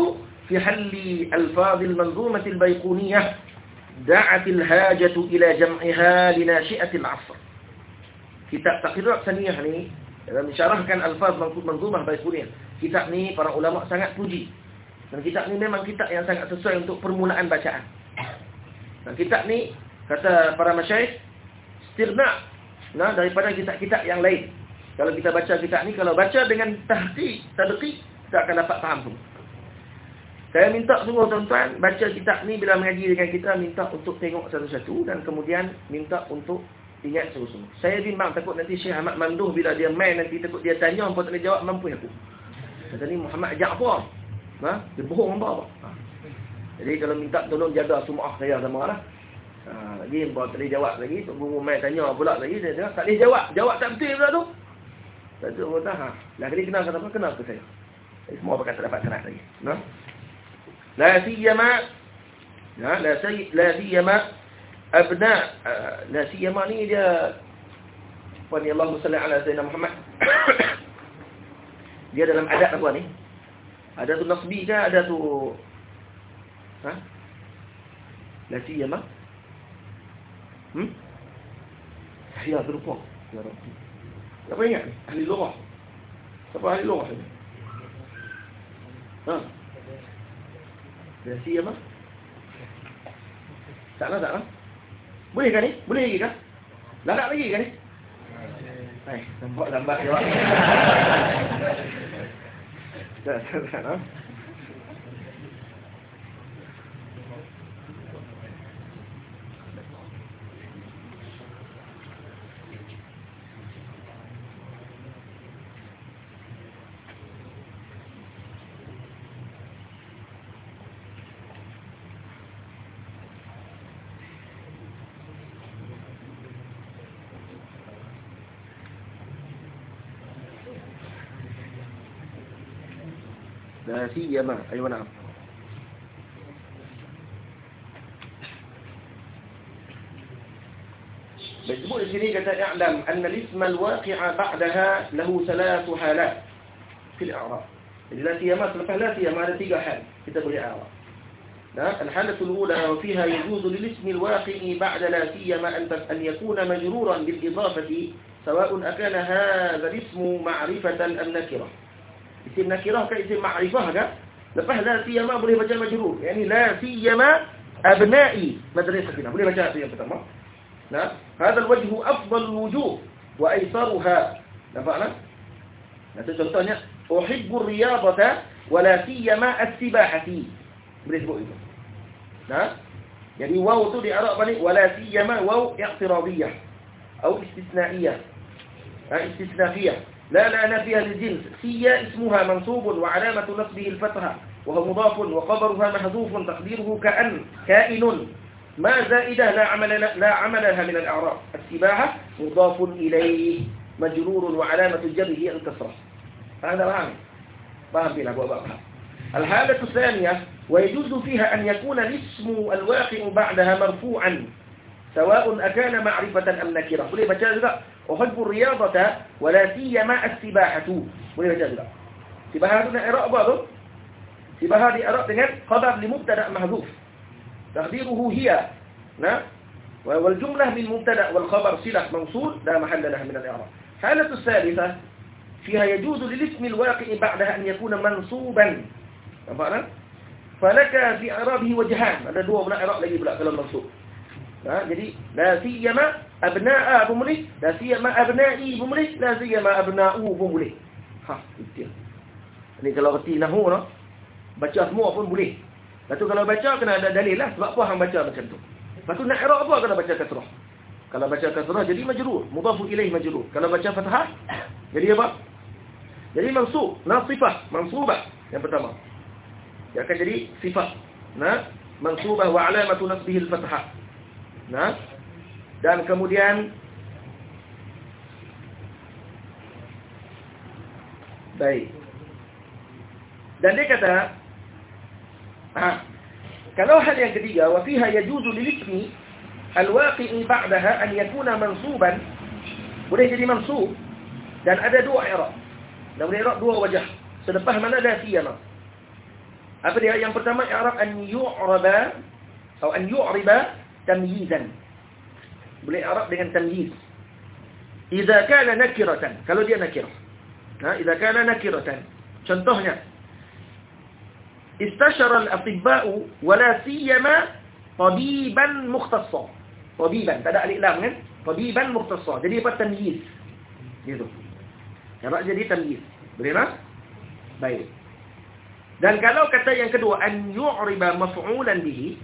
في حل ألفاظ المنظومة البيقونية دعت الحاجة إلى جمعها لناشئة العصر kitab takdirat saniyah ni Dalam mensyarahkan alfaz manzumah Baiquniyah. Kitab ni para ulama sangat puji. Dan kitab ni memang kitab yang sangat sesuai untuk permulaan bacaan. Dan kitab ni kata para masyayikh istirna nah daripada kitab-kitab yang lain. Kalau kita baca kitab ni kalau baca dengan tahqiq, tadqiq, kita akan dapat faham semua. Saya minta semua tuan-tuan baca kitab ni bila mengaji dengan kita minta untuk tengok satu-satu dan kemudian minta untuk ingat semua-semua. Saya bimbang takut nanti Syekh Ahmad Manduh bila dia main nanti takut dia tanya apa tak boleh jawab mampu aku. Kata ni Muhammad Ja'far. Ha? Dia bohong apa? Ha. Jadi kalau minta tolong jaga semua saya sama lah. Ha, lagi buat tak boleh jawab lagi. Tunggu main tanya pula lagi. Dia tengok tak boleh jawab. Jawab tak betul pula tu. Betul pula. Ha. Lah kali kenal kata apa? Kenal ke saya. Jadi semua pakai tak dapat kenal lagi. No? La siyama. Ya, la, say, la siyama. Abna. Uh, la siyama ni dia. Ni Allah salli ala Sayyidina Muhammad. (coughs) dia dalam adat apa ni? Ada tu nasbi ke? Ada tu... Ha? La siyama? Hmm? Saya terlupa. Ya Rabbi. Siapa ingat ni? Ahli lughah. Siapa ahli lughah ni? Ha? La siyama? Tak lah, tak lah. Boleh kan ni? Boleh lagi kan? Larat lagi kan ni? Hai, lambat jawab. tak, tak, tak, tak. سيما أيوة نعم. مجموع الجنيه يعلم أن الاسم الواقع بعدها له ثلاث حالات في الإعراب. لا سيما لا سيما هذا تيجا حال كتاب الإعراب. الحالة الأولى وفيها يجوز للاسم الواقع بعد لا سيما أن يكون مجرورا بالإضافة سواء أكان هذا الاسم معرفة أم نكرة. Isim nakirah ke isim ma'rifah ke? Lepas la siyama boleh baca majrur. Yani la siyama abna'i madrasatina. Boleh baca itu yang pertama. Nah, hadal wajhu afdal wujuh wa aisaruha. Nampak tak? Nah, contohnya uhibbu riyadata wa la siyama as-sibahati. Boleh sebut itu. Nah. Jadi waw tu di Arab ni wala siyama waw i'tiradiyah atau istisnaiyah. Ha, istisnafiyah. لا لا نفيها للجنس سيا اسمها منصوب وعلامة نصبه الفتحة وهو مضاف وخبرها محذوف تقديره كأن كائن. ما زائدة لا عمل لا عمل لها من الأعراب. السباحة مضاف إليه مجرور وعلامة جره الكسرة. هذا فهم فهم فينا أبو أبو الحالة الثانية ويجوز فيها أن يكون الاسم الواقع بعدها مرفوعا سواء أكان معرفة أم نكرة. boleh baca أحب الرياضة ولا سيما السباحة. وليه جاهلة سباحة هذه إعراق بعضه سباحة هذه إعراق دنيا قدر لمبتدأ مهذوف. تخديره هي والجملة من مبتدأ والخبر صلة منصول لا محل لها من الأعراب. حالة الثالثة فيها يجوز للإسم الواقع بعدها أن يكون منصوبا. فلك في إعرابه وجهان. هذا هو من إعراق لجيب لأكل المنصوب. يعني لا سيما abna'a pun boleh, la siyama abna'i pun boleh, la siyama abna'u pun boleh. Ha, itu. Ini kalau reti nahu no, baca semua pun boleh. Lepas kalau baca kena ada dalil lah sebab apa hang baca macam tu. Lepas tu nak i'rab apa kena baca kasrah. Kalau baca kasrah jadi majrur, mudhafu ilaih majrur. Kalau baca fathah jadi apa? Jadi mansub, nasifah, mansubah yang pertama. Dia akan jadi sifat. Nah, mansubah wa alamatu nasbihi al-fathah. Nah. Dan kemudian baik. Dan dia kata ha, kalau hal yang ketiga wa fiha yajuzu lil ismi al-waqi'i ba'daha an yakuna mansuban boleh jadi mansub dan ada dua i'rab. Dan boleh i'rab dua wajah. Selepas mana dah siyama. Apa dia? Yang pertama i'rab an yu'raba atau an yu'riba tamyizan. Boleh Arab dengan tamyiz. idza kana nakiratan. Kalau dia nakirah ha? Idza kana nakiratan. Contohnya. Istashara al-atibba'u wala siyama tabiban mukhtassa tabiban. Tak ada alif lam kan? Tabiban mukhtassa jadi apa? Tamyiz gitu. Nampak jadi tamyiz boleh tak? Baik. Dan kalau kata yang kedua an yu'riba maf'ulan bihi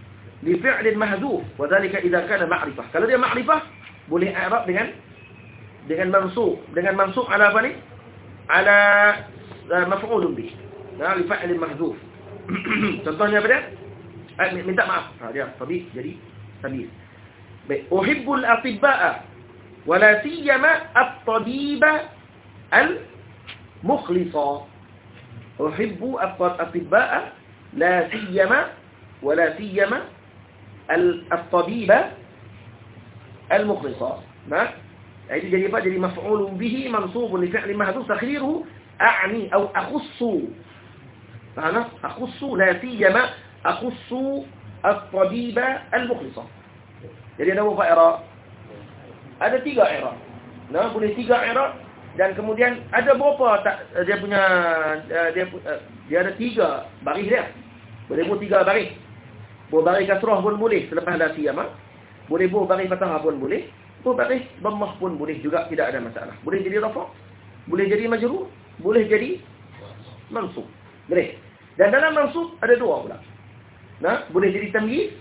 mahdhuf wa dhalika idza kana ma'rifah kalau dia ma'rifah boleh i'rab dengan dengan mansub dengan mansub ala apa ni ala uh, maf'ulun bih nah li fa'lin mahdhuf contohnya apa dia eh, minta maaf ha dia tabi jadi tabi baik uhibbul atibba'a wala siyama at-tabiba al-mukhlisa uhibbu at-atibba'a la siyama wala siyama al-tabiba al-mukhlisa nah itu jadi apa? Jadi maf'ulun bihi mansubun li fi'li mahdhuf takhiruhu a'ni atau akhussu. Faham? Akhussu la siyama akhussu at-tabiba al-mukhlisa. Jadi ada berapa i'rab? Ada tiga i'rab. Nah, boleh tiga i'rab dan kemudian ada berapa tak dia punya dia dia ada tiga baris dia. Boleh buat tiga baris. Buat baris kasrah pun boleh selepas la siyama. Boleh buat baris fathah pun boleh. Oh baris dhammah pun boleh juga tidak ada masalah. Boleh jadi rafa', boleh jadi majrur, boleh jadi mansub. Boleh. Dan dalam mansub ada dua pula. Nah, boleh jadi tamyiz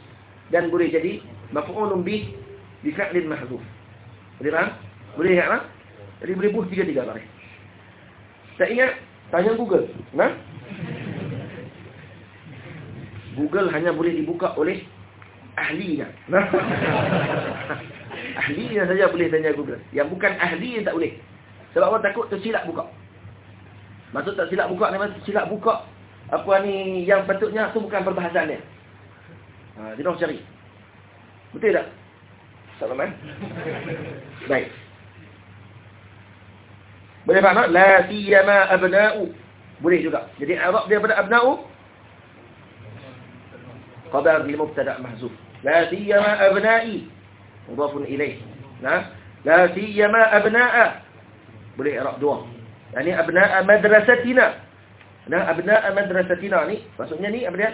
dan boleh jadi maf'ulun bih bi fi'lin mahdhuf. Boleh faham? Boleh tak? Ha? Jadi boleh buat tiga-tiga baris. Tak ingat tanya Google, nah? Google hanya boleh dibuka oleh ahlinya. (laughs) Nah. Ahli yang saja boleh tanya Google. Yang bukan ahli tak boleh. Sebab orang takut tersilap buka. Maksud tak silap buka ni maksud silap buka apa ni yang patutnya tu bukan perbahasan dia. Ha, dia nak cari. Betul tak? Salaman. (laughs) Baik. Boleh faham tak? La siyama abna'u. Boleh juga. Jadi Arab dia pada abna'u. Qadar li mubtada' mahzuf. La siyama abna'i. مضاف إليه نعم لا سيما أبناء boleh i'rab dua yani abna madrasatina nah abna madrasatina ni maksudnya ni apa dia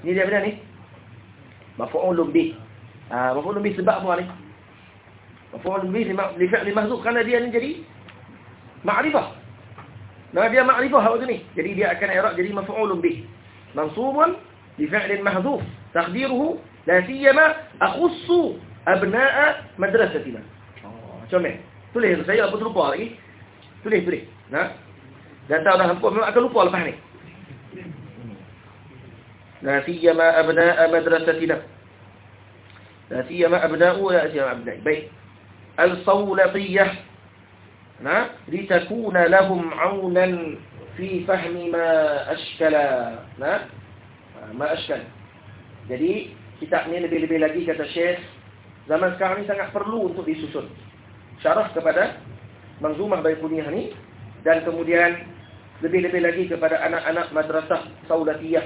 ni dia apa ni maf'ul bih ah maf'ul bih sebab apa ni maf'ul bih li fi'l mahzuf kerana dia ni jadi ma'rifah nah dia ma'rifah waktu ni jadi dia akan i'rab jadi maf'ul bih mansubun li fi'l mahzuf taqdiruhu la siyama akhussu abna'a madrasatina. Oh, macam ni. Tulis saya apa lupa lagi. Tulis, tulis. Nah. Dan tahu dah hampa memang akan lupa lepas ni. La siyama abna'a madrasatina. La siyama abna'u la siyama abna'i. Baik. Al-sawlatiyah. Nah, litakuna lahum 'aunan fi fahmi ma Nah. Ma. Jadi kitab ni lebih-lebih lagi kata Syekh zaman sekarang ni sangat perlu untuk disusun. Syarah kepada Manzumah Baikuniah ni dan kemudian lebih-lebih lagi kepada anak-anak madrasah Saudatiyah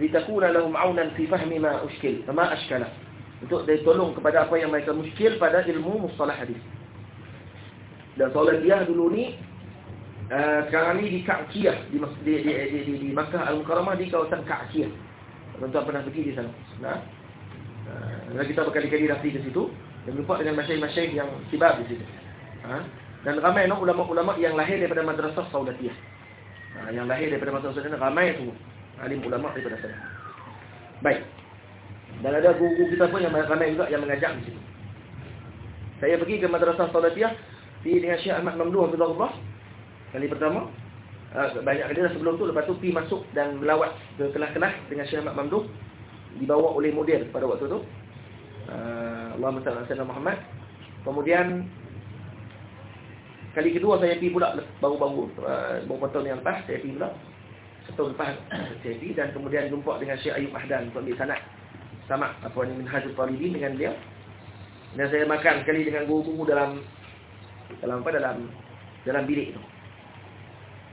litakuna lahum aunan fi fahmi ma ushkil, ma ashkala. Untuk ditolong kepada apa yang mereka muskil pada ilmu mustalah hadis. Dan Saudatiyah dulu ni uh, sekarang ni di Ka'kiyah di, di, di, di, di, di Makkah Al-Mukarramah di kawasan Ka'kiyah. Tuan-tuan pernah pergi di sana. Nah, dan kita berkali-kali rafi ke situ dan berjumpa dengan masyaih-masyaih yang kibar di situ. Ha? Dan ramai no, ulama-ulama yang lahir daripada madrasah Saudatiyah. Ha, yang lahir daripada madrasah Saudatiyah ramai tu alim ulama daripada sana. Baik. Dan ada guru kita pun yang ramai juga yang mengajar di situ. Saya pergi ke madrasah Saudatiyah di dengan Syekh Ahmad Mamduh Abdullah kali pertama. Uh, banyak kali sebelum tu lepas tu pi masuk dan melawat ke kelas-kelas dengan Syekh Ahmad Mamduh dibawa oleh model pada waktu tu. Allahumma salli ala sayyidina Muhammad. Kemudian kali kedua saya pergi pula baru-baru beberapa tahun yang lepas saya pergi pula. Setahun lepas (coughs) saya pergi dan kemudian jumpa dengan Syekh Ayub Ahdan untuk ambil sanad sama apa ni Minhajul Talibin dengan dia. Dan saya makan sekali dengan guru-guru dalam dalam apa dalam dalam bilik tu.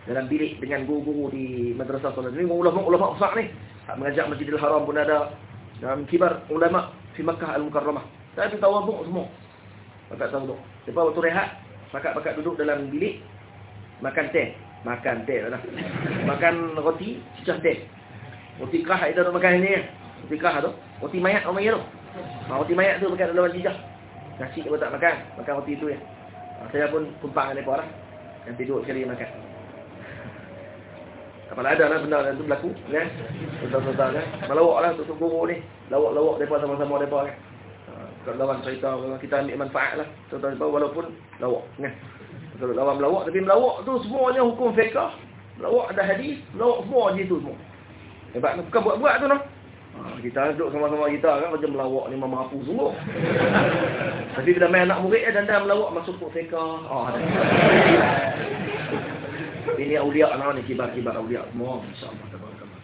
Dalam bilik dengan guru-guru di madrasah solat ni ulama-ulama besar ni. Hak mengajak Masjidil Haram pun ada. Dan kibar ulama di Makkah Al-Mukarramah. Saya tahu wuduk semua. Tak tahu wuduk. Lepas waktu rehat, Pakat-pakat duduk dalam bilik. Makan teh. Makan teh lah. Makan roti, cicah teh. Roti kerah itu nak makan ni. Roti kerah tu. Roti mayat orang tu. Ha, roti mayat tu makan dalam cicah. Nasi pun tak makan. Makan roti tu ya. Ha, saya pun tumpang dengan mereka lah. Yang tidur sekali makan. Apalah ada lah benda yang tu berlaku. Kan? Betul-betul kan? Melawak lah untuk guru ni. Lawak-lawak mereka sama-sama mereka kan. Kalau lawan cerita, kita ambil manfaat lah. Contoh walaupun lawak. Kan? Kalau lawan melawak, tapi melawak tu semuanya hukum fiqah. Melawak ada hadis, melawak semua je tu semua. Hebat, bukan buat-buat tu noh. Ha, kita duduk sama-sama kita kan macam melawak ni memang mampu sungguh. (laughs) Tapi bila main anak murid dan dah melawak masuk ke fiqah. Oh. Ini awliya lah ni kibar-kibar awliya semua insya-Allah tabarakallah.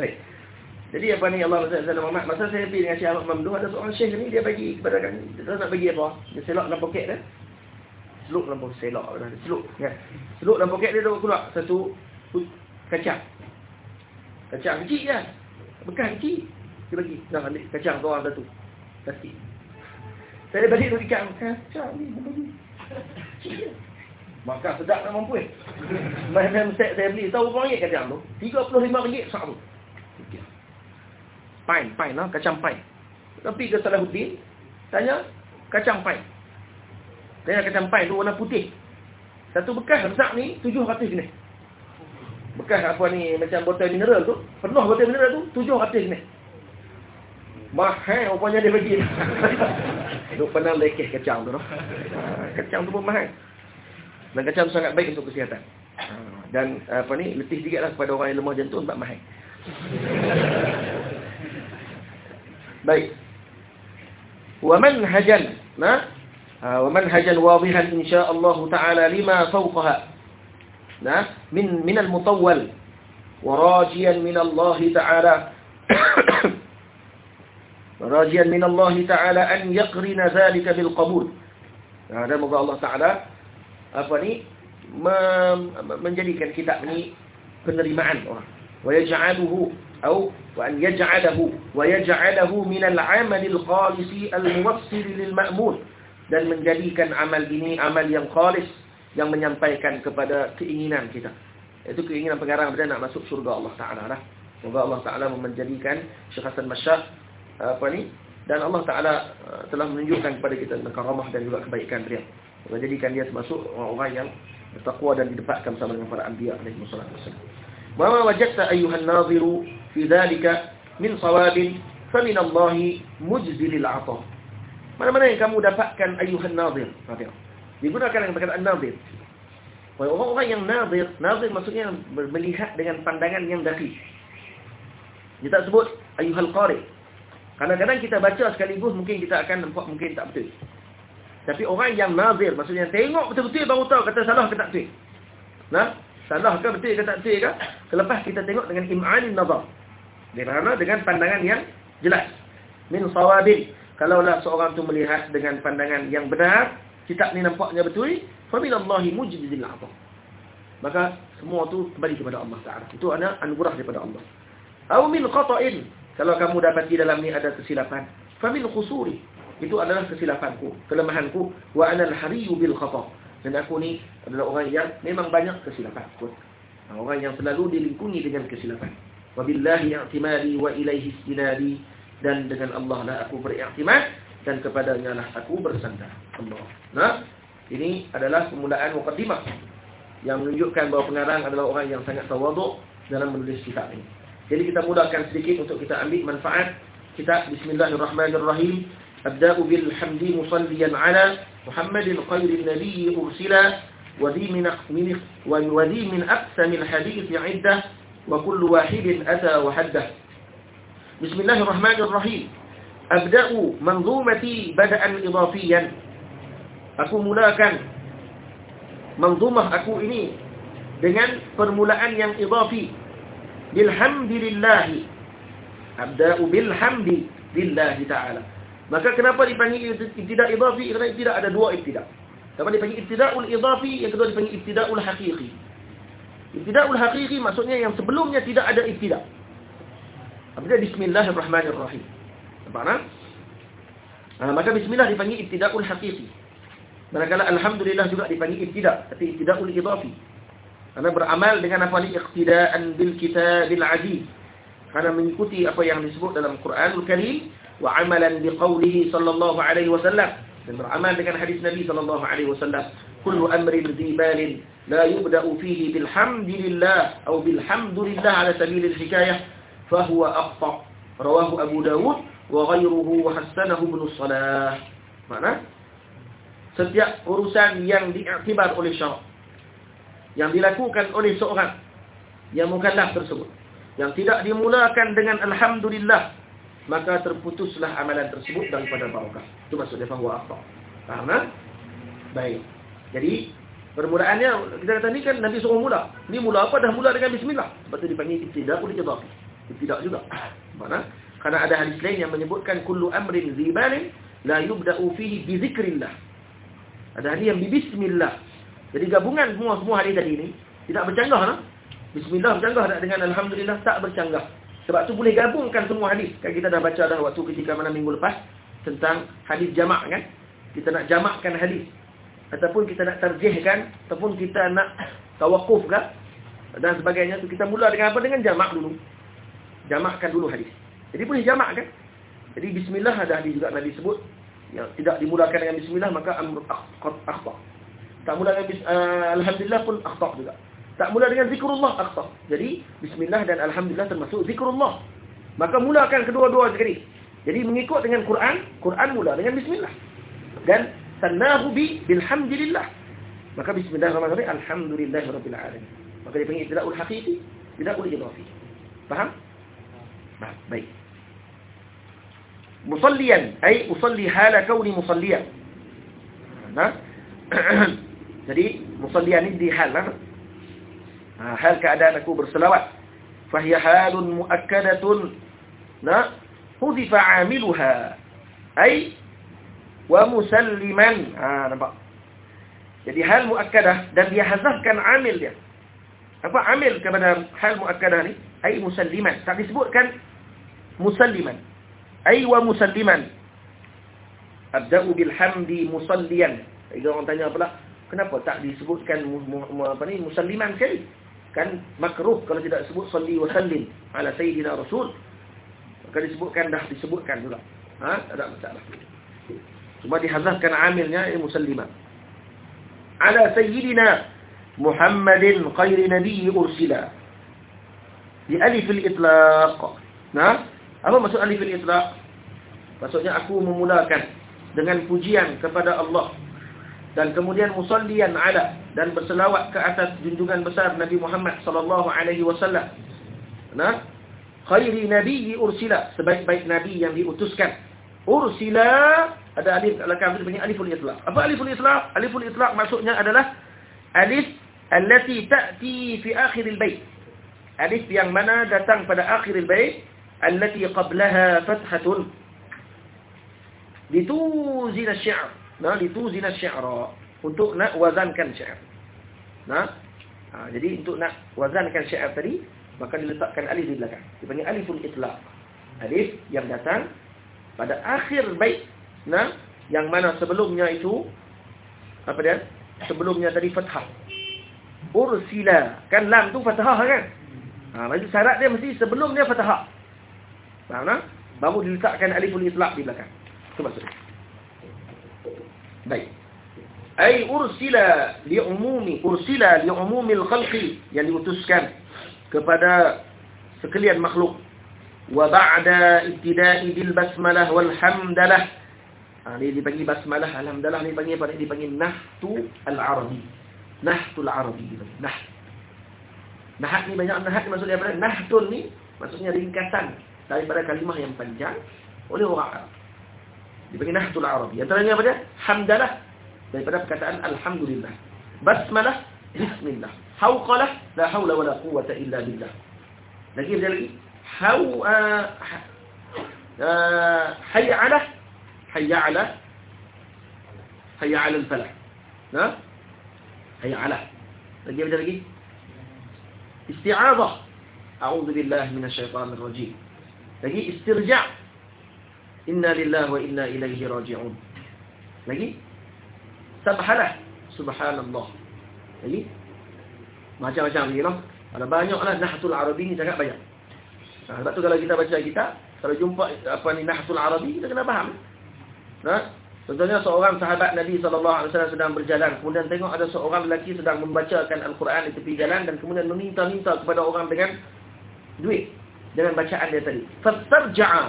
Baik. Jadi apa ni Allah Subhanahu Muhammad masa saya pergi dengan Syekh Ahmad Mamdouh ada seorang syekh ni dia bagi kepada kami dia nak bagi apa? Dia selok dalam poket dia. Seluk dalam poket selok dah. Seluk kan. Seluk dalam poket dia dah keluar satu kacang. Kacang kecil kan. Bekas kecil. Dia bagi. Dah ambil kacang tu orang tu. Plastik. Saya balik tu ikan kacang ni bagi. Maka sedap nak mampu eh. Main-main set saya beli. Tahu berapa ringgit kacang tu? RM35 sak tu. Pain, pain lah. Kacang pain. Tapi ke Salahuddin. Tanya. Kacang pain. Tanya kacang pain tu warna putih. Satu bekas besar ni RM700 ni. Bekas apa ni macam botol mineral tu. Penuh botol mineral tu RM700 ni. Mahal rupanya dia bagi. (laughs) Duk pernah lekeh kacang tu. No? Kacang tu pun mahal. Dan kacang sangat baik untuk kesihatan. Dan apa ni, letih sikit lah kepada orang yang lemah jantung sebab mahal. baik. Wa manhajan, nah? Wa manhajan wadihan insya-Allah taala lima fawqaha. Nah, min min al-mutawwal wa rajiyan min Allah taala (coughs) rajiyan min Allah taala an yaqrina dhalika bil qabul. Nah, dan moga Allah taala apa ni? Menjadikan kitab ni penerimaan orang. Wa yaj'aluhu atau wa an yaj'alahu wa yaj'alahu min al-'amal al-khalis al-muwassil lil-ma'mul dan menjadikan amal ini amal yang khalis yang menyampaikan kepada keinginan kita. Itu keinginan pengarang kita nak masuk surga Allah taala lah semoga Allah taala menjadikan Syekh Hasan Masyah apa ni? Dan Allah taala telah menunjukkan kepada kita karamah dan juga kebaikan beliau menjadikan dia termasuk orang-orang yang bertakwa dan didapatkan bersama dengan para anbiya alaihi wassallam. Wa ma wajadta ayyuhan nadhiru fi dhalika min sawabin fa min Allah mujzilil 'ata. Mana-mana yang kamu dapatkan ayyuhan nadhir. Perhatikan. Digunakan dengan perkataan nadhir. Orang-orang yang nadhir, nadhir maksudnya melihat dengan pandangan yang dahi. Dia tak sebut ayyuhal qari. Kadang-kadang kita baca sekaligus mungkin kita akan nampak mungkin tak betul. Tapi orang yang nazir, maksudnya tengok betul-betul baru tahu kata salah ke tak betul. Nah, salah ke betul ke tak betul ke? Selepas kita tengok dengan im'anin nazar. Kerana dengan pandangan yang jelas. Min sawabin. Kalaulah seorang tu melihat dengan pandangan yang benar, kitab ni nampaknya betul, faminallahi mujizil a'ta. Maka semua tu kembali kepada Allah Taala. Itu ada anugerah daripada Allah. Aw min qata'in. Kalau kamu dapati dalam ni ada kesilapan, famin khusuri itu adalah kesilapanku, kelemahanku wa ana al-hariyu bil khata. Dan aku ni adalah orang yang memang banyak kesilapan. Orang yang selalu dilingkungi dengan kesilapan. Wa billahi i'timadi wa ilaihi istinadi dan dengan Allah lah aku beriktimad dan kepadanya lah aku bersandar. Allah. Nah, ini adalah permulaan mukadimah yang menunjukkan bahawa pengarang adalah orang yang sangat tawaduk dalam menulis kitab ini. Jadi kita mudahkan sedikit untuk kita ambil manfaat kitab Bismillahirrahmanirrahim أبدأ بالحمد مصليا على محمد خير النبي أرسلا وذي من, من, وذي من أقسم الحديث عدة وكل واحد أتى وحده. بسم الله الرحمن الرحيم. أبدأ منظومتي بدءا إضافيا. أكو ملاكا. منظومة أكو إني. Dengan permulaan yang idafi bilhamdilillah abda'u bilhamdi lillahi ta'ala Maka kenapa dipanggil ibtidak idafi? Kerana ibtidak ada dua ibtidak. Kenapa dipanggil ibtidakul idafi? Yang kedua dipanggil ibtidakul haqiqi. Ibtidakul haqiqi maksudnya yang sebelumnya tidak ada ibtidak. Apabila bismillahirrahmanirrahim. Nampak tak? Ha, maka bismillah dipanggil ibtidakul haqiqi. Manakala alhamdulillah juga dipanggil ibtida, tapi ibtidaul idafi. Karena beramal dengan apa ni iqtidaan bil kitabil aziz. Karena mengikuti apa yang disebut dalam Quranul Karim wa amalan biqaulihi sallallahu alaihi wasallam. Dan beramal dengan hadis Nabi sallallahu alaihi wasallam. Kullu amrin dhibalin la yubda'u fihi bilhamdillah atau bilhamdulillah ala sabil al-hikayah fahuwa aqta. Rawahu Abu Dawud wa ghayruhu wa hasanahu ibn Salah. Mana setiap urusan yang diiktibar oleh syarak yang dilakukan oleh seorang yang mukallaf tersebut yang tidak dimulakan dengan alhamdulillah maka terputuslah amalan tersebut daripada barakah itu maksudnya bahwa apa karena baik. Jadi permulaannya kita kata ni kan Nabi suruh mula. Ni mula apa? Dah mula dengan bismillah. Sebab tu dipanggil ibtidak boleh kita ibtidak juga. Mana karena ada hadis lain yang menyebutkan kullu amrin zibalin la yubda'u fihi bi zikrillah. Ada hadis yang bi bismillah. Jadi gabungan semua semua hadis tadi ni tidak bercanggah nah Bismillah bercanggah dengan Alhamdulillah tak bercanggah. Sebab tu boleh gabungkan semua hadis. Kan kita dah baca dah waktu ketika mana minggu lepas. Tentang hadis jamak kan. Kita nak jamakkan hadis. Ataupun kita nak tarjihkan. Ataupun kita nak tawakuf kan. Dan sebagainya tu kita mula dengan apa? Dengan jamak dulu. Jamakkan dulu hadis. Jadi boleh jamak kan. Jadi Bismillah ada hadis juga Nabi sebut. Yang tidak dimulakan dengan Bismillah maka amr akhtar. Tak mula dengan uh, Alhamdulillah pun akhtar juga. Tak mula dengan zikrullah akhtar. Jadi bismillah dan alhamdulillah termasuk zikrullah. Maka mulakan kedua-dua sekali. Jadi mengikut dengan Quran, Quran mula dengan bismillah. Dan sanahu bi bilhamdulillah. Maka bismillahirrahmanirrahim alhamdulillahirabbil alamin. Maka dia panggil ibtidaul haqiqi, ibtidaul idafi. Faham? Nah, baik. Musalliyan ay usalli hala kauni musalliyan. Nah. (clears throat) Jadi musalliyan ini di hal nah. Hal keadaan aku berselawat. Fahiya halun muakkadatun. Na? Hudifa amiluha. Ay wa musalliman. Ha nampak? Jadi hal muakkadah dan dia hazafkan amil dia. Apa amil kepada hal muakkadah ni? Ay musalliman. Tak disebutkan musalliman. Ay wa musalliman. Abda'u bil hamdi musalliyan. Jadi orang tanya pula kenapa tak disebutkan apa ni? Musalliman sekali kan makruh kalau tidak sebut salli wa sallim ala sayyidina rasul. Maka disebutkan dah disebutkan juga. Ha? Ada masalah. Cuma dihazafkan amilnya ya musallima. Ala sayyidina muhammadin khairi nabiy ursila. Di alif al-itlaq nah? Apa maksud alif al-itlaq maksudnya aku memulakan dengan pujian kepada Allah dan kemudian musallian ala dan berselawat ke atas junjungan besar Nabi Muhammad sallallahu alaihi wasallam. Nah, khairi nabi ursila, sebaik-baik nabi yang diutuskan. Ursila ada alif lakam itu aliful itlaq. Apa aliful itlaq? Aliful itlaq maksudnya adalah alif allati ta'ti fi akhir al-bait. Alif yang mana datang pada akhir al-bait allati qablaha fathatun lituzina syi'r nah lituzina syi'ra untuk nak wazankan syair. Nah. Ha, jadi untuk nak wazankan syair tadi maka diletakkan alif di belakang. Dipanggil aliful itlaq. Alif yang datang pada akhir bait. Nah, yang mana sebelumnya itu apa dia? Sebelumnya tadi fathah. Ursila. Kan lam tu fathah kan? Ha, maksud syarat dia mesti sebelum dia fathah. Faham tak? Baru diletakkan aliful itlaq di belakang. Itu maksudnya. Baik. Ai ursila li'umumi ursila li'umumil khalqi yang diutuskan kepada sekalian makhluk. Wa ba'da ibtida'i bil basmalah wal hamdalah. Ha, ini dipanggil basmalah alhamdulillah ni panggil apa? Dipanggil nahtu al-arabi nahtul arabi nah. Nahat ni banyak ni maksudnya apa? Nahtun ni maksudnya ringkasan daripada kalimah yang panjang oleh orang Arab dipanggil nahtul arabi antaranya apa dia hamdalah daripada perkataan alhamdulillah basmalah bismillah hauqalah la haula wala quwwata illa billah lagi ada lagi hau hayya ala hayya ala hayya ala al-falah ha hayya ala lagi ada lagi isti'adhah a'udzu billahi minasy syaithanir rajim lagi istirja' inna lillahi wa inna ilaihi raji'un lagi sabhalah. Subhanallah. Jadi macam-macam ni noh. Ada banyaklah nahtul arabi ni sangat banyak. Ha, sebab tu kalau kita baca kitab, kalau jumpa apa ni nahtul arabi kita kena faham. Nah, contohnya seorang sahabat Nabi wasallam sedang berjalan, kemudian tengok ada seorang lelaki sedang membacakan al-Quran di tepi jalan dan kemudian meminta-minta kepada orang dengan duit dengan bacaan dia tadi. Fastarja'a.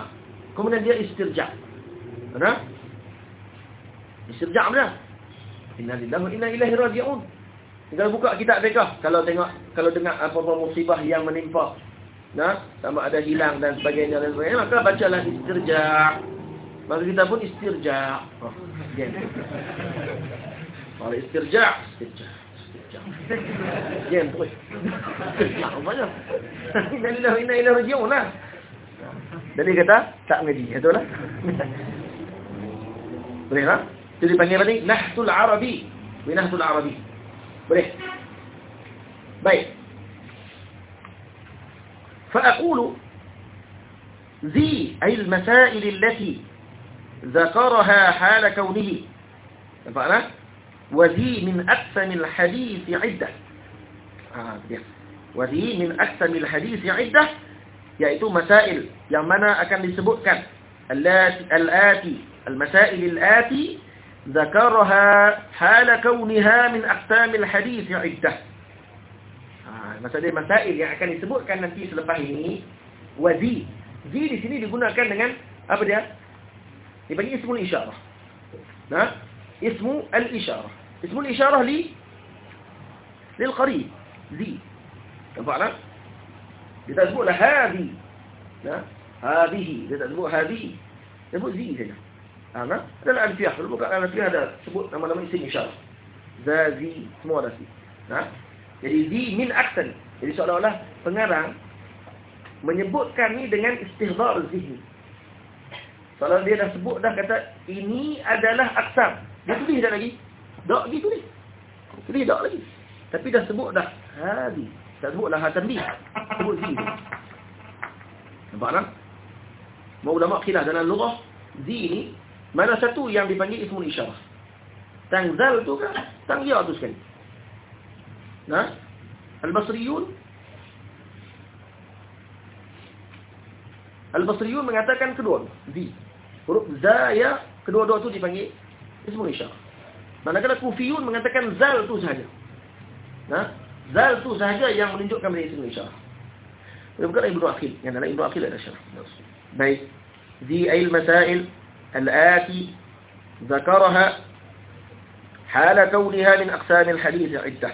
Kemudian dia istirja'. Nah. Istirja' benar. Inna lillahi wa inna ilaihi raji'un. Kalau buka kitab fiqh, kalau tengok kalau dengar apa-apa musibah yang menimpa, nah, sama ada hilang dan sebagainya dan sebagainya, maka bacalah istirja'. Maka kita pun istirja'. Oh, gen. Kalau istirja', istirja'. Gen terus. Istirja' banyak. Inna lillahi wa inna ilaihi raji'un lah. Jadi kata tak mengaji, itulah. Boleh tak? Itu dipanggil apa ni? Nahtul Arabi. Binahtul Arabi. Boleh. Baik. فأقول ذي أي المسائل التي ذكرها حال كونه فأنا وذي من أقسم الحديث عدة آه وذي من أقسم الحديث عدة yaitu masail yang mana akan disebutkan al-ati al-masail al-ati ذكرها حال كونها من أقسام الحديث عدة masalah masail yang akan disebutkan nanti selepas ini wazi zi di sini digunakan dengan apa dia dipanggil ismul isyarah nah ismu al-isyarah ismul isyarah li lil qarib zi nampak tak dia tak sebutlah hadhi nah hadhihi dia tak sebut hadhi dia sebut zi saja Ha, nah? Dalam alfiah, kalau buka dalam alfiah ada sebut nama-nama isim isyarah. Zazi, semua ada si. Nah? Jadi zi min aksan. Jadi seolah-olah pengarang menyebutkan ni dengan istihbar zihni. Seolah dia dah sebut dah kata ini adalah aksam. Dia tulis dah lagi. Dak lagi tulis. Tulis dak lagi. Tapi dah sebut dah hadi. Tak sebutlah hatambi. Sebut zi. Nampak tak? Mau ulama khilaf dalam lughah zi ni mana satu yang dipanggil ismul isyarah? Tangzal tu kan? Tang ya tu sekali. Nah? Al-Basriyun Al-Basriyun mengatakan kedua Zi. Huruf za ya kedua-dua tu dipanggil ismul isyarah. Manakala Kufiyun mengatakan zal tu sahaja. Nah? Zal tu sahaja yang menunjukkan pada ismul isyarah. Dia bukan Ibnu Aqil. Yang dalam Ibnu Aqil ada syarah. Baik. Zi ail masail الآتي ذكرها حال كونها من أقسام الحديث عدة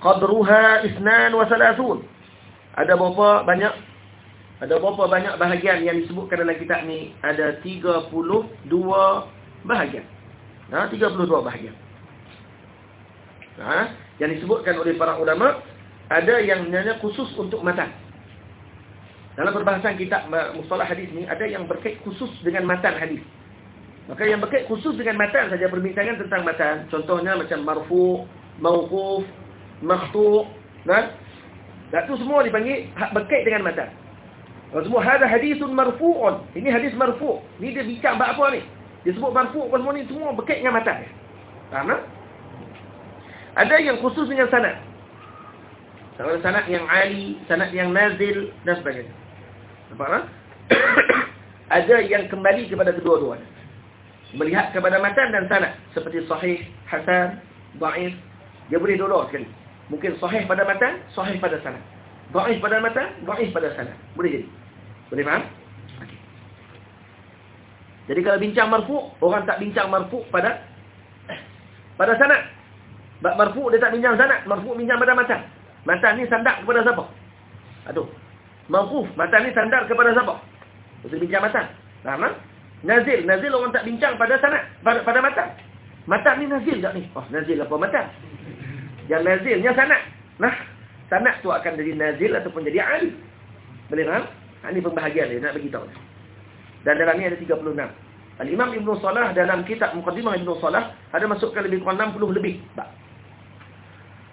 قدرها اثنان وثلاثون ada berapa banyak ada berapa banyak bahagian yang disebutkan dalam kitab ni ada 32 bahagian ha 32 bahagian ha yang disebutkan oleh para ulama ada yang hanya khusus untuk matan dalam perbahasan kitab mustalah hadis ni ada yang berkait khusus dengan matan hadis. Maka yang berkait khusus dengan matan saja perbincangan tentang matan. Contohnya macam marfu, mauquf, maqtu', kan? Dan itu semua dipanggil berkait dengan matan. Semua ada hadisun marfu'un. Ini hadis marfu'. Ni dia bincang bab apa ni? Dia sebut marfu' apa semua ni semua berkait dengan matan. Faham tak? Ada yang khusus dengan sanad. Sama sanad yang ali, sanad yang nazil dan sebagainya. Nampak tak? (coughs) Ada yang kembali kepada kedua-duanya. Melihat kepada matan dan sanad. Seperti sahih, hasan, da'if. Dia boleh dua sekali. Mungkin sahih pada matan, sahih pada sanad. Da'if pada matan, da'if pada sanad. Boleh jadi. Boleh faham? Jadi kalau bincang marfu, orang tak bincang marfu pada pada sanad. Marfu dia tak bincang sanad, marfu bincang pada matan. Matan ni sandak kepada siapa? Aduh. Mawquf, matan ni sandar kepada siapa? Mesti bincang matan. Faham tak? Nazil, nazil orang tak bincang pada sanad, pada, pada matan. Matan ni nazil tak ni? Oh, nazil apa matan? Yang nazilnya sanad. Nah, sanad tu akan jadi nazil ataupun jadi ali. Boleh faham? Ha, ini pembahagian dia nak bagi tahu. Dan dalam ni ada 36. Al-Imam Ibn Salah dalam kitab Muqaddimah Ibn Salah ada masukkan lebih kurang 60 lebih.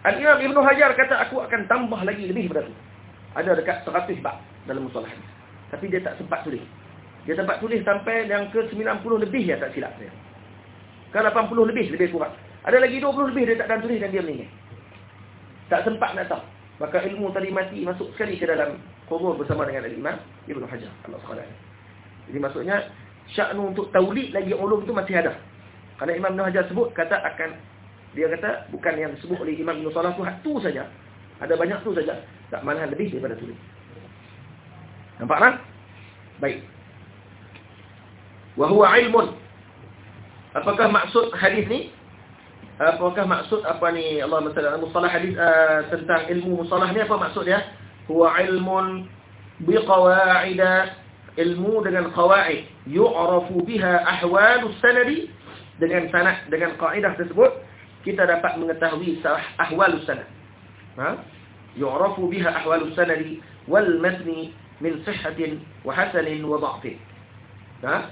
Al-Imam Ibn Hajar kata aku akan tambah lagi lebih daripada itu. Ada dekat 100 bab dalam musalah hadis. Tapi dia tak sempat tulis. Dia sempat tulis sampai yang ke 90 lebih ya tak silap saya. Kan 80 lebih, lebih kurang. Ada lagi 20 lebih dia tak dan tulis dan dia meninggal. Tak sempat nak tahu. Maka ilmu tadi mati masuk sekali ke dalam kubur bersama dengan Al-Imam Ibn Hajar. Allah SWT. Jadi maksudnya, syaknu untuk taulid lagi ulum tu masih ada. Kerana Imam Ibn Hajar sebut, kata akan, dia kata, bukan yang disebut oleh Imam Ibn Salah tu, tu saja. Ada banyak tu saja. Tak mana lebih daripada tulis. Nampak kan? Baik. Wahuwa ilmun. Apakah maksud hadis ni? Apakah maksud apa ni Allah Taala mustalah hadis uh, tentang ilmu mustalah ni apa maksud dia? Huwa ilmun biqawaid ilmu dengan qawaid yu'rafu biha ahwalus sanadi dengan sanad dengan kaidah tersebut kita dapat mengetahui ahwalus sanad. Ha? Yu'rafu biha ahwalus sanadi wal matni min sihhatin wa hasanin wa dha'fin. Ha?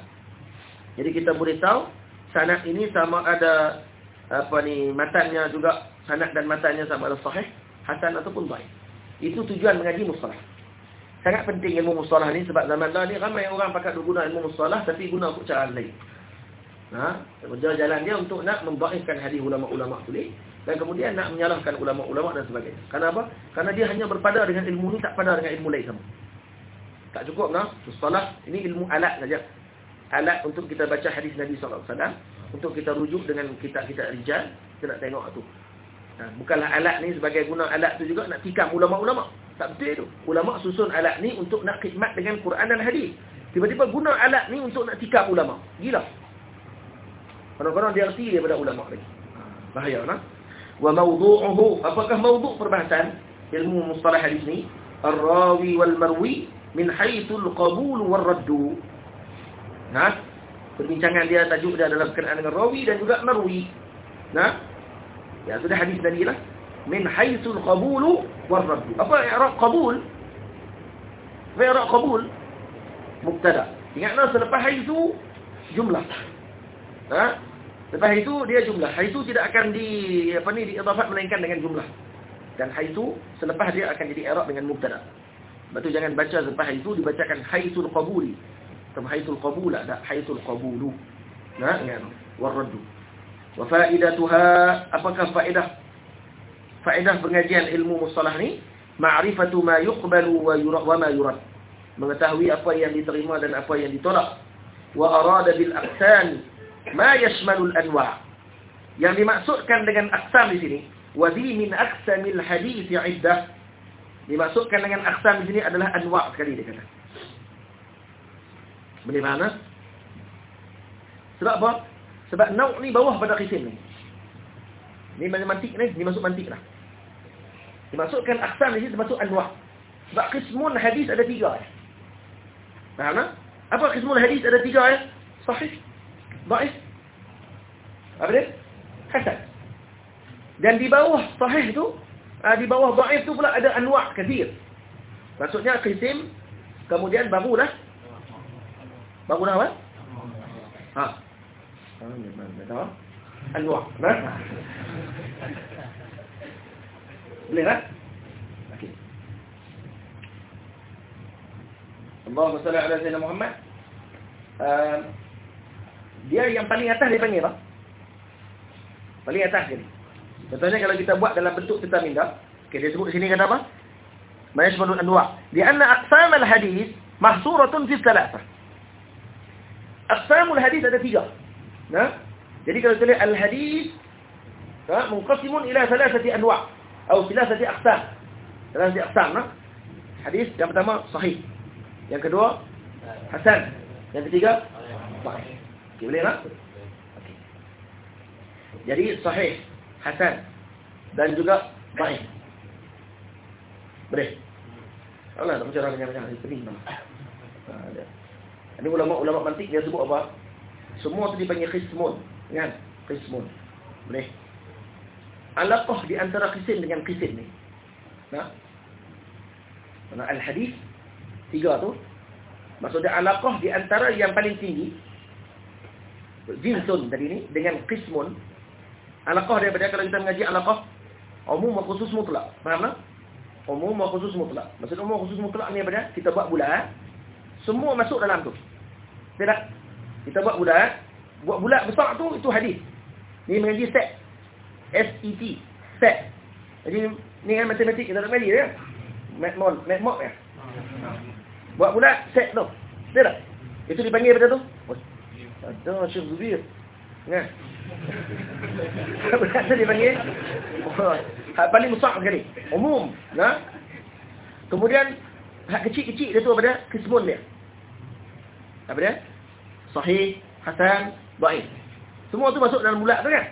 Jadi kita boleh tahu sanad ini sama ada apa ni matannya juga sanad dan matannya sama ada sahih, hasan ataupun baik. Itu tujuan mengaji mustalah. Sangat penting ilmu mustalah ni sebab zaman dah ni ramai orang pakai guna ilmu mustalah tapi guna untuk cara lain. Ha, jalan dia untuk nak membaikkan hadis ulama-ulama tulis dan kemudian nak menyalahkan ulama-ulama dan sebagainya. Kenapa? Karena dia hanya berpada dengan ilmu ni tak pada dengan ilmu lain sama. Tak cukup nah, mustalah ini ilmu alat saja. Alat untuk kita baca hadis Nabi sallallahu alaihi wasallam untuk kita rujuk dengan kitab-kitab rijal, kita nak tengok tu. Ha, bukanlah alat ni sebagai guna alat tu juga nak tikam ulama-ulama. Tak betul tu. Ulama susun alat ni untuk nak khidmat dengan Quran dan hadis. Tiba-tiba guna alat ni untuk nak tikam ulama. Gila. Kadang-kadang dia erti daripada ulama lagi. Ha, bahaya nah. Wa mawdu'uhu, apakah mawdu' perbahasan ilmu mustalah hadis ni? Ar-rawi wal marwi min haythul qabul wal raddu. Nah, perbincangan dia tajuk dia adalah berkenaan dengan rawi dan juga marwi. Nah. Ya sudah hadis tadi lah. Min haythul qabul wal radd. Apa i'rab qabul? Apa i'rab qabul? Mubtada. Ingatlah selepas haythu jumlah. Ha? Lepas itu dia jumlah. Haythu tidak akan di apa ni diidafat melainkan dengan jumlah. Dan haythu selepas dia akan jadi i'rab dengan mubtada. Tu jangan baca selepas haythu dibacakan haythul qabuli sama haitsul qabul ada? Haitsul qabulu. Nah ingat warad wa faidatuha apakah faedah? Faedah pengajian ilmu mustalah ni ma'rifatu ma yuqbalu wa yurad wa ma yurad. Mengetahui apa yang diterima dan apa yang ditolak. Wa arada bil aqsan ma yashmalu al anwa yang dimaksudkan dengan aqsam di sini wa di min aqsamil hadith iddah dimaksudkan dengan aqsam di sini adalah anwa sekali dia kata boleh mana? Sebab apa? Sebab nauk ni bawah pada kisim ni. Ni mantik ni, ni masuk mantik lah. Dimasukkan aksam ni, termasuk anwah. Sebab kismun hadis ada tiga ya. Faham tak? Apa kismun hadis ada tiga ya? Sahih. Baik. Apa dia? Hasan. Dan di bawah sahih tu, ah, di bawah baik tu pula ada anwah kathir. Maksudnya kisim, kemudian barulah Baru dah apa? Ha. Anwar. Nah. Boleh tak? Allahumma salli ala sayyidina Muhammad. Uh, dia yang paling atas dia panggil apa? Paling atas dia. Contohnya kalau kita buat dalam bentuk kita minda, okey dia sebut sini kata apa? Mayashmalu anwa. Di anna aqsam al-hadis mahsuratun fi thalathah. Aqsamul hadis ada tiga. Nah. Jadi kalau tulis al-hadis ha munqasimun ila thalathati anwa' atau thalathati aqsam. Thalathati aqsam, nah. Hadis yang pertama sahih. Yang kedua hasan. Yang ketiga sahih. Okay, boleh tak? Okey. Jadi sahih, hasan dan juga baik. Boleh. Allah tak macam macam macam. Ha, ada. Ini ulama-ulama mantik dia sebut apa? Semua tu dipanggil khismun. Kan? Khismun. Boleh? Alaqah di antara kisim dengan kisim ni. Nah. Mana al-hadis tiga tu. Maksudnya alaqah di antara yang paling tinggi jinsun tadi ni dengan qismun. Alaqah daripada kalau kita mengaji alaqah umum wa khusus mutlak. Faham tak? Umum wa khusus mutlak. Maksud umum wa khusus mutlak ni apa dia? Kita buat bulat. Semua masuk dalam tu. Tidak. Kita buat bulat. Buat bulat besar tu, itu hadis. Ni mengaji set. S-E-T. Set. Jadi ni kan matematik kita tak mengaji ya. Matmol, matmok ya. Buat pula set tu. Betul tak? Itu dipanggil apa tu? Ada Syekh Zubir. Kan? Budak tu dipanggil oh, hak paling besar sekali. Umum. Nah. Kemudian hak kecil-kecil dia tu apa dia? Kismun dia. Apa dia? Sahih, Hasan, Baik. Semua tu masuk dalam bulat tu kan?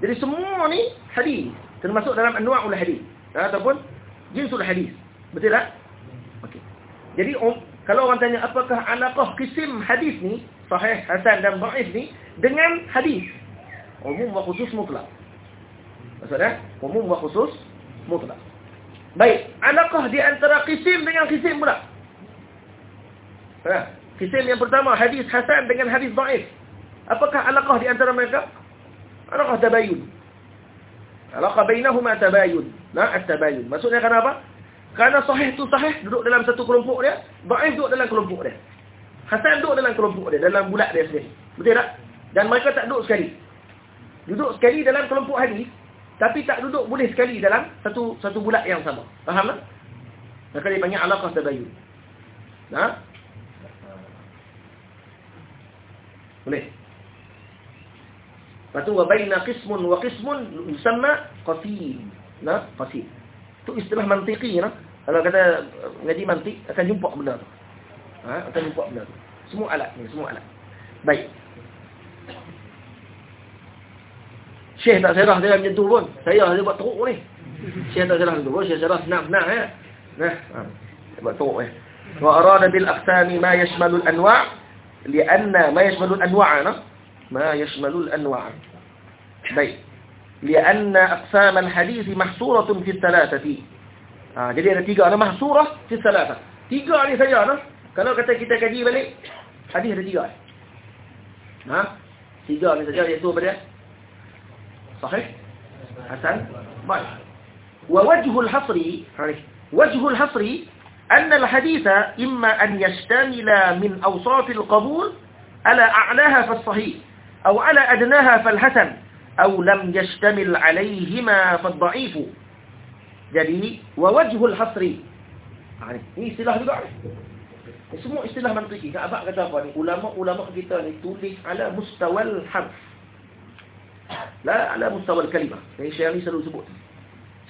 Jadi semua ni hadis. Termasuk dalam anwa'ul hadis. Ataupun jinsul hadis. Betul tak? Okey. Jadi um, kalau orang tanya apakah alaqah kisim hadis ni, sahih, hasan dan dhaif ni dengan hadis? Umum wa khusus mutlak. Maksudnya, umum wa khusus mutlak. Baik, alaqah di antara kisim dengan kisim pula? Ha, kisim yang pertama hadis hasan dengan hadis dhaif. Apakah alaqah di antara mereka? Alaqah tabayun. Alaqah bainahuma tabayun. Nah, at-tabayun. Maksudnya kenapa? Karena sahih tu sahih duduk dalam satu kelompok dia, dhaif duduk dalam kelompok dia. Hasan duduk dalam kelompok dia, dalam bulat dia sendiri. Betul tak? Dan mereka tak duduk sekali. Duduk sekali dalam kelompok hadis, tapi tak duduk boleh sekali dalam satu satu bulat yang sama. Faham tak? Maka dia panggil alaqah bayu, Ha? Boleh. Patu wa baina qismun wa qismun yusamma qasim. Nah, qasim. Tu istilah mantiki nah. Kalau kata ngaji mantik akan jumpa benda tu. Ha? Akan jumpa benda tu. Semua alat ni, semua alat. Baik. Syekh tak serah dia macam tu pun. Saya dia buat teruk ni. Syekh tak serah tu pun. Syekh serah senang-senang ya. Nah, ha. buat teruk ya. Wa arada bil aqsami ma yashmalul anwa' lianna ma yashmalul anwa' nah. ما يشمل الأنواع baik لأن أقسام الحديث محصورة في الثلاثة ha, jadi ada tiga ada mahsurah fi salasa tiga ni saja nah kalau kata kita kaji balik hadis ada tiga ha tiga ni saja iaitu apa dia sahih hasan baik wa wajhul hasri wajhul hasri أن الحديث إما أن يشتمل من أوصاف القبول على أعلاها فالصحيح أو على أدناها فالحسن أو لم يشتمل عليهما فالضعيف jadi wajhul hasri ha, ni istilah juga semua istilah mantiki Kak Abang kata apa ni ulama-ulama kita ni tulis ala mustawal harf la ala mustawal kalimah ni Syekh Ali selalu sebut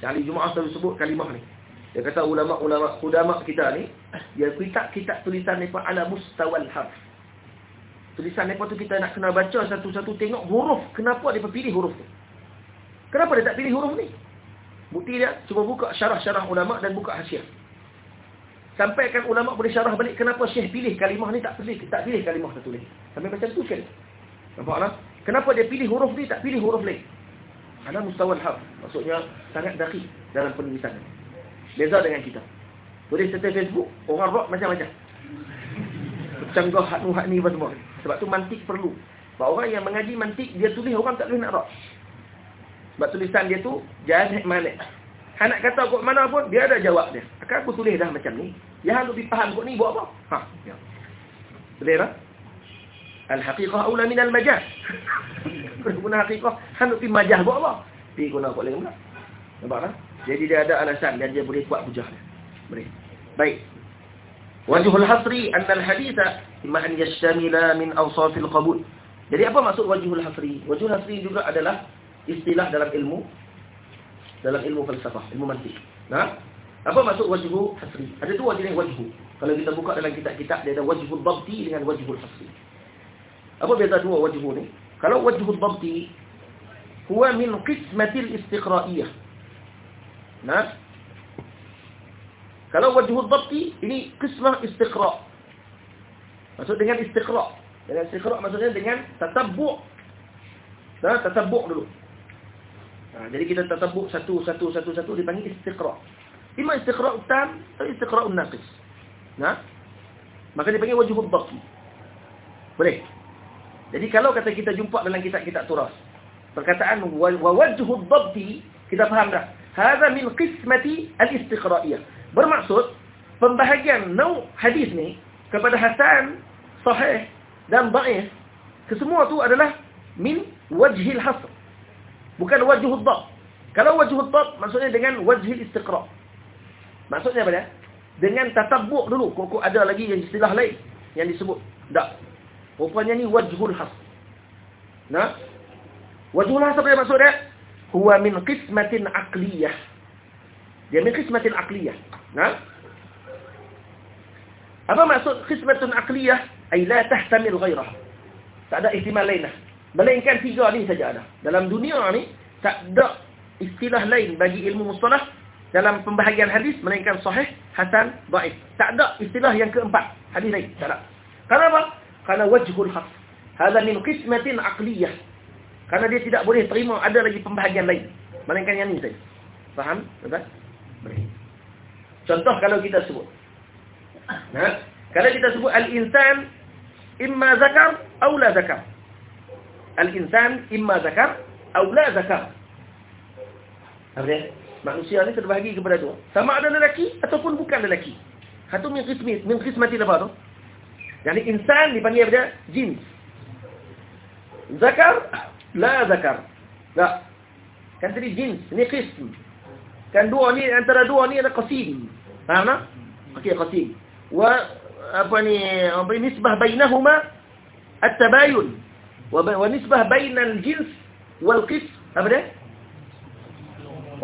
Syekh Ali Jumaah selalu sebut kalimah ni dia kata ulama-ulama ulama kita ni dia kitab-kitab tulisan ni ala mustawal harf tulisan mereka tu kita nak kena baca satu-satu tengok huruf. Kenapa dia pilih huruf tu? Kenapa dia tak pilih huruf ni? Bukti dia, cuba buka syarah-syarah ulama' dan buka hasiah. Sampaikan ulama' boleh syarah balik kenapa syekh pilih kalimah ni tak pilih tak pilih kalimah satu lagi. Sampai macam tu sekali. Nampak tak? Kenapa dia pilih huruf ni tak pilih huruf lain? Ada mustawal haf. Maksudnya sangat dakik dalam penulisan. Beza dengan kita. Tulis serta Facebook, orang rock macam-macam. Canggah hak ni, hak ni apa semua. Sebab tu mantik perlu. Sebab orang yang mengaji mantik, dia tulis orang tak boleh nak rak. Sebab tulisan dia tu, jahit malik. Han nak kata kot mana pun, dia ada jawab dia. Akan aku tulis dah macam ni. Yang harus dipaham kot ni buat apa? Ha. Ya. Tak? Al-haqiqah awla min al-majah. (laughs) Kena guna haqiqah. Han nak majah buat apa? Pergi guna kot lagi pula. Nampak tak? Jadi dia ada alasan dan dia boleh kuat hujah dia. Boleh. Baik. Wajhul hasri anna al-haditha imma an yashtamila min awsafil qabul. Jadi apa maksud wajhul hasri? Wajhul hasri juga adalah istilah dalam ilmu dalam ilmu falsafah, ilmu mantik. Nah, apa maksud wajhul hasri? Ada dua jenis wajhu. Kalau kita buka dalam kitab-kitab dia ada wajhul dhabti dengan wajhul hasri. Apa beza dua wajhu ni? Kalau wajhul dhabti huwa min qismatil istiqra'iyah. Nah, kalau wajhul dhabti ini qismah istiqra'. Maksud dengan istiqra'. Dengan istiqra' maksudnya dengan tatabbu'. Nah, tatabbu' dulu. Nah, jadi kita tatabbu' satu satu satu satu dipanggil istiqra'. Ima istiqra' tam atau istiqra' naqis. Nah. Maka dipanggil wajhul dhabti. Boleh. Jadi kalau kata kita jumpa dalam kitab-kitab turas, perkataan wa wajhul dhabti, kita faham dah. Hadza min qismati al-istiqra'iyah. Bermaksud pembahagian nau hadis ni kepada hasan, sahih dan dhaif kesemua tu adalah min wajhil hasr. Bukan wajhul dhab. Kalau wajhul dhab maksudnya dengan wajhil istiqra. Maksudnya apa dia? Dengan tatabbuk dulu. Kok ada lagi yang istilah lain yang disebut. Tak. Rupanya ni wajhul has. Nah. Wajhul has apa dia maksud dia? Huwa min qismatin aqliyah. Dia min qismatin aqliyah. Nah. Apa maksud qismatun aqliyah? Ay la tahtamil ghairah. Tak ada ihtimal lain lah. Melainkan tiga ni saja ada. Dalam dunia ni, tak ada istilah lain bagi ilmu mustalah dalam pembahagian hadis melainkan sahih, hasan, daif. Tak ada istilah yang keempat. Hadis lain. Tak ada. Kenapa? Karena wajhul haq. Hada min qismatin aqliyah. Karena dia tidak boleh terima ada lagi pembahagian lain. Melainkan yang ini saja. Faham? Betul? Contoh kalau kita sebut. Nah, kalau kita sebut al-insan imma zakar atau la zakar. Al-insan imma zakar atau la zakar. Apa dia? Manusia ni terbahagi kepada dua. Sama ada lelaki ataupun bukan lelaki. Satu min qismi, min qismati apa tu? Yani insan dipanggil apa dia? Zakar, la zakar. Tak. Kan tadi jins, ni qism. Kan dua ni, antara dua ni ada qasim. Faham tak? Okey, qasim. Wa, apa ni, apa ni, nisbah bainahuma at-tabayun. Wa, nisbah bainal jins wal qism. Apa dia?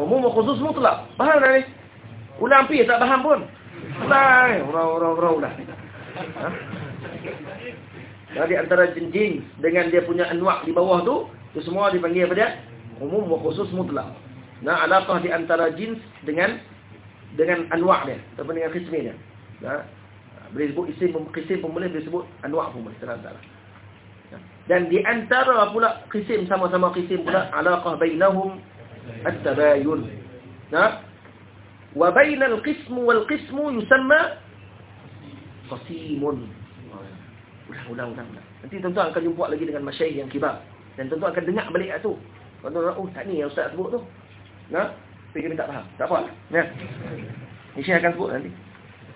Umum khusus mutlak. Faham tak ni? Ulang pi tak faham pun. Ulang, orang-orang orang ulang. Ha? Jadi antara jin dengan dia punya anwa' di bawah tu, tu semua dipanggil apa dia? Umum wa khusus mutlak. Nah, alaqah di antara jins dengan dengan anwa' dia ataupun dengan qismi dia. Nah, boleh sebut isim qisim pun boleh, boleh sebut anwa' pun boleh terantara. Dan di antara pula qisim sama-sama qisim pula alaqah bainahum at-tabayun. Nah, wa bainal qism wal qism yusamma qasimun. Ulang, ulang, ulang. Nanti tuan-tuan akan jumpa lagi dengan masyayikh yang kibar. Dan tuan-tuan akan dengar balik tu. Tuan-tuan oh tak ni yang ustaz sebut tu. Nah, kita tak faham. Tak apa. Ya. Ni saya akan sebut nanti.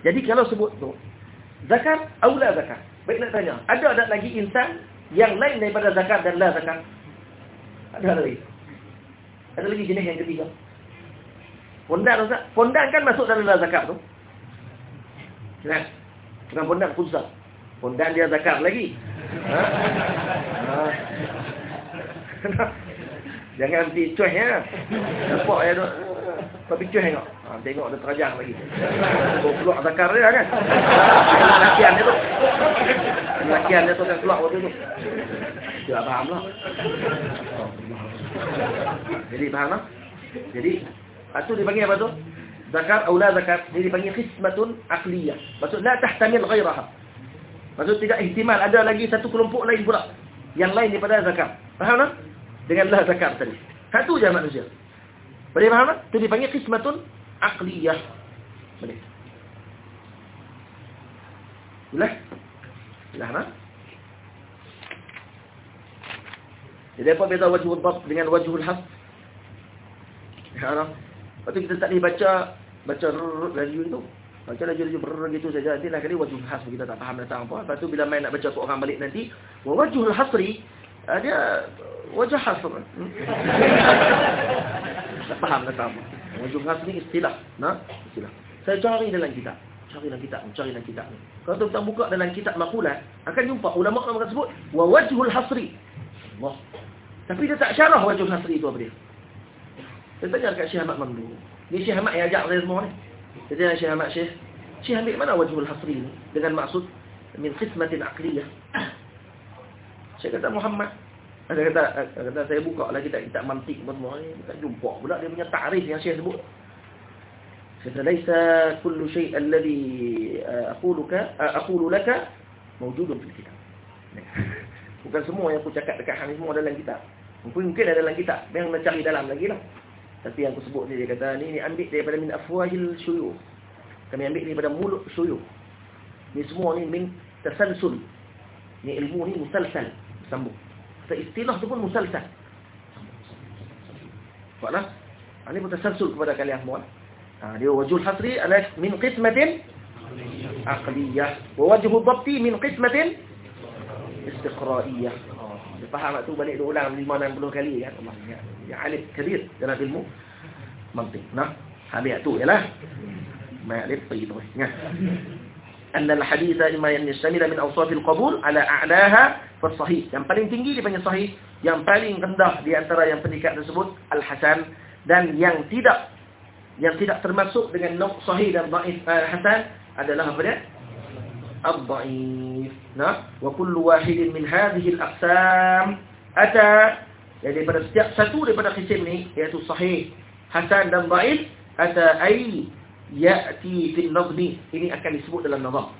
Jadi kalau sebut tu zakat atau la zakat? Baik nak tanya, ada tak lagi insan yang lain daripada zakat dan la zakat? Ada lagi. Ada lagi jenis yang ketiga. Pondan Ustaz. Pondan kan masuk dalam la zakat tu. Nah. Bukan pondan khusus. Pondan dia zakat lagi. Ha? ha. (laughs) Jangan nanti cuih ya. Nampak ya tu. Tapi cuih tengok. Ha, tengok dia terajang lagi. Bawa keluar zakar dia kan. Lakian dia tu. Lakian dia tu kan keluar waktu tu. Dia faham lah. Jadi faham lah. Jadi, itu dipanggil apa tu? Zakar atau la zakar. Ini dipanggil khidmatun akliyah. Maksud, la tahtamil ghairaha. Maksud tidak ihtimal ada lagi satu kelompok lain pula yang lain daripada zakat. Faham tak? Dengan lah zakat tadi. Satu je manusia. Boleh faham tak? Itu dipanggil qismatun aqliyah. Boleh. Boleh? Boleh tak? Jadi apa beza wajhul dhab dengan wajhul has? Ya, Lepas tu kita tak boleh baca baca laju itu. Baca laju-laju berr gitu saja. Nanti lah kali wajhul has kita tak faham datang apa. Lepas tu bila main nak baca tu balik nanti, wajhul hasri uh, dia wajah hasr. Hmm? (laughs) tak faham datang apa. Wajhul hasri istilah, nah, istilah. Saya cari dalam kitab. Cari dalam kitab, cari dalam kitab ni. Kalau tuan buka dalam kitab makulat, akan jumpa ulama ulama sebut wa wajhul hasri. Allah. Tapi dia tak syarah wajhul hasri itu apa dia. Saya tanya dekat Syekh Ahmad Mamdu. Ni Syekh Ahmad yang ajak saya semua ni. Jadi Syekh Ahmad Syekh, Syekh ambil mana wajhul hasri ini dengan maksud min qismatin aqliyah. Syekh kata Muhammad ada kata, kata saya buka lagi kitab kitab mantik semua ni tak jumpa pula dia punya takrif yang Syekh sebut. Kata laisa kullu syai' alladhi aquluka aqulu laka mawjudun fil kitab. (laughs) Bukan semua yang aku cakap dekat hang semua dalam kitab. Mungkin mungkin ada dalam kitab, yang nak cari dalam lagi lah. Tapi yang aku sebut ni dia kata ni ni ambil daripada min afwahil syuyukh. Kami ambil daripada mulut syuyukh. Ni semua ni min tasalsul. Ni ilmu ni musalsal, sambung. So, istilah tu pun musalsal. Fahamlah? Ha, ini pun tasalsul kepada kalian semua. Ha, dia wajhul hasri adalah min qismatin aqliyah. Wa wajhul dhabti min qismatin istiqra'iyah. Dia faham tu balik dia ulang 5 60 kali kan. Allah ya. Yang alim kabir dalam ilmu mantiq. Nah, habis tu ialah. Mai alif pergi terus. Ingat. Anna al-hadith imma an yastamila min awsaf al-qabul ala a'laha fa sahih. Yang paling tinggi dipanggil sahih, yang paling rendah di antara yang pendikat tersebut al-hasan dan yang tidak yang tidak termasuk dengan nok sahih dan dhaif uh, hasan adalah apa dia? Ad-dhaif. Nah, wa kullu wahidin min hadhihi al-aqsam ata jadi pada setiap satu daripada kisim ni iaitu sahih, hasan dan dhaif ata ai ya'ti fil nazmi ini akan disebut dalam nazam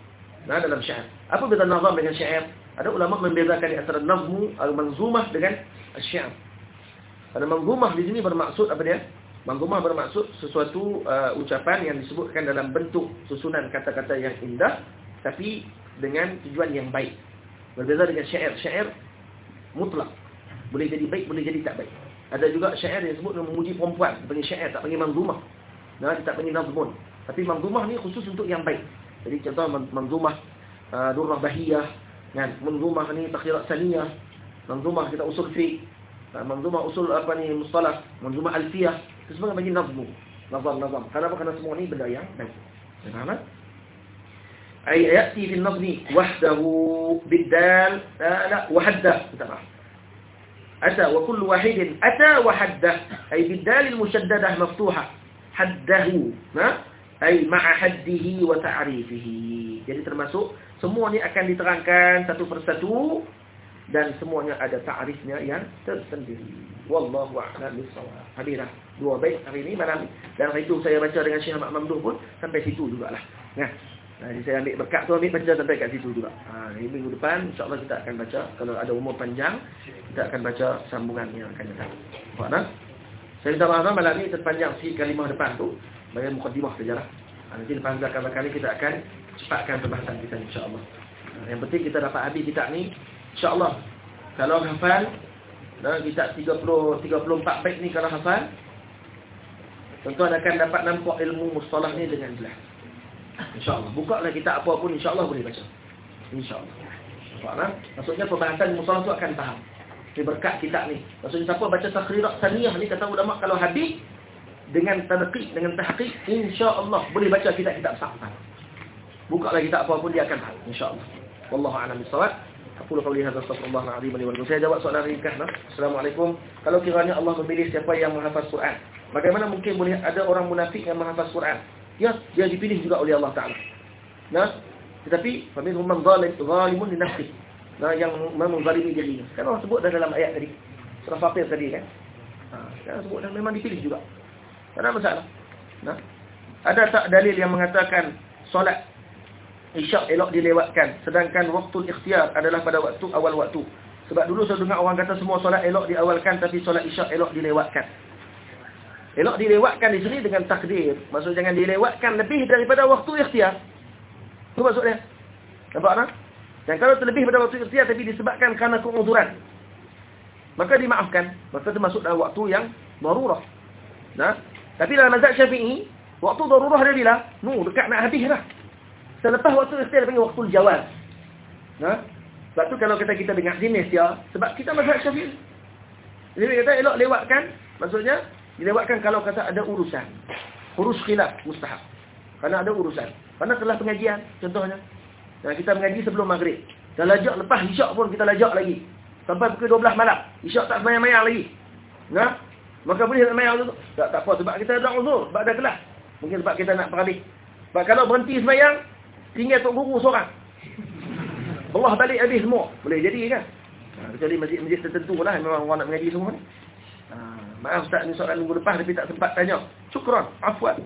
nah dalam syair apa beza nazam dengan syair ada ulama membezakan antara nazmu al-manzumah dengan syair pada manzumah di sini bermaksud apa dia? Manzumah bermaksud sesuatu uh, ucapan yang disebutkan dalam bentuk susunan kata-kata yang indah tapi dengan tujuan yang baik. Berbeza dengan syair. Syair mutlak. Boleh jadi baik boleh jadi tak baik. Ada juga syair yang disebut memuji perempuan. Panggil syair tak panggil manzumah. Nah, dia tak panggil nazmun. Tapi manzumah ni khusus untuk yang baik. Jadi contoh manzumah uh, durrah bahiyah, kan? Manzumah ni takhirat saniyah, manzumah kita usul uh, manzumah usul apa ni mustalah, manzumah alfiyah, itu semua bagi nazmu. Nazam nazam. Kenapa? Karena semua ni benda yang baik. Faham tak? Ay yati fi an-nazmi wahdahu bidal la wahda kita أتى وكل واحد أتى وحده أي بالدال المشددة مفتوحة ha ai ma'a haddihi wa ta'rifihi jadi termasuk semua ni akan diterangkan satu persatu dan semuanya ada ta'rifnya yang tersendiri wallahu a'lam bissawab hadirah dua bait hari ini malam dan hari itu saya baca dengan Syekh Ahmad Mamduh pun sampai situ jugalah nah Jadi saya ambil berkat tu ambil baca sampai kat situ juga. Ha, minggu depan insya-Allah kita akan baca kalau ada umur panjang kita akan baca sambungan yang akan datang. Faham tak? Saya minta maaf malam ni terpanjang sikit kalimah depan tu. Bagi mukadimah sajalah. Nanti lepas belakang ni kita akan cepatkan perbahasan kita insya-Allah. Yang penting kita dapat habis kitab ni insya-Allah. Kalau hafal dan kita 30 34 bait ni kalau hafal tuan akan dapat nampak ilmu mustalah ni dengan jelas. Insya-Allah. Buka lah kita apa pun insya-Allah boleh baca. Insya-Allah. Faham? Maksudnya perbahasan mustalah tu akan faham. Ini berkat kitab ni. Maksudnya siapa baca takhrirat saniyah ni kata ulama kalau habis dengan tadqiq dengan tahqiq insya-Allah boleh baca kitab-kitab sahih. Buka lagi kitab apa pun dia akan faham insya-Allah. Wallahu a'lam bissawab. Aku qawli hadza astaghfirullah al-azim li wa lakum. Saya jawab soalan ringkas nah. Assalamualaikum. Kalau kiranya Allah memilih siapa yang menghafaz Quran, bagaimana mungkin boleh ada orang munafik yang menghafaz Quran? Ya, dia dipilih juga oleh Allah Taala. Nah, tetapi faminhum man zalim zalimun li nafsihi. Nah, yang menzalimi dirinya. Kan Allah sebut dalam ayat tadi. Surah Fatir tadi kan. Ha, kan sebut dan memang dipilih juga. Tak ada masalah. Nah. Ada tak dalil yang mengatakan solat isyak elok dilewatkan sedangkan waktu ikhtiar adalah pada waktu awal waktu. Sebab dulu saya dengar orang kata semua solat elok diawalkan tapi solat isyak elok dilewatkan. Elok dilewatkan di sini dengan takdir. Maksud jangan dilewatkan lebih daripada waktu ikhtiar. Itu maksudnya. Nampak tak? Dan kalau terlebih pada waktu ikhtiar tapi disebabkan kerana keuzuran, maka dimaafkan. Maka termasuk dalam waktu yang darurah. Nah, tapi dalam mazhab Syafi'i, waktu darurah dia bila? Nu, dekat nak habis dah. Selepas waktu ikhtiar panggil waktu jawaz. Nah, sebab tu kalau kita kita dengar jenis dia, sebab kita mazhab Syafi'i. Jadi kata elok lewatkan, maksudnya dilewatkan kalau kata ada urusan. Urus khilaf mustahab. Karena ada urusan. Karena telah pengajian contohnya. Dan kita mengaji sebelum maghrib. Dan lajak lepas isyak pun kita lajak lagi. Sampai pukul 12 malam. Isyak tak semayang-mayang lagi. Nah, Maka boleh tak semayang tu? Tak, tak apa. Sebab kita ada uzur. Sebab ada kelas. Mungkin sebab kita nak perhabis. Sebab kalau berhenti semayang, tinggal Tok Guru seorang. Allah balik habis semua. Boleh jadi kan? Ha, kecuali masjid-masjid tertentu lah. Memang orang nak mengaji semua ni. Ha, maaf Ustaz ni soalan minggu lepas tapi tak sempat tanya. Syukran. Afwan.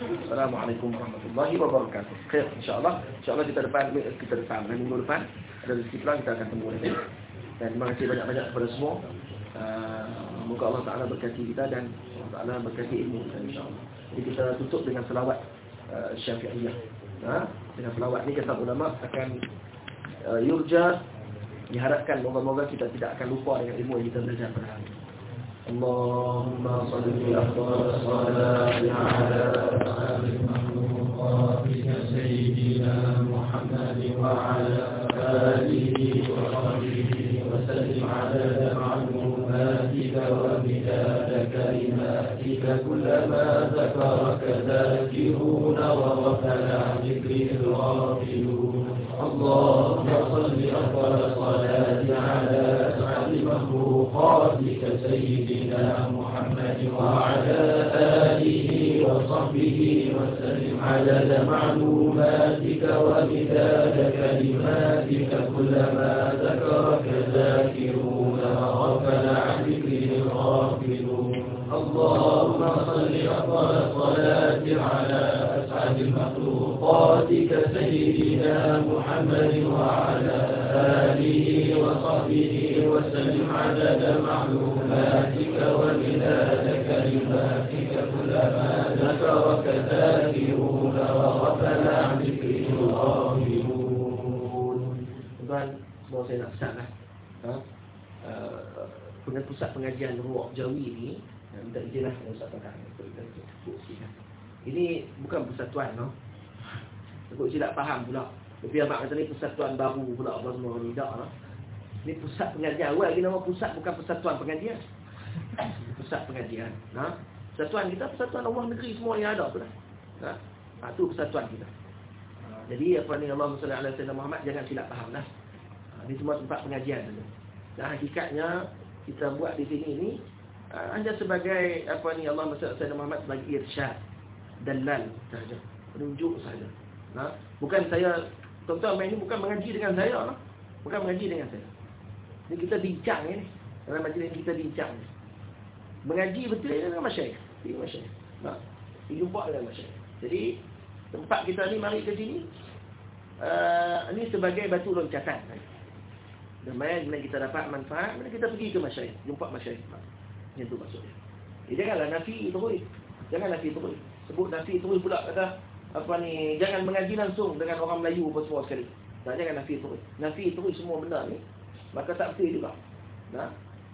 Assalamualaikum warahmatullahi wabarakatuh. Khair insya-Allah. Insya-Allah kita depan kita depan minggu depan ada rezeki pula kita akan temu lagi. Dan terima kasih banyak-banyak kepada semua. Uh, semoga Allah Taala berkati kita dan Allah Taala berkati ilmu kita insya-Allah. Jadi kita tutup dengan selawat uh, Syafi'iyah. Ha? Dengan selawat ni kata ulama akan uh, yurja diharapkan moga-moga kita tidak akan lupa dengan ilmu yang kita belajar pada hari ini. اللهم صل أفضل الصلاة على مخلوقاتك سيدنا محمد وعلى آله وصحبه وسلم عدد معلوماتك ومداد كلماتك كلما ذكرك ذاكرون وغفل عن ذكر الغافلون. اللهم صل أفضل الصلاة على أسعد مخلوقاتك سيدنا محمد وعلى آله وصحبه وسلم. عدد معلوماتك ومداد كلماتك. سيدنا محمد وعلى آله وصحبه وسلم عدد معلوماتك ومداد كلماتك كلما ذكرك ذاكرون وغفل عن ذكره الغافلون Tuan, semua saya nak pesan lah. Ha? Uh, dengan pusat pengajian Ruak Jawi ni, uh, minta izin lah dengan Ustaz Tengah. Ini bukan persatuan, no? Takut silap faham pula. Tapi abang kata ni persatuan baru pula apa semua ni tak no? Ni pusat pengajian. Awal lagi nama pusat bukan persatuan pengajian. Pusat pengajian. Ha? Persatuan kita persatuan Allah negeri semua yang ada tu lah. Ha? Ha, tu persatuan kita. Ha, jadi apa ni Allah SWT Muhammad jangan silap faham lah. Ha, ni semua tempat pengajian dulu. Dan hakikatnya kita buat di sini ni uh, hanya sebagai apa ni Allah SWT Muhammad sebagai irsyad dalal saja. Penunjuk saja. Ha? Bukan saya tuan-tuan main ni bukan mengaji dengan saya lah. Bukan mengaji dengan saya. Ni kita bincang ni. Dalam majlis ni kita bincang ni. Mengaji betul dengan masyarakat. Ini masyarakat. Ha? Dijumpa dengan masyarakat. Jadi tempat kita ni mari ke sini uh, ni sebagai batu loncatan. Dan mana bila kita dapat manfaat, mana kita pergi ke masyarakat, jumpa masyarakat. Yang tu maksudnya. Eh, janganlah nafi terus. Jangan nafi terus. Sebut nafi terus pula kata apa ni, jangan mengaji langsung dengan orang Melayu apa semua sekali. Tak jangan nafi terus. Nafi terus semua benda ni, maka tak betul juga. Nah.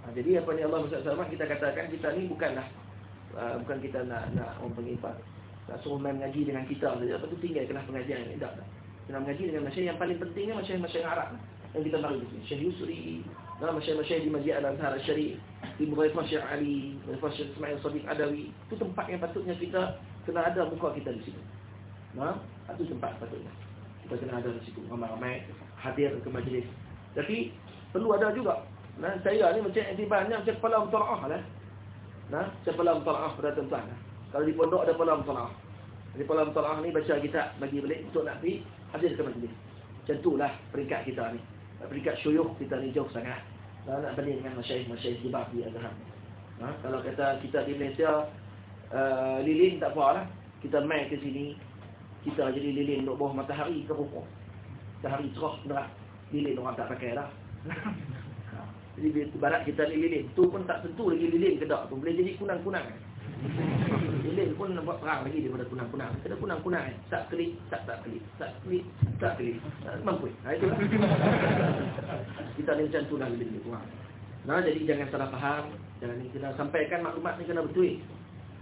Ha, jadi apa ni Allah SWT kita katakan kita ni bukanlah uh, bukan kita nak nak orang panggil apa nak suruh main mengaji dengan kita saja. Lepas tu tinggal kena pengajian ni. Tak, tak. Kita mengaji dengan masyarakat yang paling pentingnya masyarakat-masyarakat Arab. Yang kita mari di sini. Syekh Yusri. Nah, masyarakat-masyarakat di Masjid Al-Azhar Al-Syarif. Di Muraifah Syekh Ali. Muraifah Syekh Ismail Sadiq Adawi. Itu tempat yang patutnya kita kena ada muka kita di sini. Nah, itu tempat patutnya. Kita kena ada di situ. Ramai-ramai hadir ke majlis. Tapi perlu ada juga. Nah, saya ni macam iktibarnya macam kepala mutalaah lah. Nah, kepala mutalaah pada tuan-tuan. Kalau di pondok ada kepala mutalaah. Di kepala mutalaah ni baca kitab bagi balik untuk nak pergi hadir ke majlis. Macam itulah peringkat kita ni. Peringkat syuyuh kita ni jauh sangat. Nah, nak banding dengan masyayikh-masyayikh di Babi Azhar. Nah, kalau kata kita di Malaysia uh, lilin tak apa lah. Kita main ke sini kita jadi lilin untuk bawah matahari ke rukuk. Matahari cerah nerah. Lilin orang tak pakai dah. (laughs) Jadi barat kita lilin. Tu pun tak tentu lagi lilin ke tak. Tu boleh jadi kunang-kunang. (laughs) Lilin pun buat perang lagi daripada kunang-kunang. Kena kunang-kunang. Eh. Tak kelip, tak tak kelip. Tak kelip, tak kelip. Mampu. Ha, itulah. (laughs) kita ni macam tu lah lilin ni kurang. Nah, jadi jangan salah faham. Jangan kena sampaikan maklumat ni kena betul.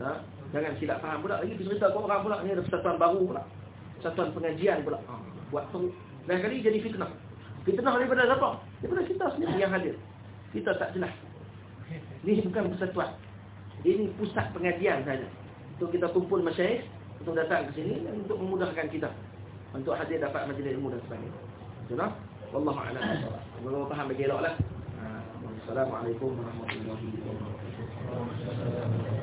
Nah, jangan silap faham pula. Lagi cerita kau orang pula. Ni ada persatuan baru pula. Persatuan pengajian pula. Ha, buat tu. Dan kali jadi fitnah. Fitnah daripada apa? Daripada kita sendiri yang hadir kita tak jelas. Ini bukan persatuan. Ini pusat pengajian saja. Untuk kita kumpul masyarakat, untuk datang ke sini dan untuk memudahkan kita untuk hadir dapat majlis ilmu dan sebagainya. Betul Wallahu a'lam. Kalau faham bagi eloklah. Assalamualaikum warahmatullahi wabarakatuh.